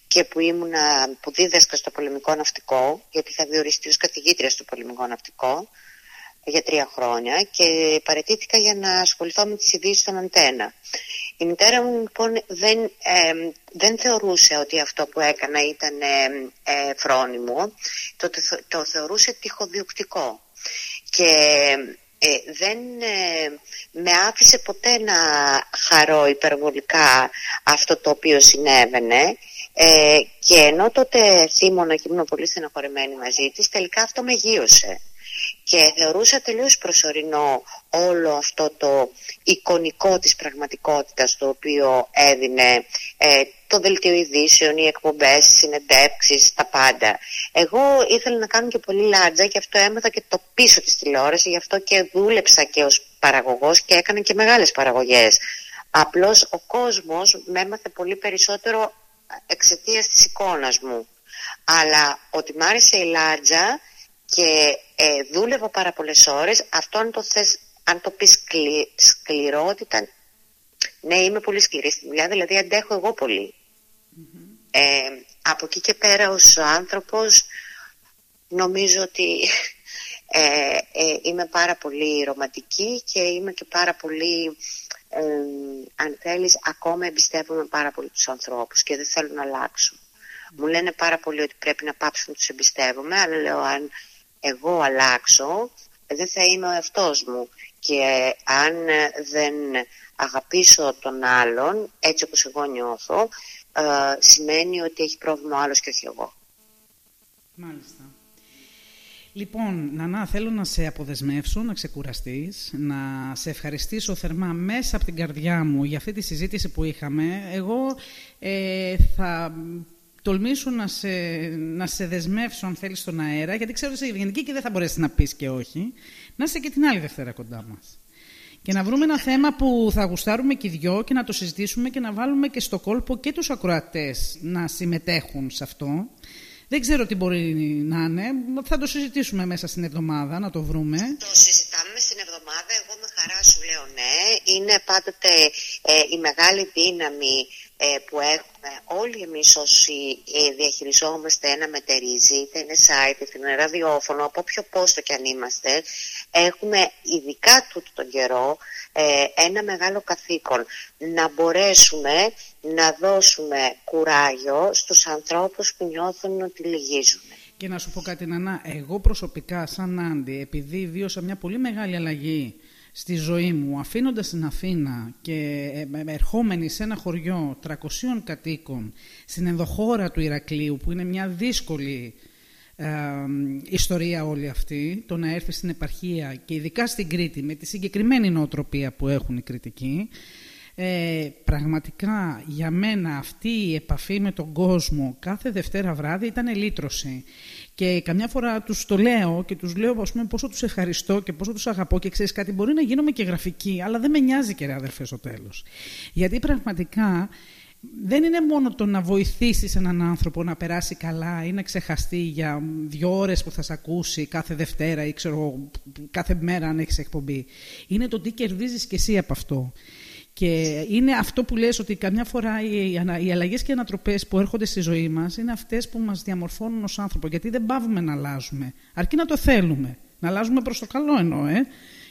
και που, ήμουνα, που δίδασκα στο πολεμικό ναυτικό, γιατί είχα διοριστεί ως καθηγήτρια στο πολεμικό ναυτικό για τρία χρόνια και παρετήθηκα για να ασχοληθώ με τις ειδήσεις των αντένα. Η μητέρα μου λοιπόν δεν, δεν θεωρούσε ότι αυτό που έκανα ήταν ε, φρόνιμο, το, το, θεωρούσε τυχοδιοκτικό. Και ε, δεν ε, με άφησε ποτέ να χαρώ υπερβολικά αυτό το οποίο συνέβαινε ε, και ενώ τότε θύμωνα και ήμουν πολύ στενοχωρημένη μαζί της, τελικά αυτό με γύρωσε. Και θεωρούσα τελείως προσωρινό όλο αυτό το εικονικό της πραγματικότητας το οποίο έδινε ε, το δελτίο ειδήσεων, οι εκπομπές, οι συνεντεύξεις, τα πάντα. Εγώ ήθελα να κάνω και πολύ λάτζα και αυτό έμαθα και το πίσω της τηλεόραση, γι' αυτό και δούλεψα και ως παραγωγός και έκανα και μεγάλες παραγωγές. Απλώς ο κόσμος με έμαθε πολύ περισσότερο εξαιτίας της εικόνας μου. Αλλά ότι μ' άρεσε η λάτζα και ε, δούλευα πάρα πολλές ώρες, αυτό αν το, θες, αν το πεις σκλη, σκληρότητα, ναι είμαι πολύ σκληρή στη δουλειά, δηλαδή αντέχω εγώ πολύ. Ε, από εκεί και πέρα ως άνθρωπος νομίζω ότι ε, ε, είμαι πάρα πολύ ρομαντική και είμαι και πάρα πολύ ε, αν θέλεις ακόμα εμπιστεύομαι πάρα πολύ τους ανθρώπους και δεν θέλω να αλλάξω. Μου λένε πάρα πολύ ότι πρέπει να πάψω να τους εμπιστεύομαι αλλά λέω αν εγώ αλλάξω δεν θα είμαι ο εαυτός μου και αν δεν αγαπήσω τον άλλον έτσι όπως εγώ νιώθω ε, σημαίνει ότι έχει πρόβλημα ο άλλος και όχι εγώ. Μάλιστα. Λοιπόν, Νανά, θέλω να σε αποδεσμεύσω, να ξεκουραστείς, να σε ευχαριστήσω θερμά μέσα από την καρδιά μου για αυτή τη συζήτηση που είχαμε. Εγώ ε, θα τολμήσω να σε, να σε δεσμεύσω, αν θέλεις, στον αέρα, γιατί ξέρω ότι είσαι ευγενική και δεν θα μπορέσεις να πεις και όχι, να είσαι και την άλλη Δευτέρα κοντά μας. Και να βρούμε ένα θέμα που θα γουστάρουμε και οι δυο και να το συζητήσουμε και να βάλουμε και στο κόλπο και τους ακροατές να συμμετέχουν σε αυτό. Δεν ξέρω τι μπορεί να είναι. Θα το συζητήσουμε μέσα στην εβδομάδα, να το βρούμε. Το συζητάμε στην εβδομάδα, εγώ με χαρά σου λέω ναι. Είναι πάντοτε ε, η μεγάλη δύναμη ε, που έχουμε όλοι εμείς όσοι ε, διαχειριζόμαστε ένα μετερίζει, είτε είναι site, είτε είναι ραδιόφωνο, από όποιο πόστο κι αν είμαστε, έχουμε ειδικά τούτο τον καιρό ε, ένα μεγάλο καθήκον να μπορέσουμε να δώσουμε κουράγιο στους ανθρώπους που νιώθουν ότι λυγίζουν. Και να σου πω κάτι, Νανά, εγώ προσωπικά σαν Άντι, επειδή βίωσα μια πολύ μεγάλη αλλαγή στη ζωή μου, αφήνοντας την Αθήνα και ε, ε, ερχόμενη σε ένα χωριό 300 κατοίκων στην ενδοχώρα του Ηρακλείου, που είναι μια δύσκολη ε, ιστορία όλη αυτή, το να έρθει στην επαρχία και ειδικά στην Κρήτη με τη συγκεκριμένη νοοτροπία που έχουν οι κριτικοί, ε, πραγματικά για μένα αυτή η επαφή με τον κόσμο κάθε Δευτέρα βράδυ ήταν λύτρωση. Και καμιά φορά τους το λέω και τους λέω ας πούμε, πόσο τους ευχαριστώ και πόσο τους αγαπώ και ξέρεις κάτι μπορεί να γίνομαι και γραφική αλλά δεν με νοιάζει και ρε αδερφές στο τέλος. Γιατί πραγματικά δεν είναι μόνο το να βοηθήσεις έναν άνθρωπο να περάσει καλά ή να ξεχαστεί για δύο ώρες που θα σε ακούσει κάθε Δευτέρα ή ξέρω, κάθε μέρα αν έχεις εκπομπή. Είναι το τι κερδίζεις και εσύ από αυτό. Και είναι αυτό που λες ότι καμιά φορά οι αλλαγές και οι ανατροπές που έρχονται στη ζωή μας είναι αυτές που μας διαμορφώνουν ως άνθρωπο. Γιατί δεν πάβουμε να αλλάζουμε, αρκεί να το θέλουμε. Να αλλάζουμε προς το καλό εννοώ, ε;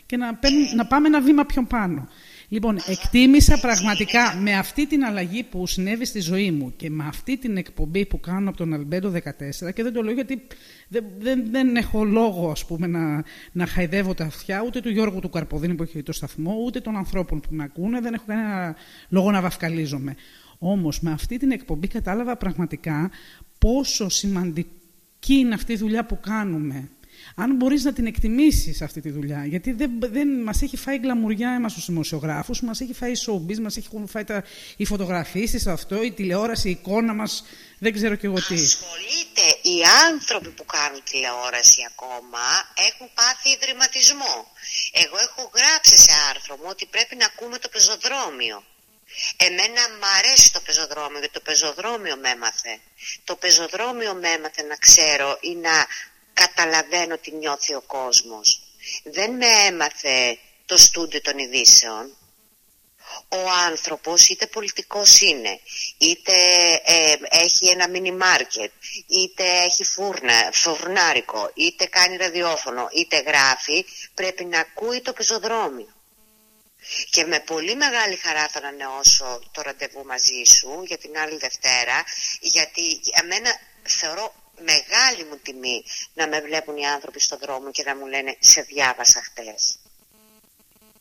και να, να πάμε ένα βήμα πιο πάνω. Λοιπόν, εκτίμησα πραγματικά με αυτή την αλλαγή που συνέβη στη ζωή μου και με αυτή την εκπομπή που κάνω από τον Αλμπέντο 14 και δεν το λέω γιατί δεν, δεν, δεν έχω λόγο ας πούμε, να, να χαϊδεύω τα αυτιά ούτε του Γιώργου του Καρποδίνη που έχει το σταθμό ούτε των ανθρώπων που με ακούνε, δεν έχω κανένα λόγο να βαφκαλίζομαι. Όμως με αυτή την εκπομπή κατάλαβα πραγματικά πόσο σημαντική είναι αυτή η δουλειά που κάνουμε αν μπορείς να την εκτιμήσεις αυτή τη δουλειά. Γιατί δεν, δεν μας έχει φάει γκλαμουριά εμάς τους δημοσιογράφους, μας έχει φάει οι showbiz, μας έχουν φάει τα, οι φωτογραφίσεις, αυτό, η τηλεόραση, η εικόνα μας. Δεν ξέρω κι εγώ τι. Ασχολείται οι άνθρωποι που κάνουν τηλεόραση ακόμα έχουν πάθει ιδρυματισμό. Εγώ έχω γράψει σε άρθρο μου ότι πρέπει να ακούμε το πεζοδρόμιο. Εμένα μ' αρέσει το πεζοδρόμιο γιατί το πεζοδρόμιο με έμαθε. Το πεζοδρόμιο με έμαθε να ξέρω ή να καταλαβαίνω τι νιώθει ο κόσμος. Δεν με έμαθε το στούντιο των ειδήσεων. Ο άνθρωπος είτε πολιτικός είναι, είτε ε, έχει ένα μίνι μάρκετ, είτε έχει φούρνα, φουρνάρικο, είτε κάνει ραδιόφωνο, είτε γράφει, πρέπει να ακούει το πεζοδρόμιο. Και με πολύ μεγάλη χαρά θα ανανεώσω το ραντεβού μαζί σου για την άλλη Δευτέρα, γιατί εμένα θεωρώ μεγάλη μου τιμή να με βλέπουν οι άνθρωποι στον δρόμο και να μου λένε «Σε διάβασα χτες».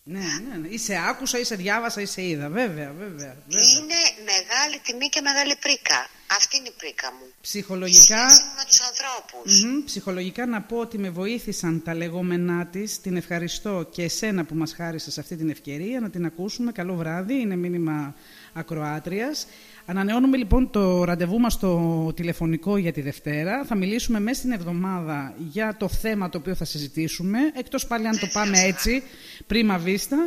Ναι, ναι, ναι. Ή σε άκουσα, ή σε διάβασα, ή σε είδα. Βέβαια, βέβαια. βέβαια. Είναι μεγάλη τιμή και μεγάλη πρίκα. Αυτή είναι η πρίκα μου. Ψυχολογικά, Σχέση με τους ανθρώπους. Μμμ, ψυχολογικά να πω ότι με βοήθησαν τα λεγόμενά της. Την ευχαριστώ και εσένα που μας χάρισες αυτή την ευκαιρία να την ακούσουμε. Καλό βράδυ, είναι μήνυμα ακροάτριας. Ανανεώνουμε λοιπόν το ραντεβού μας το τηλεφωνικό για τη Δευτέρα. Θα μιλήσουμε μέσα στην εβδομάδα για το θέμα το οποίο θα συζητήσουμε. Εκτός πάλι αν το πάμε έτσι, πρίμα βίστα.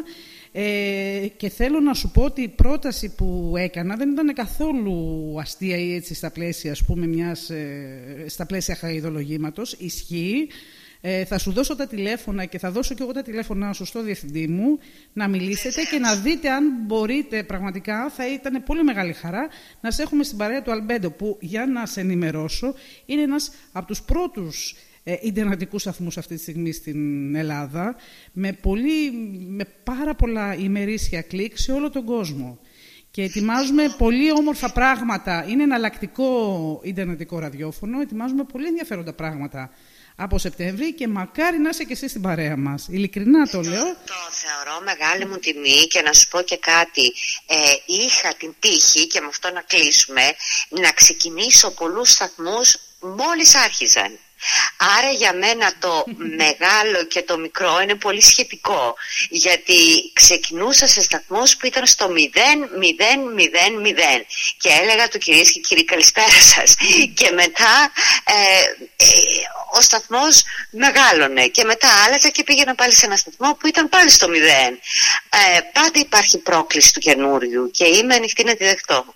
Ε, και θέλω να σου πω ότι η πρόταση που έκανα δεν ήταν καθόλου αστεία ή έτσι στα πλαίσια, ας πούμε, μιας, ε, στα πλαίσια χαϊδολογήματος. Ισχύει. Ε, θα σου δώσω τα τηλέφωνα και θα δώσω και εγώ τα τηλέφωνα σου στο διευθυντή μου να μιλήσετε και να δείτε αν μπορείτε πραγματικά θα ήταν πολύ μεγάλη χαρά να σε έχουμε στην παρέα του Αλμπέντο που για να σε ενημερώσω είναι ένας από τους πρώτους ε, ιντερνετικούς σταθμούς αυτή τη στιγμή στην Ελλάδα με, πολύ, με πάρα πολλά ημερήσια κλικ σε όλο τον κόσμο. Και ετοιμάζουμε πολύ όμορφα πράγματα. Είναι εναλλακτικό ιντερνετικό ραδιόφωνο. Ετοιμάζουμε πολύ ενδιαφέροντα πράγματα από Σεπτέμβρη και μακάρι να είσαι και εσύ στην παρέα μας. Ειλικρινά το λέω. Το θεωρώ μεγάλη μου τιμή και να σου πω και κάτι. Ε, είχα την τύχη και με αυτό να κλείσουμε να ξεκινήσω πολλούς σταθμούς μόλις άρχιζαν. Άρα για μένα το [laughs] μεγάλο και το μικρό είναι πολύ σχετικό γιατί ξεκινούσα σε σταθμούς που ήταν στο 0, 0, 0, 0 και έλεγα του κυρίες και κύριοι καλησπέρα σας [laughs] και μετά ε, ε, ο σταθμός μεγάλωνε. Και μετά άλλαζα και πήγαινα πάλι σε ένα σταθμό που ήταν πάλι στο 0 ε, πάντα υπάρχει πρόκληση του καινούριου και είμαι ανοιχτή να τη δεχτώ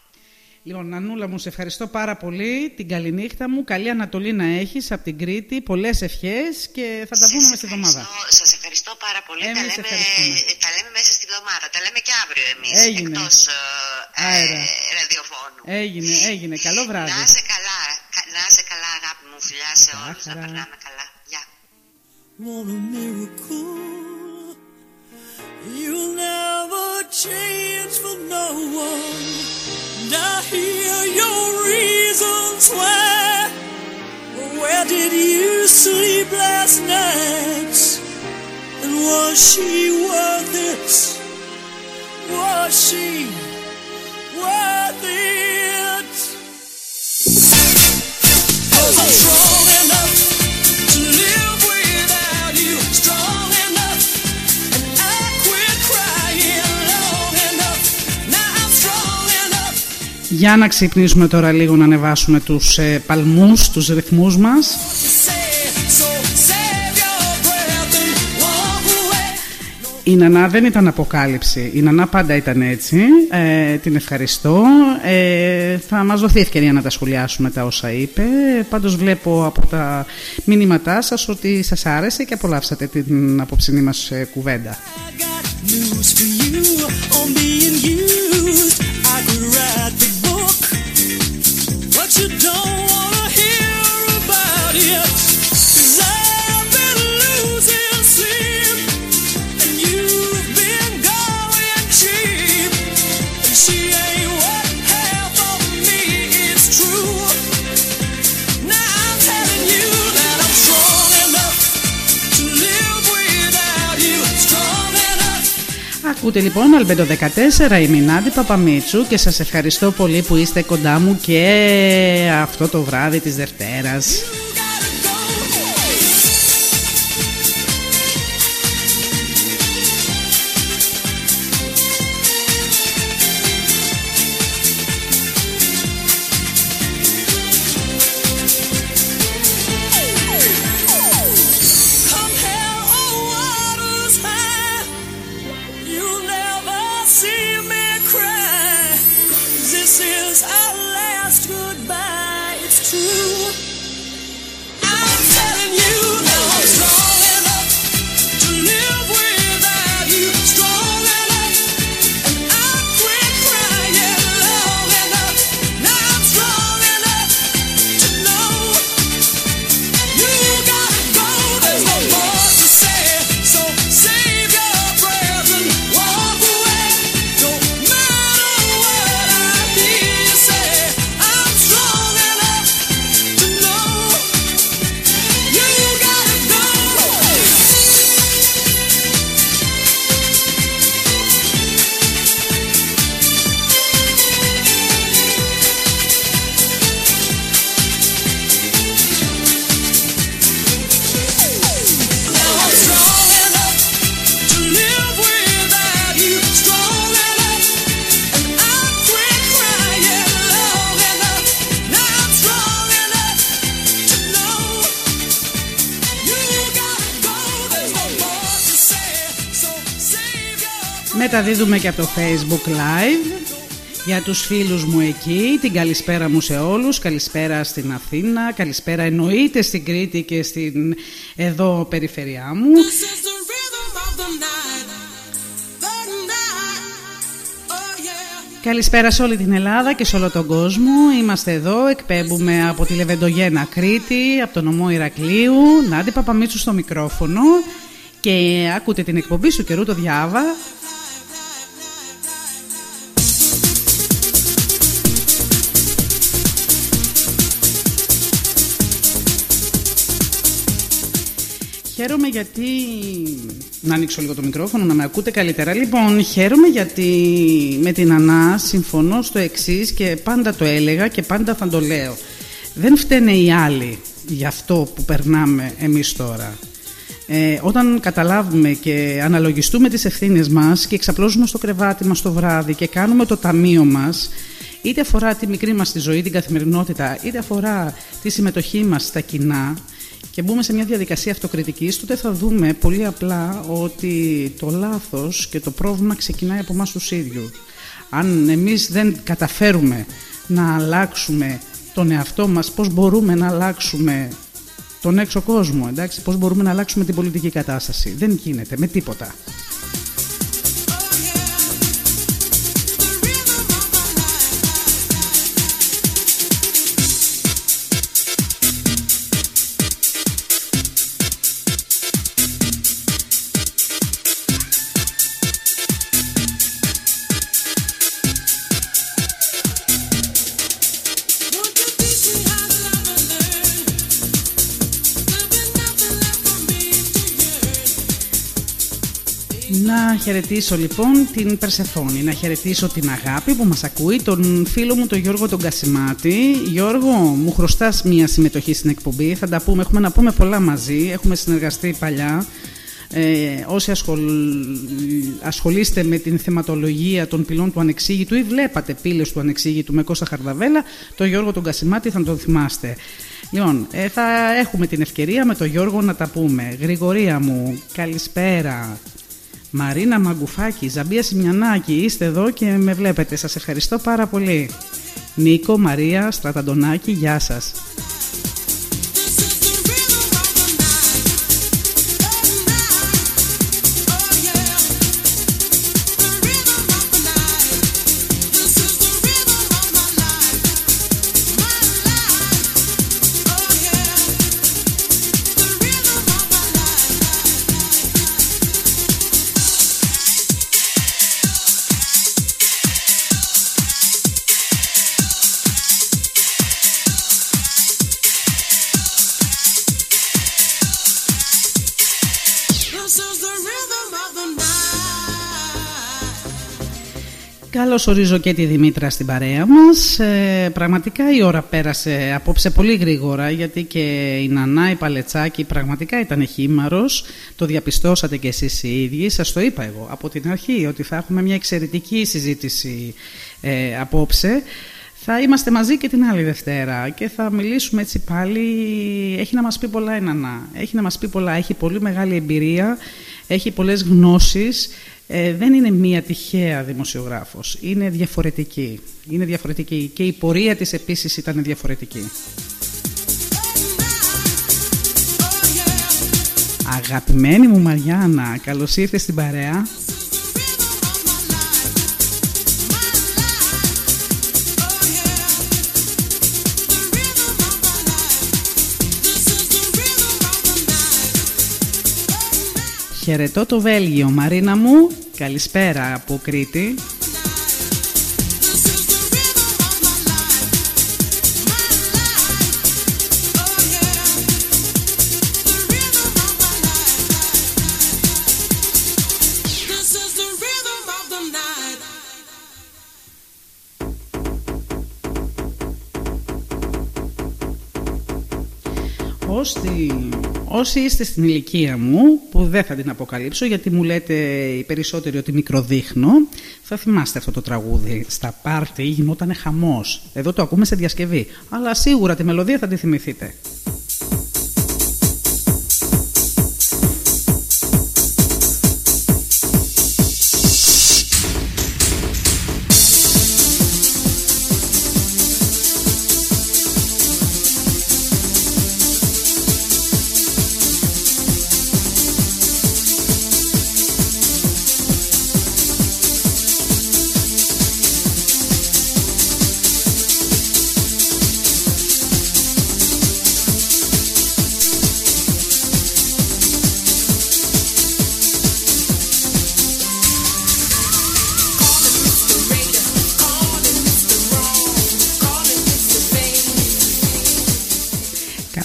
Λοιπόν, Νανούλα μου, σε ευχαριστώ πάρα πολύ. Την καληνύχτα μου. Καλή Ανατολή να έχεις από την Κρήτη. Πολλές ευχές και θα τα πούμε μες στη εβδομάδα. Σας ευχαριστώ πάρα πολύ. Εμείς τα, λέμε, ευχαριστούμε. τα λέμε μέσα στη εβδομάδα. Τα λέμε και αύριο εμείς. Έγινε. Εκτός ε, Αέρα. ε, ραδιοφώνου. Έγινε, έγινε. Καλό βράδυ. Να είσαι καλά. Κα- Να είσαι καλά αγάπη μου. Φιλιά σε Γεια όλους. Να χαρά. περνάμε καλά. Γεια. want a miracle. You'll never change for no one. And I hear your reasons why. Where did you sleep last night? And was she worth it? Was she worth it? Για να ξυπνήσουμε τώρα λίγο να ανεβάσουμε τους ε, παλμούς, τους ρυθμούς μας. To say, so save your breath and walk away. Η Νανά δεν ήταν αποκάλυψη. Η Νανά πάντα ήταν έτσι. Ε, την ευχαριστώ. Ε, θα μας δοθεί ευκαιρία να τα σχολιάσουμε τα όσα είπε. Πάντως βλέπω από τα μηνύματά σας ότι σας άρεσε και απολαύσατε την απόψινή μας ε, κουβέντα. I got news for you on Ακούτε λοιπόν Αλμπέντο 14, η Μινάντη Παπαμίτσου και σας ευχαριστώ πολύ που είστε κοντά μου και αυτό το βράδυ της Δευτέρας. Μεταδίδουμε και από το Facebook Live για τους φίλους μου εκεί, την καλησπέρα μου σε όλους, καλησπέρα στην Αθήνα, καλησπέρα εννοείται στην Κρήτη και στην εδώ περιφερειά μου. Καλησπέρα σε όλη την Ελλάδα και σε όλο τον κόσμο. Είμαστε εδώ, εκπέμπουμε από τη Λεβεντογένα Κρήτη, από τον νομό Ηρακλείου. Νάντι Παπαμίτσου στο μικρόφωνο και ακούτε την εκπομπή σου καιρού το διάβα γιατί. Να ανοίξω λίγο το μικρόφωνο, να με ακούτε καλύτερα. Λοιπόν, χαίρομαι γιατί με την Ανά συμφωνώ στο εξής και πάντα το έλεγα και πάντα θα το λέω. Δεν φταίνε οι άλλοι για αυτό που περνάμε εμείς τώρα. Ε, όταν καταλάβουμε και αναλογιστούμε τις ευθύνες μας και εξαπλώσουμε στο κρεβάτι μας το βράδυ και κάνουμε το ταμείο μας, είτε αφορά τη μικρή μας τη ζωή, την καθημερινότητα, είτε αφορά τη συμμετοχή μας στα κοινά, και μπούμε σε μια διαδικασία αυτοκριτικής, τότε θα δούμε πολύ απλά ότι το λάθος και το πρόβλημα ξεκινάει από εμάς τους ίδιους. Αν εμείς δεν καταφέρουμε να αλλάξουμε τον εαυτό μας, πώς μπορούμε να αλλάξουμε τον έξω κόσμο, εντάξει, πώς μπορούμε να αλλάξουμε την πολιτική κατάσταση. Δεν γίνεται με τίποτα. Χαιρετήσω λοιπόν την Περσεφόνη, να χαιρετήσω την αγάπη που μας ακούει, τον φίλο μου τον Γιώργο τον Κασιμάτη. Γιώργο, μου χρωστάς μία συμμετοχή στην εκπομπή, θα τα πούμε, έχουμε να πούμε πολλά μαζί, έχουμε συνεργαστεί παλιά. Ε, όσοι ασχολ... ασχολείστε με την θεματολογία των πυλών του Ανεξήγητου ή βλέπατε πύλες του Ανεξήγητου με Κώστα Χαρδαβέλα, τον Γιώργο τον Κασιμάτη θα τον θυμάστε. Λοιπόν, ε, θα έχουμε την ευκαιρία με τον Γιώργο να τα πούμε. Γρηγορία μου, καλησπέρα. Μαρίνα Μαγκουφάκη, Ζαμπία Σιμιανάκη, είστε εδώ και με βλέπετε. Σας ευχαριστώ πάρα πολύ. Νίκο, Μαρία, Στραταντονάκη, γεια σας. Καλώς ορίζω και τη Δημήτρα στην παρέα μας. Ε, πραγματικά η ώρα πέρασε απόψε πολύ γρήγορα γιατί και η Νανά, η Παλετσάκη πραγματικά ήταν χήμαρος. Το διαπιστώσατε και εσείς οι ίδιοι. Σας το είπα εγώ από την αρχή ότι θα έχουμε μια εξαιρετική συζήτηση ε, απόψε. Θα είμαστε μαζί και την άλλη Δευτέρα και θα μιλήσουμε έτσι πάλι. Έχει να μας πει πολλά η Νανά. Έχει να μας πει πολλά. Έχει πολύ μεγάλη εμπειρία. Έχει πολλές γνώσεις ε, δεν είναι μία τυχαία δημοσιογράφος. Είναι διαφορετική. Είναι διαφορετική και η πορεία της επίσης ήταν διαφορετική. Αγαπημένη μου Μαριάννα, καλώς ήρθες στην παρέα. Χαιρετώ το Βέλγιο, Μαρίνα μου. Καλησπέρα από Κρήτη. Όσοι Όσοι είστε στην ηλικία μου, που δεν θα την αποκαλύψω γιατί μου λέτε οι περισσότεροι ότι μικροδείχνω, θα θυμάστε αυτό το τραγούδι. Στα πάρτι γινόταν χαμός. Εδώ το ακούμε σε διασκευή. Αλλά σίγουρα τη μελωδία θα τη θυμηθείτε.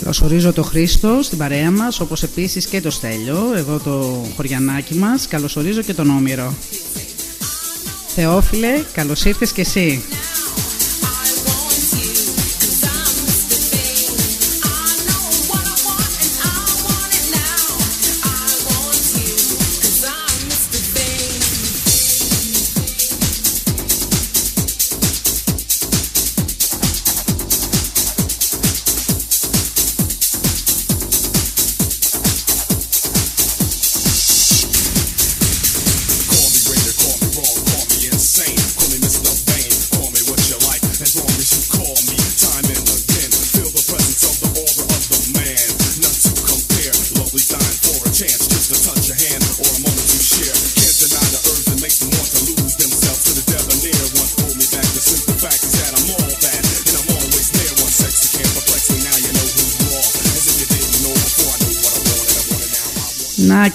Καλωσορίζω το Χρήστο στην παρέα μας, όπως επίσης και το Στέλιο, εδώ το χωριανάκι μας. Καλωσορίζω και τον Όμηρο. Θεόφιλε, καλώς ήρθες και εσύ.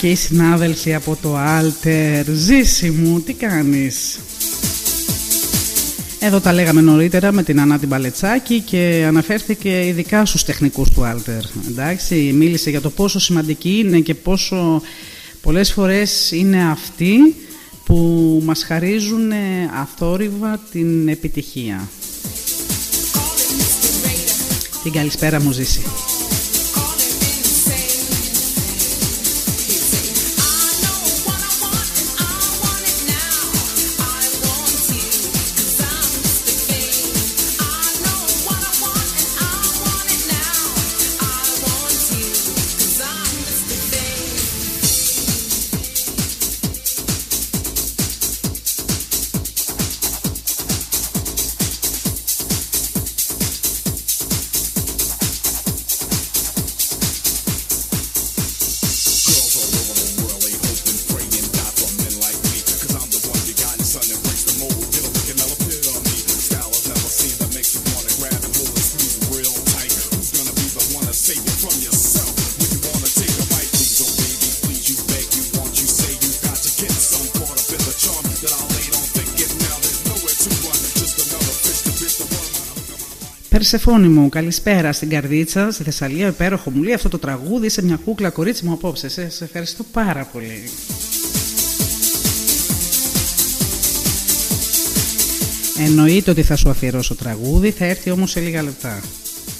Και οι συνάδελφοι από το Alter. Ζήση μου, τι κάνεις; Εδώ τα λέγαμε νωρίτερα με την Ανά την Παλετσάκη και αναφέρθηκε ειδικά στους τεχνικούς του Alter. Εντάξει, μίλησε για το πόσο σημαντική είναι και πόσο πολλές φορές είναι αυτοί που μας χαρίζουν αθόρυβα την επιτυχία. Την καλησπέρα μου ζήσει. My life. Περσεφόνη μου, καλησπέρα στην Καρδίτσα, στη Θεσσαλία. Υπέροχο μου λέει αυτό το τραγούδι. Είσαι μια κούκλα, κορίτσι μου απόψε. Σε, σε ευχαριστώ πάρα πολύ. Εννοείται ότι θα σου αφιερώσω τραγούδι, θα έρθει όμως σε λίγα λεπτά.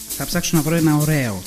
Θα ψάξω να βρω ένα ωραίο.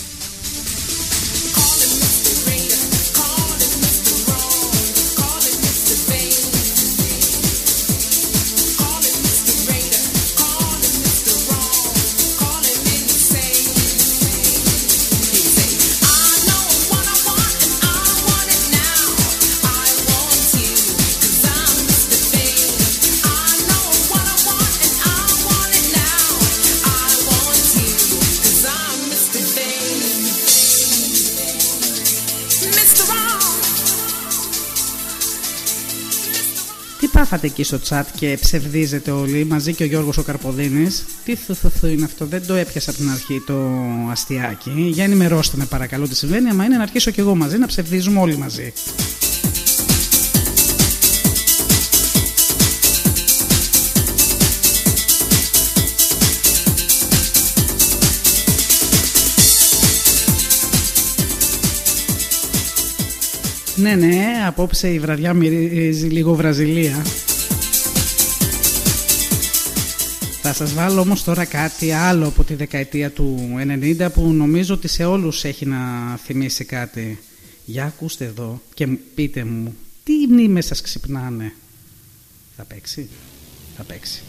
Τι πάθατε εκεί στο chat και ψευδίζετε όλοι μαζί και ο Γιώργος ο Καρποδίνης. Τι θουθουθου είναι αυτό, δεν το έπιασα από την αρχή το αστιάκι. Για ενημερώστε με παρακαλώ τι συμβαίνει, άμα είναι να αρχίσω κι εγώ μαζί, να ψευδίζουμε όλοι μαζί. Ναι, ναι, απόψε η βραδιά μυρίζει λίγο Βραζιλία. Θα σας βάλω όμως τώρα κάτι άλλο από τη δεκαετία του 90 που νομίζω ότι σε όλους έχει να θυμίσει κάτι. Για ακούστε εδώ και πείτε μου, τι μνήμες σας ξυπνάνε; Θα παίξει, θα παίξει.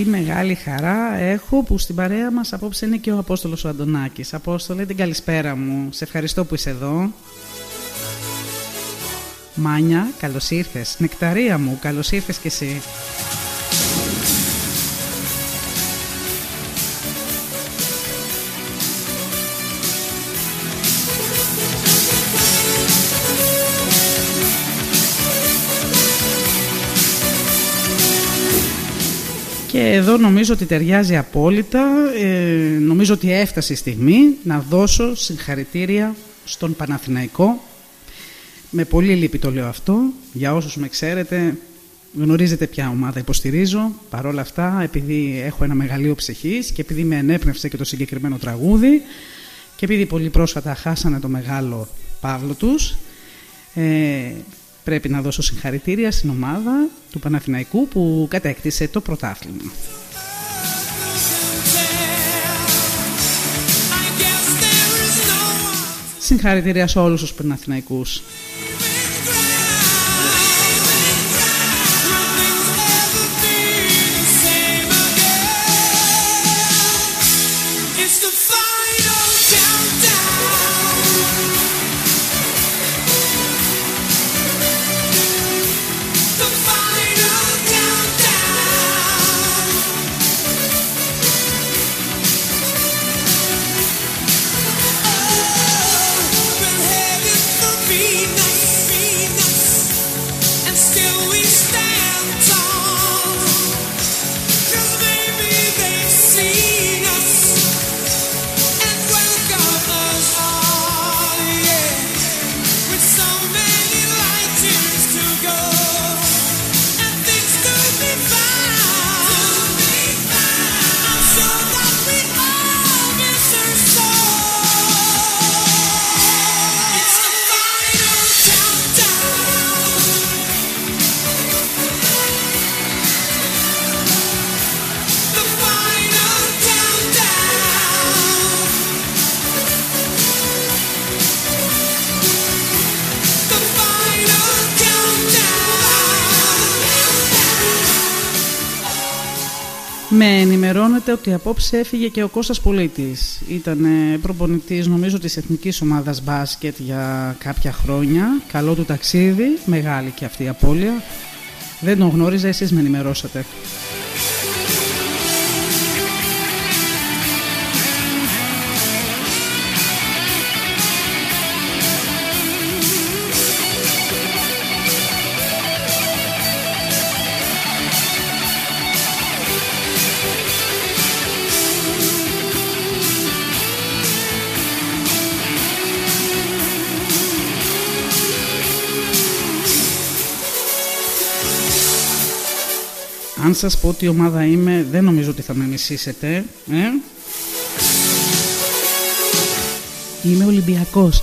Τι μεγάλη χαρά έχω που στην παρέα μας απόψε είναι και ο Απόστολος ο Αντωνάκης. Απόστολε, την καλησπέρα μου. Σε ευχαριστώ που είσαι εδώ. Μάνια, καλώς ήρθες. Νεκταρία μου, καλώς ήρθες κι εσύ. Και εδώ νομίζω ότι ταιριάζει απόλυτα, ε, νομίζω ότι έφτασε η στιγμή να δώσω συγχαρητήρια στον Παναθηναϊκό. Με πολύ λύπη το λέω αυτό, για όσους με ξέρετε γνωρίζετε ποια ομάδα υποστηρίζω. Παρ' όλα αυτά, επειδή έχω ένα μεγαλείο ψυχής και επειδή με ενέπνευσε και το συγκεκριμένο τραγούδι και επειδή πολύ πρόσφατα χάσανε το μεγάλο Παύλο τους, ε, πρέπει να δώσω συγχαρητήρια στην ομάδα του Παναθηναϊκού που κατέκτησε το πρωτάθλημα. Συγχαρητήρια σε όλους τους Παναθηναϊκούς. Ενημερώνεται ότι απόψε έφυγε και ο Κώστας Πολίτης. Ήταν προπονητής νομίζω της Εθνικής Ομάδας Μπάσκετ για κάποια χρόνια. Καλό του ταξίδι, μεγάλη και αυτή η απώλεια. Δεν τον γνώριζα, εσείς με ενημερώσατε. Αν σας πω τι ομάδα είμαι, δεν νομίζω ότι θα με μισήσετε. Ε; Είμαι Ολυμπιακός.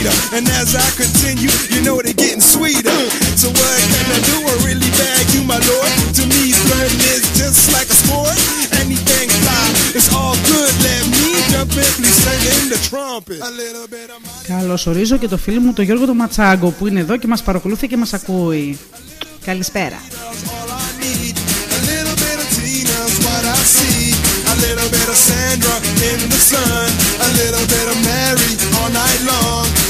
and Rita. And as I continue, you know they're getting sweeter. So what can I do? I really bag you, my lord. To me, flirting is just like a sport. Anything fly, it's all good. Let me jump in, please sing in the trumpet. A little bit of my Καλώς ορίζω και το φίλο μου το Γιώργο το Ματσάγκο που είναι εδώ και μας παρακολουθεί και μας ακούει. Καλησπέρα. all I need. A little bit of Tina's what I see. A little bit of Sandra in the sun. A little bit of Mary all night long.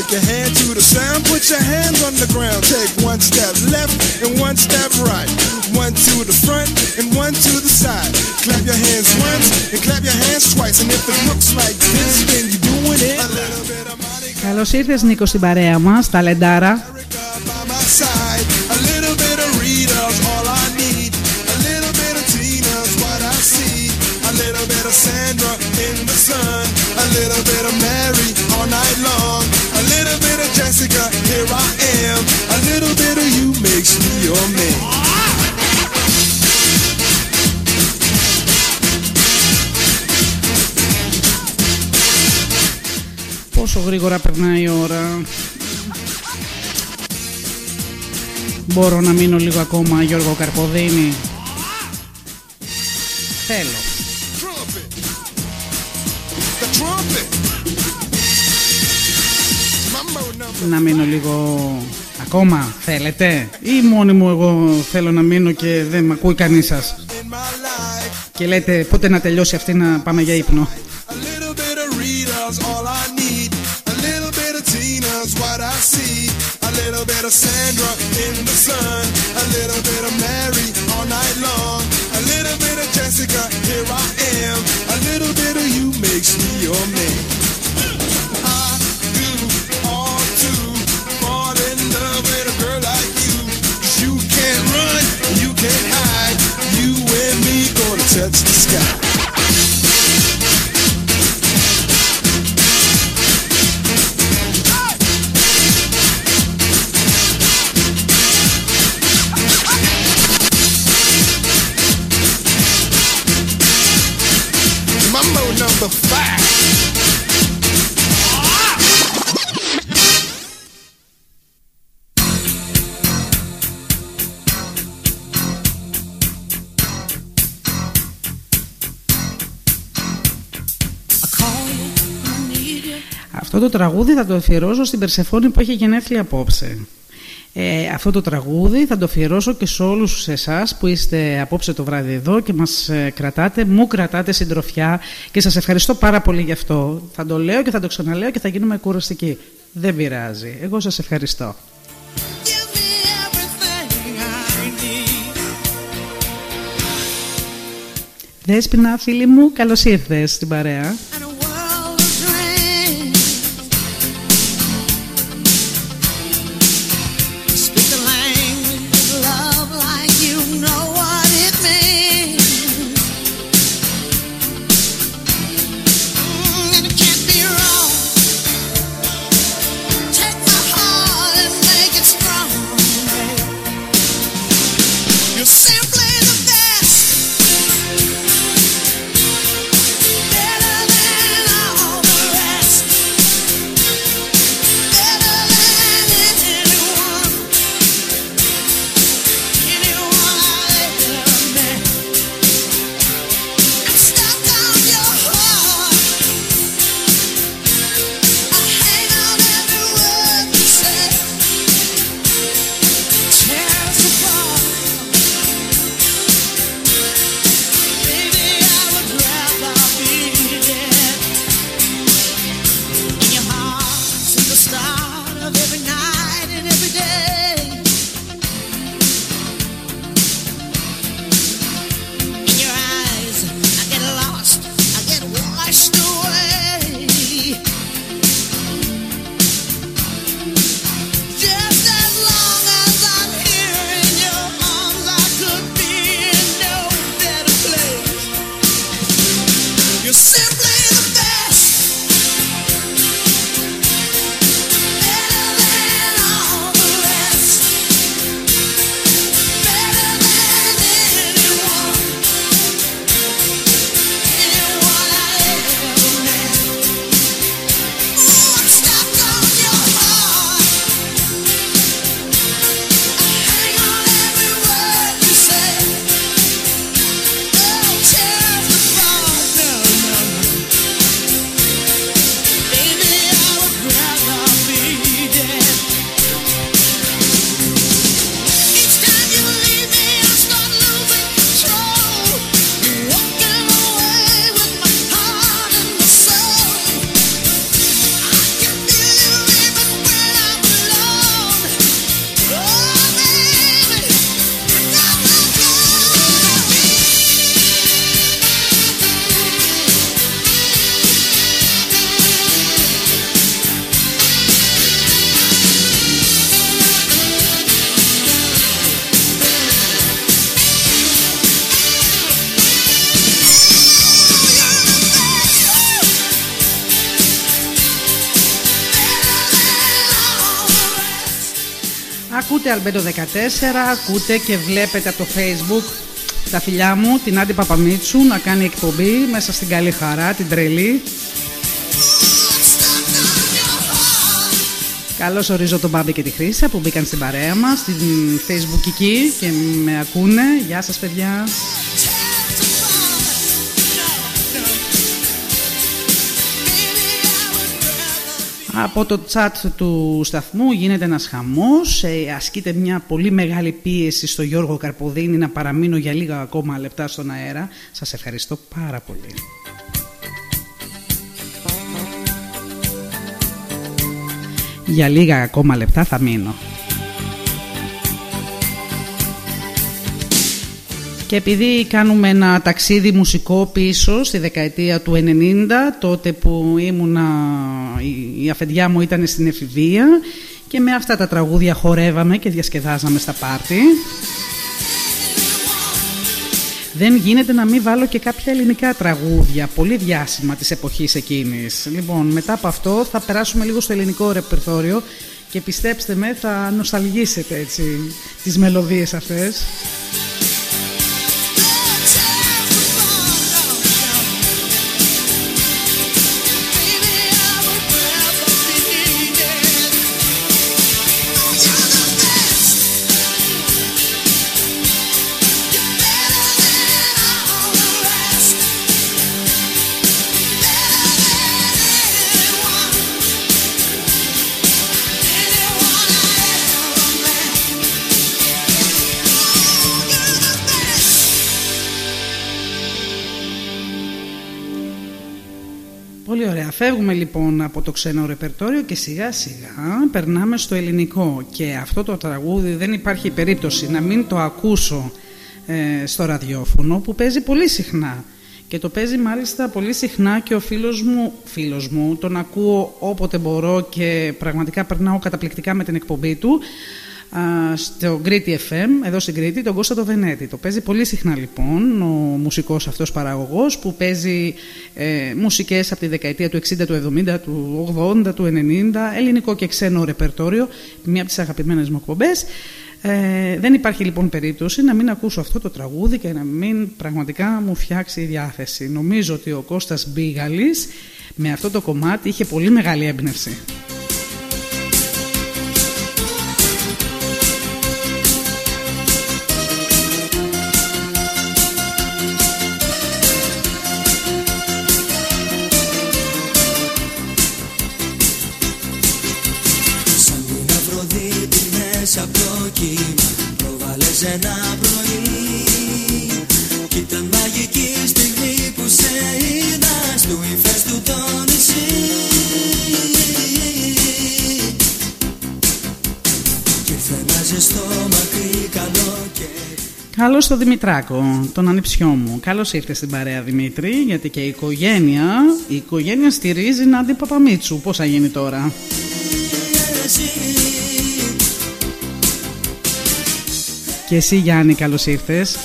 Shake your hand to the sound, put your hands on the ground. Take one step left and one step right. One to the front and one to the side. Clap your hands once and clap your hands twice. And if it looks like this, then you're doing it. A little bit of Monica Καλώς ήρθες Νίκο στην παρέα μας, τα λεντάρα. by my side. A little bit of Rita's here I am. A little bit of you makes me your man. Πόσο γρήγορα περνάει η ώρα. Μπορώ να μείνω λίγο ακόμα Γιώργο Καρποδίνη. Θέλω. Να μείνω λίγο ακόμα θέλετε; Ή μόνοι μου εγώ θέλω να μείνω και δεν με ακούει κανείς σας; In my life. και λέτε πότε να τελειώσει αυτή να πάμε για ύπνο; A little bit of Rita's all I need. Touch the sky. Το τραγούδι θα το αφιερώσω στην Περσεφόνη που έχει γενέθλια απόψε. Ε, αυτό το τραγούδι θα το αφιερώσω και σε όλους εσάς που είστε απόψε το βράδυ εδώ και μας ε, κρατάτε, μου κρατάτε συντροφιά και σας ευχαριστώ πάρα πολύ γι' αυτό. Θα το λέω και θα το ξαναλέω και θα γίνουμε κουραστικοί. Δεν πειράζει. Εγώ σας ευχαριστώ. Give me everything I need. Δέσποινα, φίλη μου, καλώς ήρθες στην παρέα. Αλμπέντο14. Ακούτε και βλέπετε από το Facebook τα φιλιά μου, την Άντι Παπαμίτσου, να κάνει εκπομπή μέσα στην καλή χαρά, την τρελή. Καλώς ορίζω τον Μπάμπη και τη Χρύσα που μπήκαν στην παρέα μας, στην facebook και με ακούνε. Γεια σας παιδιά. Από το chat του σταθμού γίνεται ένας χαμός, ε, ασκείται μια πολύ μεγάλη πίεση στο Γιώργο Καρποδίνη να παραμείνω για λίγα ακόμα λεπτά στον αέρα. Σας ευχαριστώ πάρα πολύ. Για λίγα ακόμα λεπτά θα μείνω. Και επειδή κάνουμε ένα ταξίδι μουσικό πίσω στη δεκαετία του 90, τότε που ήμουνα, η αφεντιά μου ήταν στην εφηβεία και με αυτά τα τραγούδια χορεύαμε και διασκεδάζαμε στα πάρτι. Δεν γίνεται να μην βάλω και κάποια ελληνικά τραγούδια, πολύ διάσημα της εποχής εκείνης. Λοιπόν, μετά από αυτό θα περάσουμε λίγο στο ελληνικό ρεπερτόριο και πιστέψτε με θα νοσταλγήσετε έτσι τις μελωδίες αυτές. Φεύγουμε λοιπόν από το ξένο ρεπερτόριο και σιγά σιγά περνάμε στο ελληνικό. Και αυτό το τραγούδι δεν υπάρχει περίπτωση να μην το ακούσω ε, στο ραδιόφωνο που παίζει πολύ συχνά. Και το παίζει μάλιστα πολύ συχνά και ο φίλος μου, φίλος μου, τον ακούω όποτε μπορώ και πραγματικά περνάω καταπληκτικά με την εκπομπή του στο Κρήτη FM, εδώ στην Κρήτη, τον Κώστα το Βενέτη. Το παίζει πολύ συχνά λοιπόν ο μουσικός αυτός παραγωγός που παίζει ε, μουσικές από τη δεκαετία του 60, του 70, του 80, του 90, ελληνικό και ξένο ρεπερτόριο, μία από τις αγαπημένες μου εκπομπές. Ε, δεν υπάρχει λοιπόν περίπτωση να μην ακούσω αυτό το τραγούδι και να μην πραγματικά μου φτιάξει η διάθεση. Νομίζω ότι ο Κώστας Μπίγαλης με αυτό το κομμάτι είχε πολύ μεγάλη έμπνευση. Ένα πρωί Κι ήταν μαγική στιγμή που σε είδα Στου ύφεστου το νησί Κι ήρθε ένα ζεστό μακρύ καλοκαίρι Καλώς το Δημητράκο, τον ανιψιό μου. Καλώς ήρθες στην παρέα Δημήτρη, γιατί και η οικογένεια, η οικογένεια στηρίζει Νάντι Παπαμίτσου. Πώς θα γίνει τώρα; Και εσύ Γιάννη, καλώς ήρθες.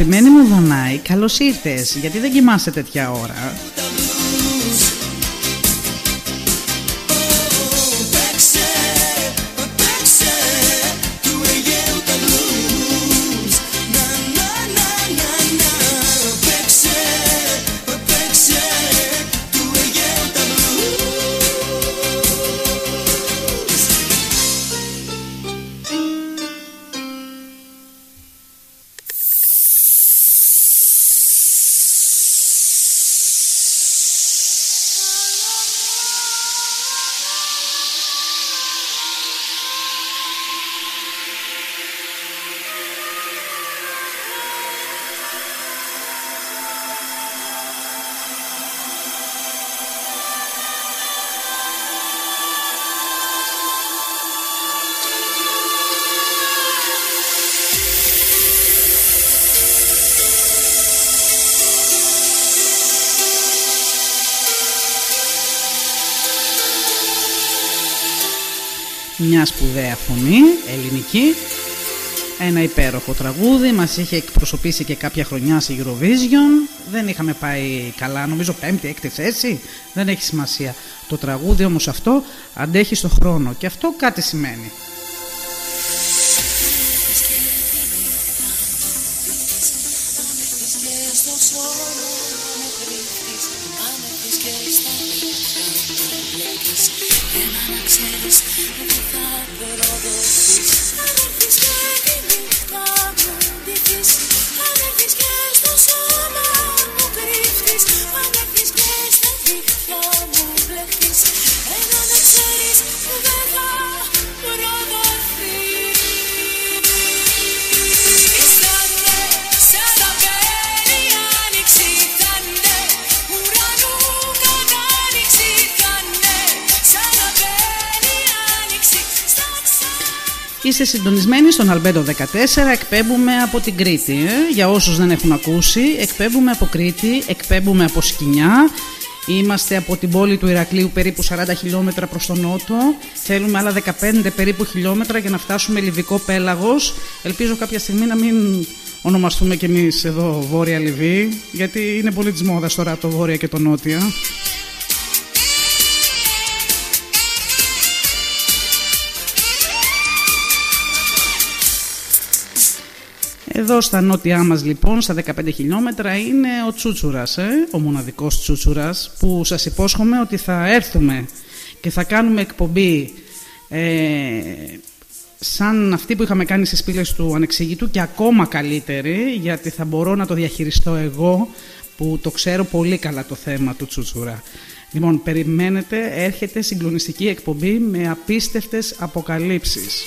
Αγαπημένη μου Δανάη, καλώς ήρθες. Γιατί δεν κοιμάσαι τέτοια ώρα. Μια σπουδαία φωνή, ελληνική, ένα υπέροχο τραγούδι, μας είχε εκπροσωπήσει και κάποια χρονιά σε Eurovision, δεν είχαμε πάει καλά, νομίζω πέμπτη, έκτη θέση, δεν έχει σημασία. Το τραγούδι όμως αυτό αντέχει στο χρόνο και αυτό κάτι σημαίνει. Είστε συντονισμένοι στον Αλμπέντο 14, εκπέμπουμε από την Κρήτη. Ε. Για όσους δεν έχουν ακούσει, εκπέμπουμε από Κρήτη, εκπέμπουμε από Σκινιά. Είμαστε από την πόλη του Ηρακλείου περίπου 40 χιλιόμετρα προς τον νότο. Θέλουμε άλλα 15 περίπου χιλιόμετρα για να φτάσουμε Λιβικό Πέλαγος. Ελπίζω κάποια στιγμή να μην ονομαστούμε κι εμείς εδώ Βόρεια Λιβύη, γιατί είναι πολύ της μόδας τώρα το Βόρεια και το Νότια. Εδώ στα νότια μας λοιπόν, στα 15 χιλιόμετρα, είναι ο Τσούτσουρας, ε; ο μοναδικός Τσούτσουρας, που σας υπόσχομαι ότι θα έρθουμε και θα κάνουμε εκπομπή ε, σαν αυτή που είχαμε κάνει στις πύλες του Ανεξήγητου και ακόμα καλύτερη, γιατί θα μπορώ να το διαχειριστώ εγώ, που το ξέρω πολύ καλά το θέμα του Τσούτσουρα. Λοιπόν, περιμένετε, έρχεται συγκλονιστική εκπομπή με απίστευτες αποκαλύψεις.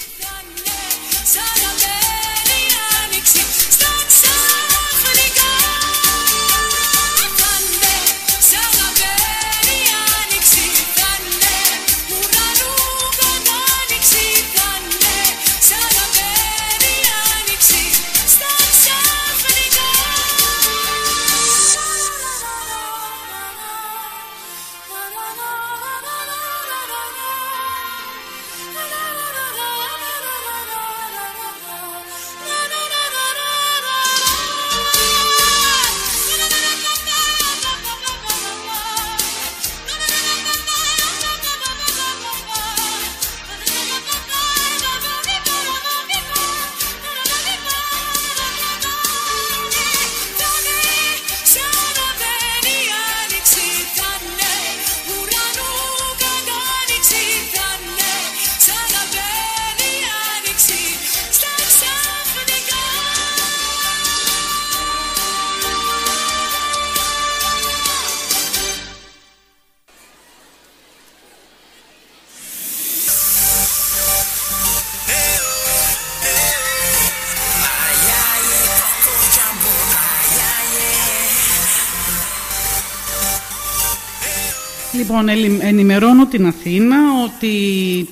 Λοιπόν, ενημερώνω την Αθήνα ότι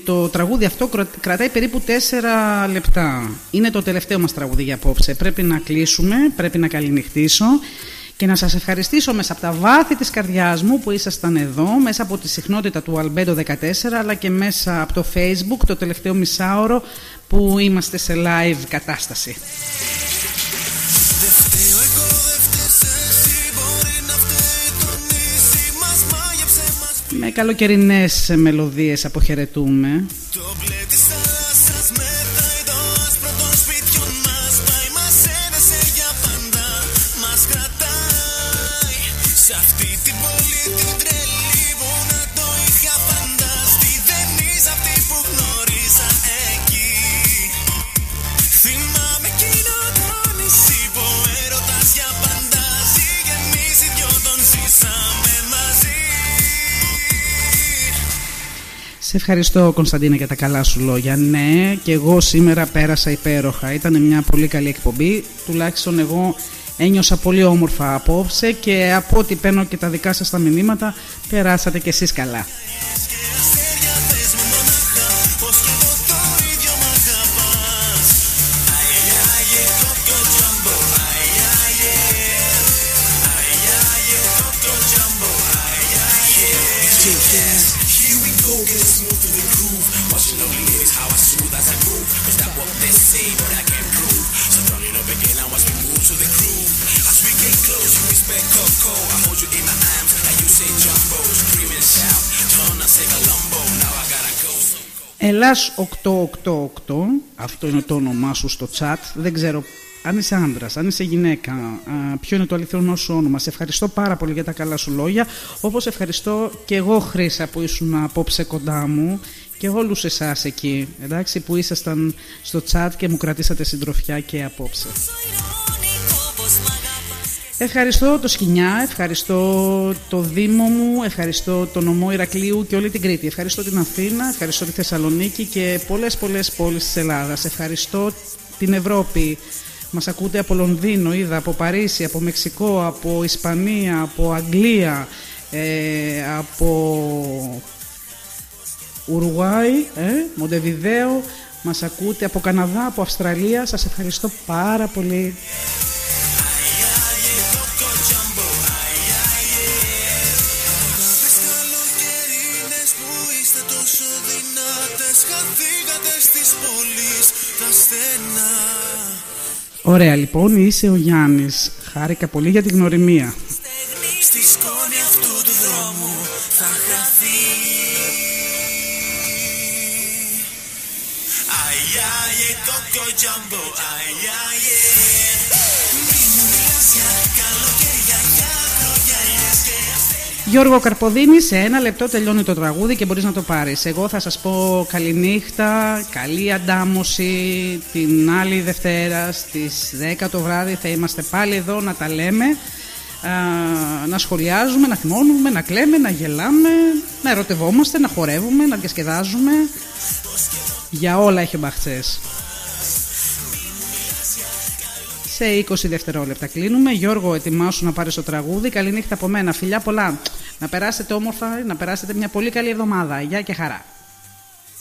το τραγούδι αυτό κρατάει περίπου 4 λεπτά. Είναι το τελευταίο μας τραγούδι για απόψε. Πρέπει να κλείσουμε, πρέπει να καληνυχτήσω και να σας ευχαριστήσω μέσα από τα βάθη της καρδιάς μου που ήσασταν εδώ, μέσα από τη συχνότητα του Αλμπέντο 14, αλλά και μέσα από το Facebook το τελευταίο μισάωρο που είμαστε σε live κατάσταση. Καλοκαιρινές μελωδίες αποχαιρετούμε. Το Σε ευχαριστώ Κωνσταντίνε για τα καλά σου λόγια. Ναι, και εγώ σήμερα πέρασα υπέροχα. Ήταν μια πολύ καλή εκπομπή. Τουλάχιστον εγώ ένιωσα πολύ όμορφα απόψε και από ό,τι παίρνω και τα δικά σας τα μηνύματα περάσατε κι εσείς καλά. Ελλάς 888, αυτό είναι το όνομά σου στο chat. Δεν ξέρω αν είσαι άντρας, αν είσαι γυναίκα, α, ποιο είναι το αληθινό σου όνομα. Σε ευχαριστώ πάρα πολύ για τα καλά σου λόγια. Όπως ευχαριστώ και εγώ Χρύσα που ήσουν απόψε κοντά μου και όλους εσάς εκεί, εντάξει, που ήσασταν στο chat και μου κρατήσατε συντροφιά και απόψε. Ευχαριστώ το Σκινιά, ευχαριστώ το Δήμο μου, ευχαριστώ το νομό Ηρακλείου και όλη την Κρήτη. Ευχαριστώ την Αθήνα, ευχαριστώ τη Θεσσαλονίκη και πολλές πολλές πόλεις της Ελλάδας. Ευχαριστώ την Ευρώπη. Μας ακούτε από Λονδίνο, είδα, από Παρίσι, από Μεξικό, από Ισπανία, από Αγγλία, ε, από Ουρουάη, ε, Μοντεβιδέο, μας ακούτε από Καναδά, από Αυστραλία. Σας ευχαριστώ πάρα πολύ. Ωραία λοιπόν, είσαι ο Γιάννης. Χάρηκα πολύ για την γνωριμία. Στη σκόνη αυτού του δρόμου θα χαθεί Αϊάγε κόκκο τζάμπο Αϊάγε Μη Γιώργο Καρποδίνη, σε ένα λεπτό τελειώνει το τραγούδι και μπορείς να το πάρεις. Εγώ θα σας πω καληνύχτα, καλή αντάμωση, την άλλη Δευτέρα στις 10 το βράδυ θα είμαστε πάλι εδώ να τα λέμε, α, να σχολιάζουμε, να θυμώνουμε, να κλαίμε, να γελάμε, να ερωτευόμαστε, να χορεύουμε, να διασκεδάζουμε. Για όλα έχει μπαχτσές. Σε 20 δευτερόλεπτα κλείνουμε. Γιώργο, ετοιμάσου να πάρεις το τραγούδι. Καληνύχτα από μένα. Φιλιά πολλά. Να περάσετε όμορφα, να περάσετε μια πολύ καλή εβδομάδα. Γεια και χαρά.